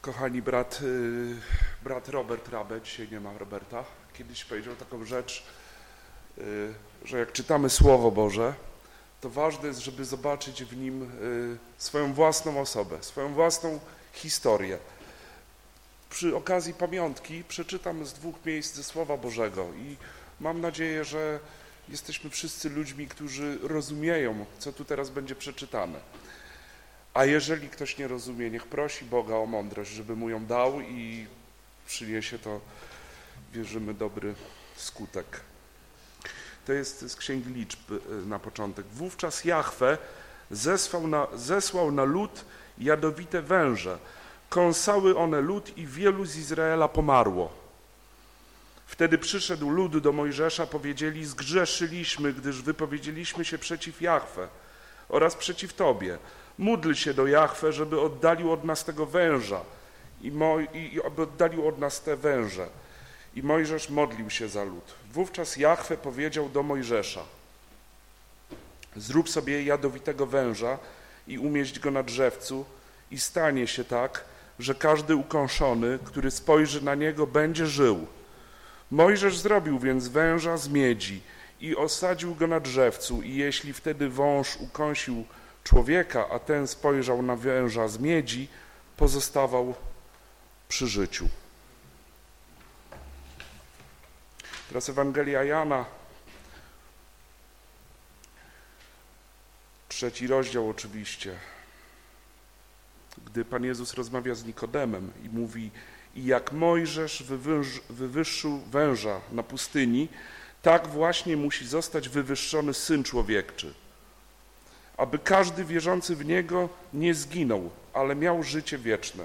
Kochani, brat, y, brat Robert Rabe, dzisiaj nie ma Roberta, kiedyś powiedział taką rzecz, y, że jak czytamy Słowo Boże, to ważne jest, żeby zobaczyć w nim y, swoją własną osobę, swoją własną historię. Przy okazji pamiątki przeczytam z dwóch miejsc ze Słowa Bożego i mam nadzieję, że jesteśmy wszyscy ludźmi, którzy rozumieją, co tu teraz będzie przeczytane. A jeżeli ktoś nie rozumie, niech prosi Boga o mądrość, żeby mu ją dał i przyniesie to, wierzymy, dobry skutek. To jest z Księgi Liczb y, na początek. Wówczas Jahwe zesłał na, zesłał na lud jadowite węże. Kąsały one lud i wielu z Izraela pomarło. Wtedy przyszedł lud do Mojżesza, powiedzieli, zgrzeszyliśmy, gdyż wypowiedzieliśmy się przeciw Jahwe oraz przeciw Tobie. Módl się do Jahwe, żeby oddalił od nas tego węża i, mo, i, i aby oddalił od nas te węże. I Mojżesz modlił się za lud. Wówczas Jahwe powiedział do Mojżesza, zrób sobie jadowitego węża i umieść go na drzewcu i stanie się tak, że każdy ukąszony, który spojrzy na niego, będzie żył. Mojżesz zrobił więc węża z miedzi i osadził go na drzewcu i jeśli wtedy wąż ukąsił człowieka, a ten spojrzał na węża z miedzi, pozostawał przy życiu. Teraz Ewangelia Jana, trzeci rozdział oczywiście, gdy Pan Jezus rozmawia z Nikodemem i mówi i jak Mojżesz wywyższył węża na pustyni, tak właśnie musi zostać wywyższony Syn Człowiekczy, aby każdy wierzący w Niego nie zginął, ale miał życie wieczne.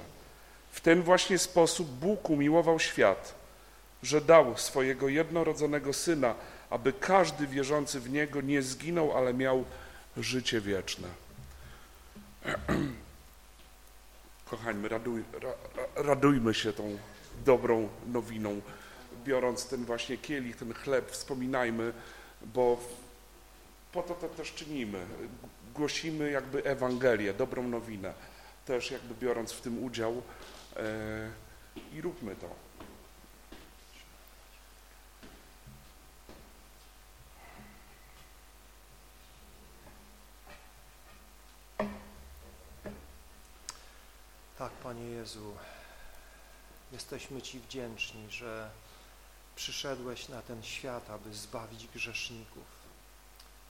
W ten właśnie sposób Bóg umiłował świat, że dał swojego jednorodzonego Syna, aby każdy wierzący w Niego nie zginął, ale miał życie wieczne. [clears throat] Kochani, raduj, radujmy się tą dobrą nowiną, biorąc ten właśnie kielich, ten chleb, wspominajmy, bo po to to też czynimy. Głosimy jakby Ewangelię, dobrą nowinę, też jakby biorąc w tym udział e, i róbmy to. Tak, Panie Jezu, jesteśmy Ci wdzięczni, że przyszedłeś na ten świat, aby zbawić grzeszników,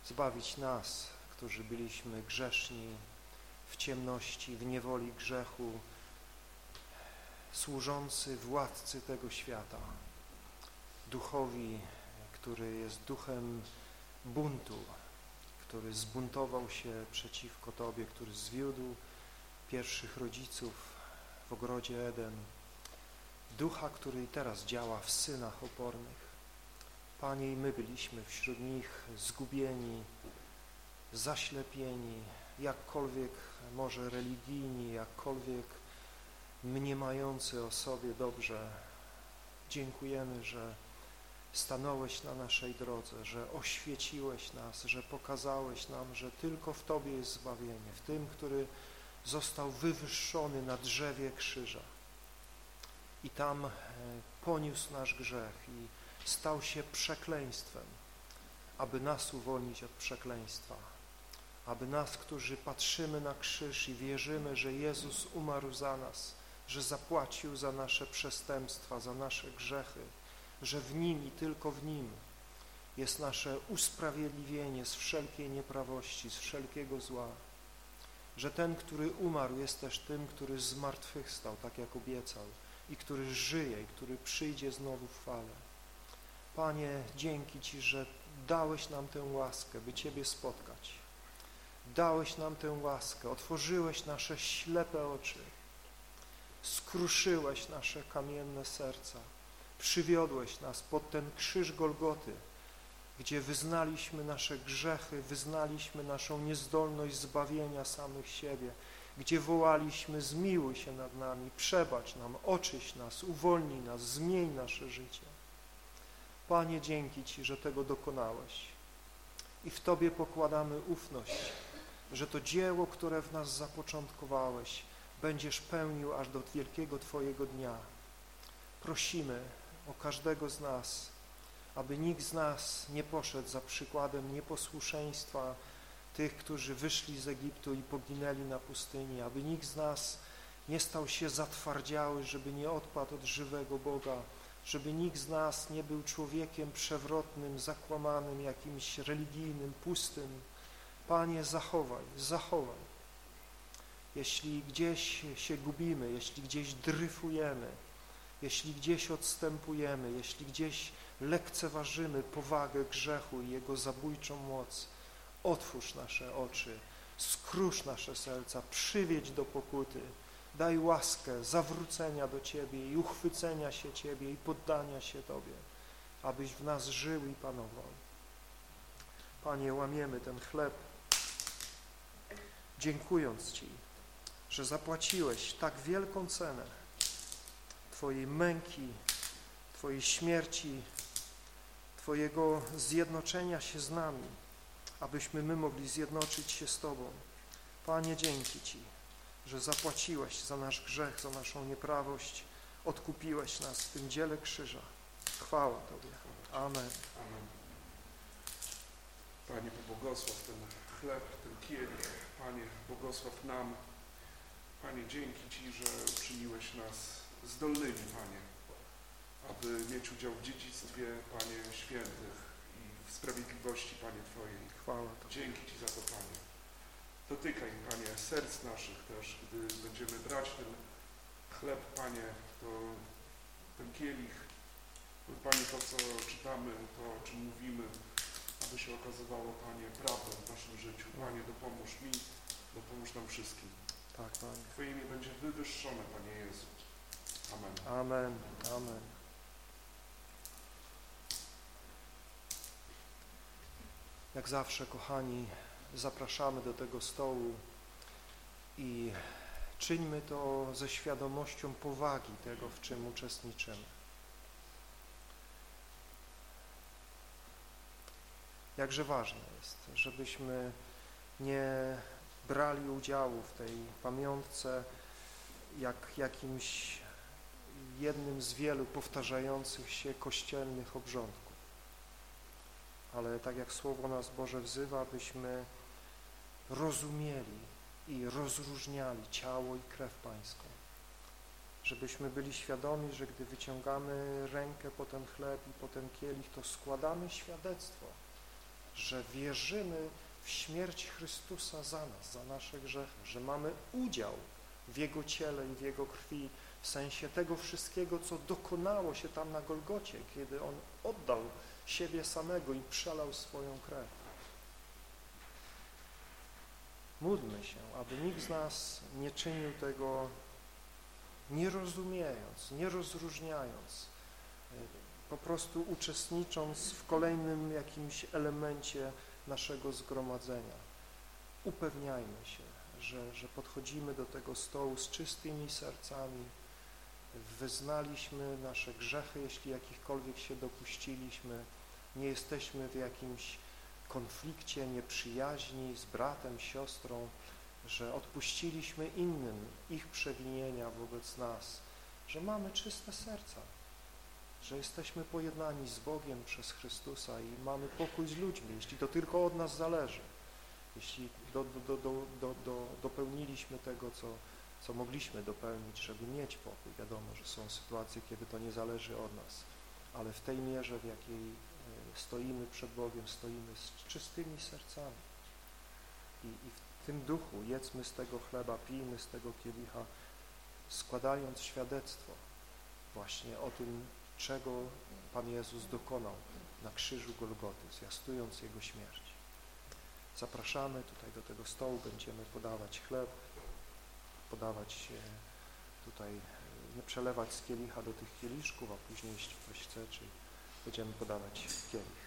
zbawić nas, którzy byliśmy grzeszni w ciemności, w niewoli grzechu, służący władcy tego świata, duchowi, który jest duchem buntu, który zbuntował się przeciwko Tobie, który zwiódł pierwszych rodziców w ogrodzie Eden, ducha, który teraz działa w synach opornych. Panie, i my byliśmy wśród nich zgubieni, zaślepieni, jakkolwiek może religijni, jakkolwiek mniemający o sobie dobrze. Dziękujemy, że stanąłeś na naszej drodze, że oświeciłeś nas, że pokazałeś nam, że tylko w Tobie jest zbawienie, w tym, który został wywyższony na drzewie krzyża i tam e, poniósł nasz grzech i stał się przekleństwem, aby nas uwolnić od przekleństwa, aby nas, którzy patrzymy na krzyż i wierzymy, że Jezus umarł za nas, że zapłacił za nasze przestępstwa, za nasze grzechy, że w Nim i tylko w Nim jest nasze usprawiedliwienie z wszelkiej nieprawości, z wszelkiego zła, że ten, który umarł, jest też tym, który zmartwychwstał, tak jak obiecał, i który żyje, i który przyjdzie znowu w fale. Panie, dzięki Ci, że dałeś nam tę łaskę, by Ciebie spotkać. Dałeś nam tę łaskę, otworzyłeś nasze ślepe oczy, skruszyłeś nasze kamienne serca, przywiodłeś nas pod ten krzyż Golgoty, gdzie wyznaliśmy nasze grzechy, wyznaliśmy naszą niezdolność zbawienia samych siebie, gdzie wołaliśmy zmiłuj się nad nami, przebacz nam, oczyś nas, uwolnij nas, zmień nasze życie. Panie, dzięki Ci, że tego dokonałeś i w Tobie pokładamy ufność, że to dzieło, które w nas zapoczątkowałeś, będziesz pełnił aż do wielkiego Twojego dnia. Prosimy o każdego z nas, aby nikt z nas nie poszedł za przykładem nieposłuszeństwa tych, którzy wyszli z Egiptu i poginęli na pustyni, aby nikt z nas nie stał się zatwardziały, żeby nie odpadł od żywego Boga, żeby nikt z nas nie był człowiekiem przewrotnym, zakłamanym, jakimś religijnym, pustym. Panie, zachowaj, zachowaj. Jeśli gdzieś się gubimy, jeśli gdzieś dryfujemy, jeśli gdzieś odstępujemy, jeśli gdzieś lekceważymy powagę grzechu i jego zabójczą moc, otwórz nasze oczy, skrusz nasze serca, przywiedź do pokuty, daj łaskę zawrócenia do Ciebie i uchwycenia się Ciebie i poddania się Tobie, abyś w nas żył i panował. Panie, łamiemy ten chleb, dziękując Ci, że zapłaciłeś tak wielką cenę Twojej męki, Twojej śmierci, Twojego zjednoczenia się z nami, abyśmy my mogli zjednoczyć się z Tobą. Panie, dzięki Ci, że zapłaciłeś za nasz grzech, za naszą nieprawość, odkupiłeś nas w tym dziele krzyża. Chwała Tobie. Amen. Amen. Panie, pobłogosław ten chleb, ten kielich. Panie, błogosław nam. Panie, dzięki Ci, że uczyniłeś nas zdolnymi, Panie, aby mieć udział w dziedzictwie, Panie, świętych i w sprawiedliwości, Panie Twojej. Chwała Tobie. Dzięki Ci za to, Panie. Dotykaj, Panie, serc naszych też, gdy będziemy brać ten chleb, Panie, to ten kielich, Panie, to co czytamy, to o czym mówimy, aby się okazywało, Panie, prawdą w naszym życiu. Panie, dopomóż mi, dopomóż nam wszystkim. Tak, Panie. Twoje imię będzie wywyższone, Panie Jezu. Amen. Amen, amen. Jak zawsze, kochani, zapraszamy do tego stołu i czyńmy to ze świadomością powagi tego, w czym uczestniczymy. Jakże ważne jest, żebyśmy nie brali udziału w tej pamiątce jak jakimś jednym z wielu powtarzających się kościelnych obrządków. Ale tak jak Słowo nas Boże wzywa, byśmy rozumieli i rozróżniali ciało i krew Pańską. Żebyśmy byli świadomi, że gdy wyciągamy rękę po ten chleb i po ten kielich, to składamy świadectwo, że wierzymy w śmierć Chrystusa za nas, za nasze grzechy, że mamy udział w Jego ciele i w Jego krwi, w sensie tego wszystkiego, co dokonało się tam na Golgocie, kiedy On oddał siebie samego i przelał swoją krew. Módlmy się, aby nikt z nas nie czynił tego nie rozumiejąc, nie rozróżniając, po prostu uczestnicząc w kolejnym jakimś elemencie naszego zgromadzenia. Upewniajmy się, że, że podchodzimy do tego stołu z czystymi sercami, wyznaliśmy nasze grzechy, jeśli jakichkolwiek się dopuściliśmy, nie jesteśmy w jakimś konflikcie, nieprzyjaźni z bratem, siostrą, że odpuściliśmy innym ich przewinienia wobec nas, że mamy czyste serca, że jesteśmy pojednani z Bogiem przez Chrystusa i mamy pokój z ludźmi, jeśli to tylko od nas zależy, jeśli do, do, do, do, do, dopełniliśmy tego, co, co mogliśmy dopełnić, żeby mieć pokój. Wiadomo, że są sytuacje, kiedy to nie zależy od nas, ale w tej mierze, w jakiej stoimy przed Bogiem, stoimy z czystymi sercami. I, I w tym duchu jedzmy z tego chleba, pijmy z tego kielicha, składając świadectwo właśnie o tym, czego Pan Jezus dokonał na krzyżu Golgoty, zwiastując Jego śmierć. Zapraszamy tutaj do tego stołu, będziemy podawać chleb, podawać tutaj, przelewać z kielicha do tych kieliszków, a później, jeśli ktoś chce, czyli będziemy podawać kielich.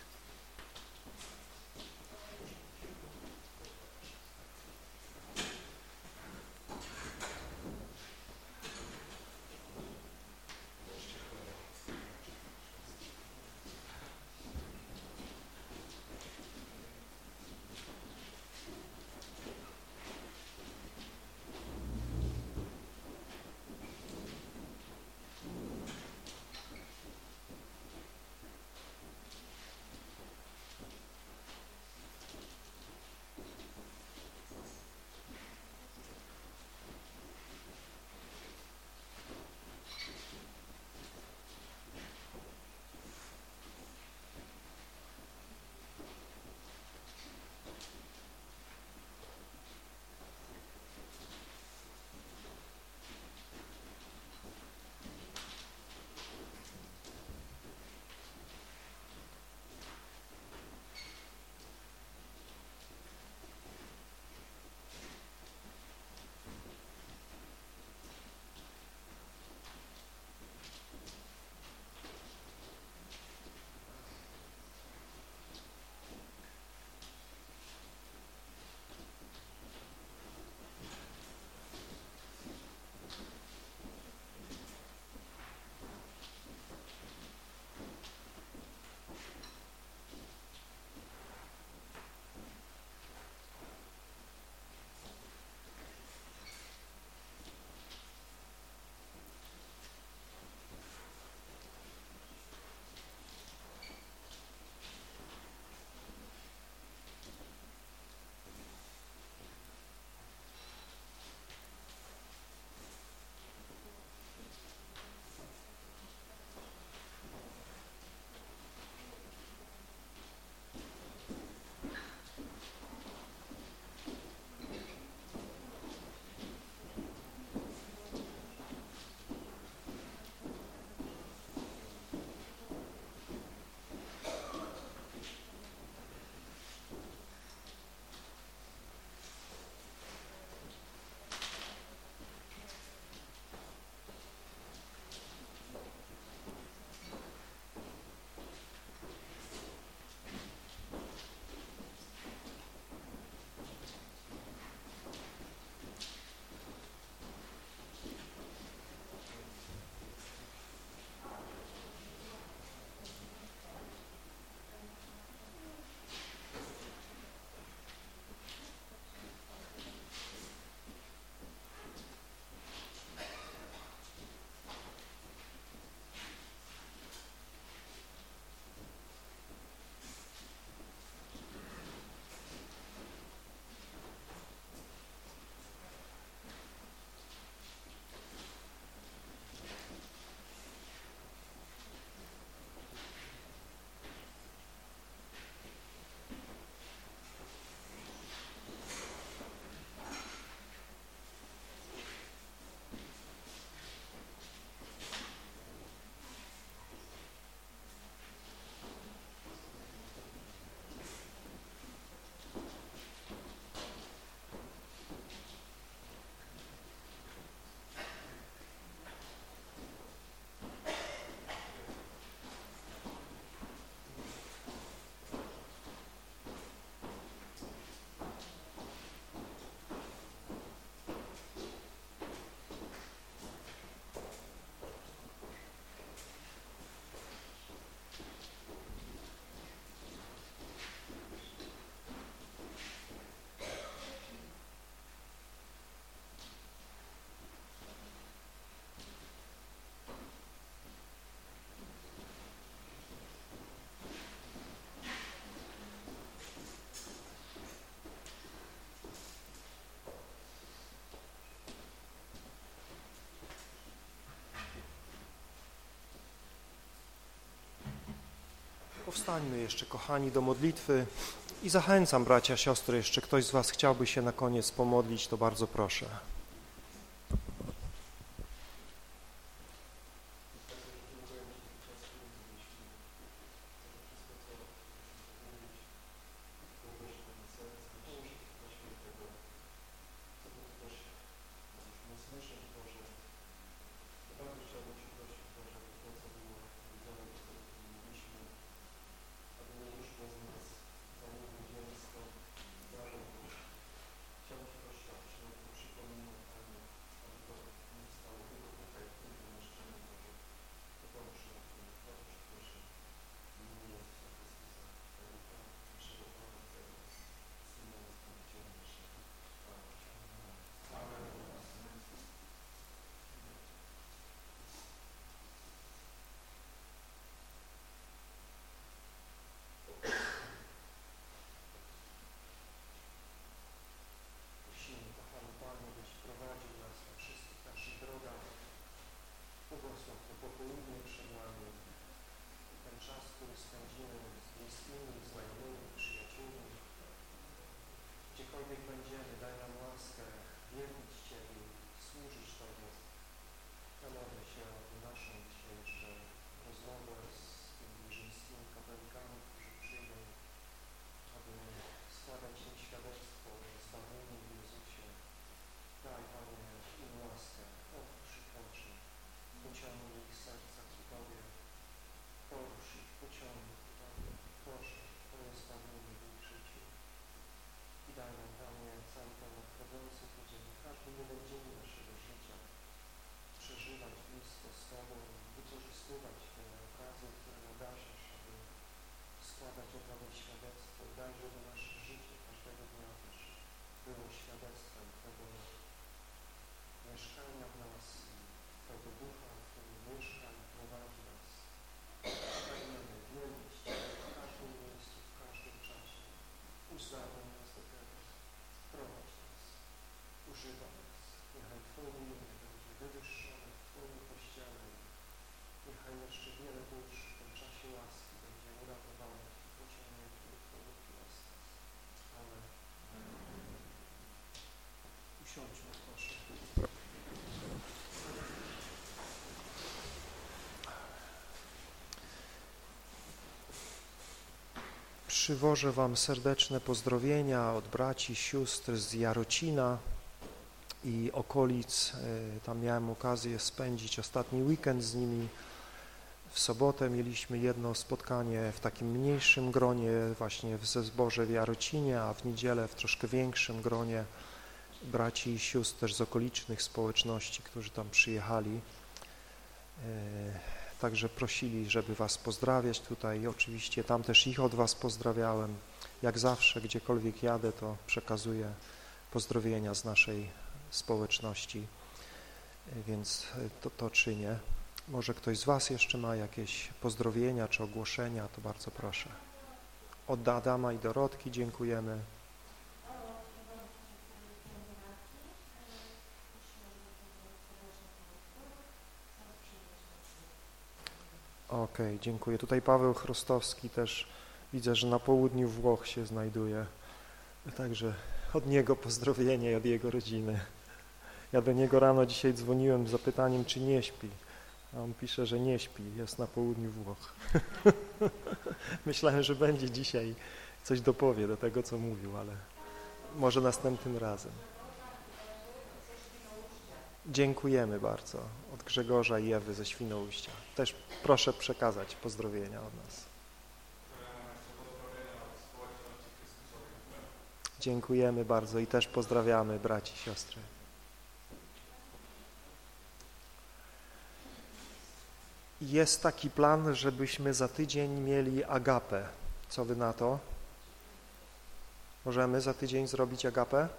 Powstańmy jeszcze, kochani, do modlitwy i zachęcam bracia, siostry, jeszcze ktoś z Was chciałby się na koniec pomodlić, to bardzo proszę. Przywożę Wam serdeczne pozdrowienia od braci, sióstr z Jarocina i okolic. E, tam miałem okazję spędzić ostatni weekend z nimi. W sobotę mieliśmy jedno spotkanie w takim mniejszym gronie właśnie w zborze w Jarocinie, a w niedzielę w troszkę większym gronie braci i sióstr z okolicznych społeczności, którzy tam przyjechali. E, Także prosili, żeby Was pozdrawiać tutaj. Oczywiście tam też ich od Was pozdrawiałem. Jak zawsze, gdziekolwiek jadę, to przekazuję pozdrowienia z naszej społeczności, więc to, to czynię. Może ktoś z Was jeszcze ma jakieś pozdrowienia czy ogłoszenia, to bardzo proszę. Od Adama i Dorotki dziękujemy. Okej, okay, dziękuję. Tutaj Paweł Chrostowski też widzę, że na południu Włoch się znajduje. Także od niego pozdrowienie od jego rodziny. Ja do niego rano dzisiaj dzwoniłem z zapytaniem, czy nie śpi. A on pisze, że nie śpi, jest na południu Włoch. [laughs] Myślałem, że będzie dzisiaj coś dopowie do tego, co mówił, ale może następnym razem. Dziękujemy bardzo od Grzegorza i Ewy ze Świnoujścia. Też proszę przekazać pozdrowienia od nas. Dziękujemy bardzo i też pozdrawiamy braci i siostry. Jest taki plan, żebyśmy za tydzień mieli agapę. Co wy na to? Możemy za tydzień zrobić agapę?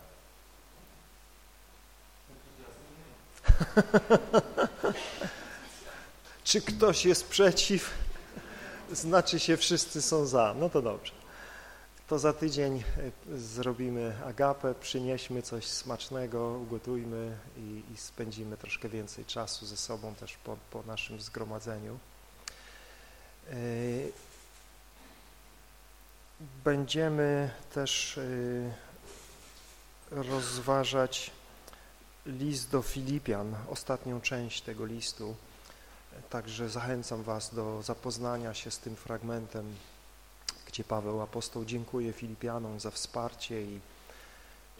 Czy ktoś jest przeciw? Znaczy się wszyscy są za. No to dobrze. To za tydzień e, zrobimy agapę, przynieśmy coś smacznego, ugotujmy i, i spędzimy troszkę więcej czasu ze sobą też po, po naszym zgromadzeniu. E, Będziemy też y, rozważać list do Filipian, ostatnią część tego listu. Także zachęcam Was do zapoznania się z tym fragmentem, gdzie Paweł apostoł dziękuje Filipianom za wsparcie i,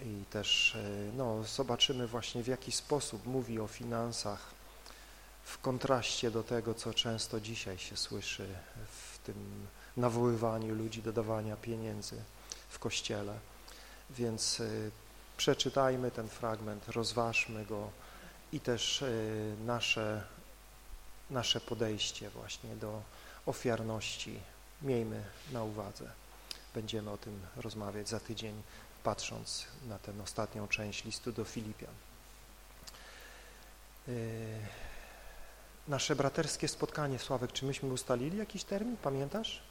i też y, no, zobaczymy właśnie w jaki sposób mówi o finansach w kontraście do tego, co często dzisiaj się słyszy w tym nawoływaniu ludzi do dawania pieniędzy w Kościele. Więc y, przeczytajmy ten fragment, rozważmy go i też y, nasze, nasze podejście właśnie do ofiarności miejmy na uwadze. Będziemy o tym rozmawiać za tydzień, patrząc na tę ostatnią część listu do Filipian. Y, nasze braterskie spotkanie, Sławek, czy myśmy ustalili jakiś termin, pamiętasz?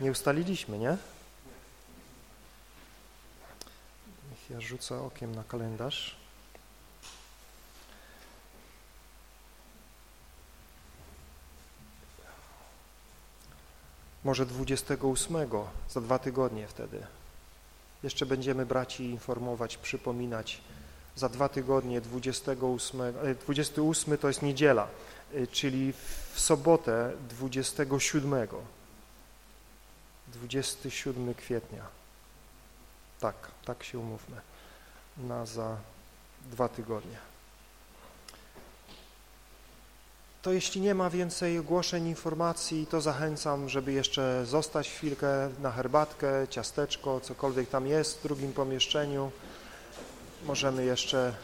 Nie ustaliliśmy, nie? Niech ja rzucę okiem na kalendarz. Może 28, za dwa tygodnie wtedy. Jeszcze będziemy braci informować, przypominać. Za dwa tygodnie, 28, 28 e, to jest niedziela, e, czyli w sobotę 27. 27 kwietnia. Tak, tak się umówmy. Na za dwa tygodnie. To jeśli nie ma więcej ogłoszeń, informacji, to zachęcam, żeby jeszcze zostać chwilkę na herbatkę, ciasteczko, cokolwiek tam jest w drugim pomieszczeniu. Możemy jeszcze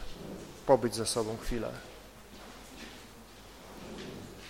pobyć ze sobą chwilę.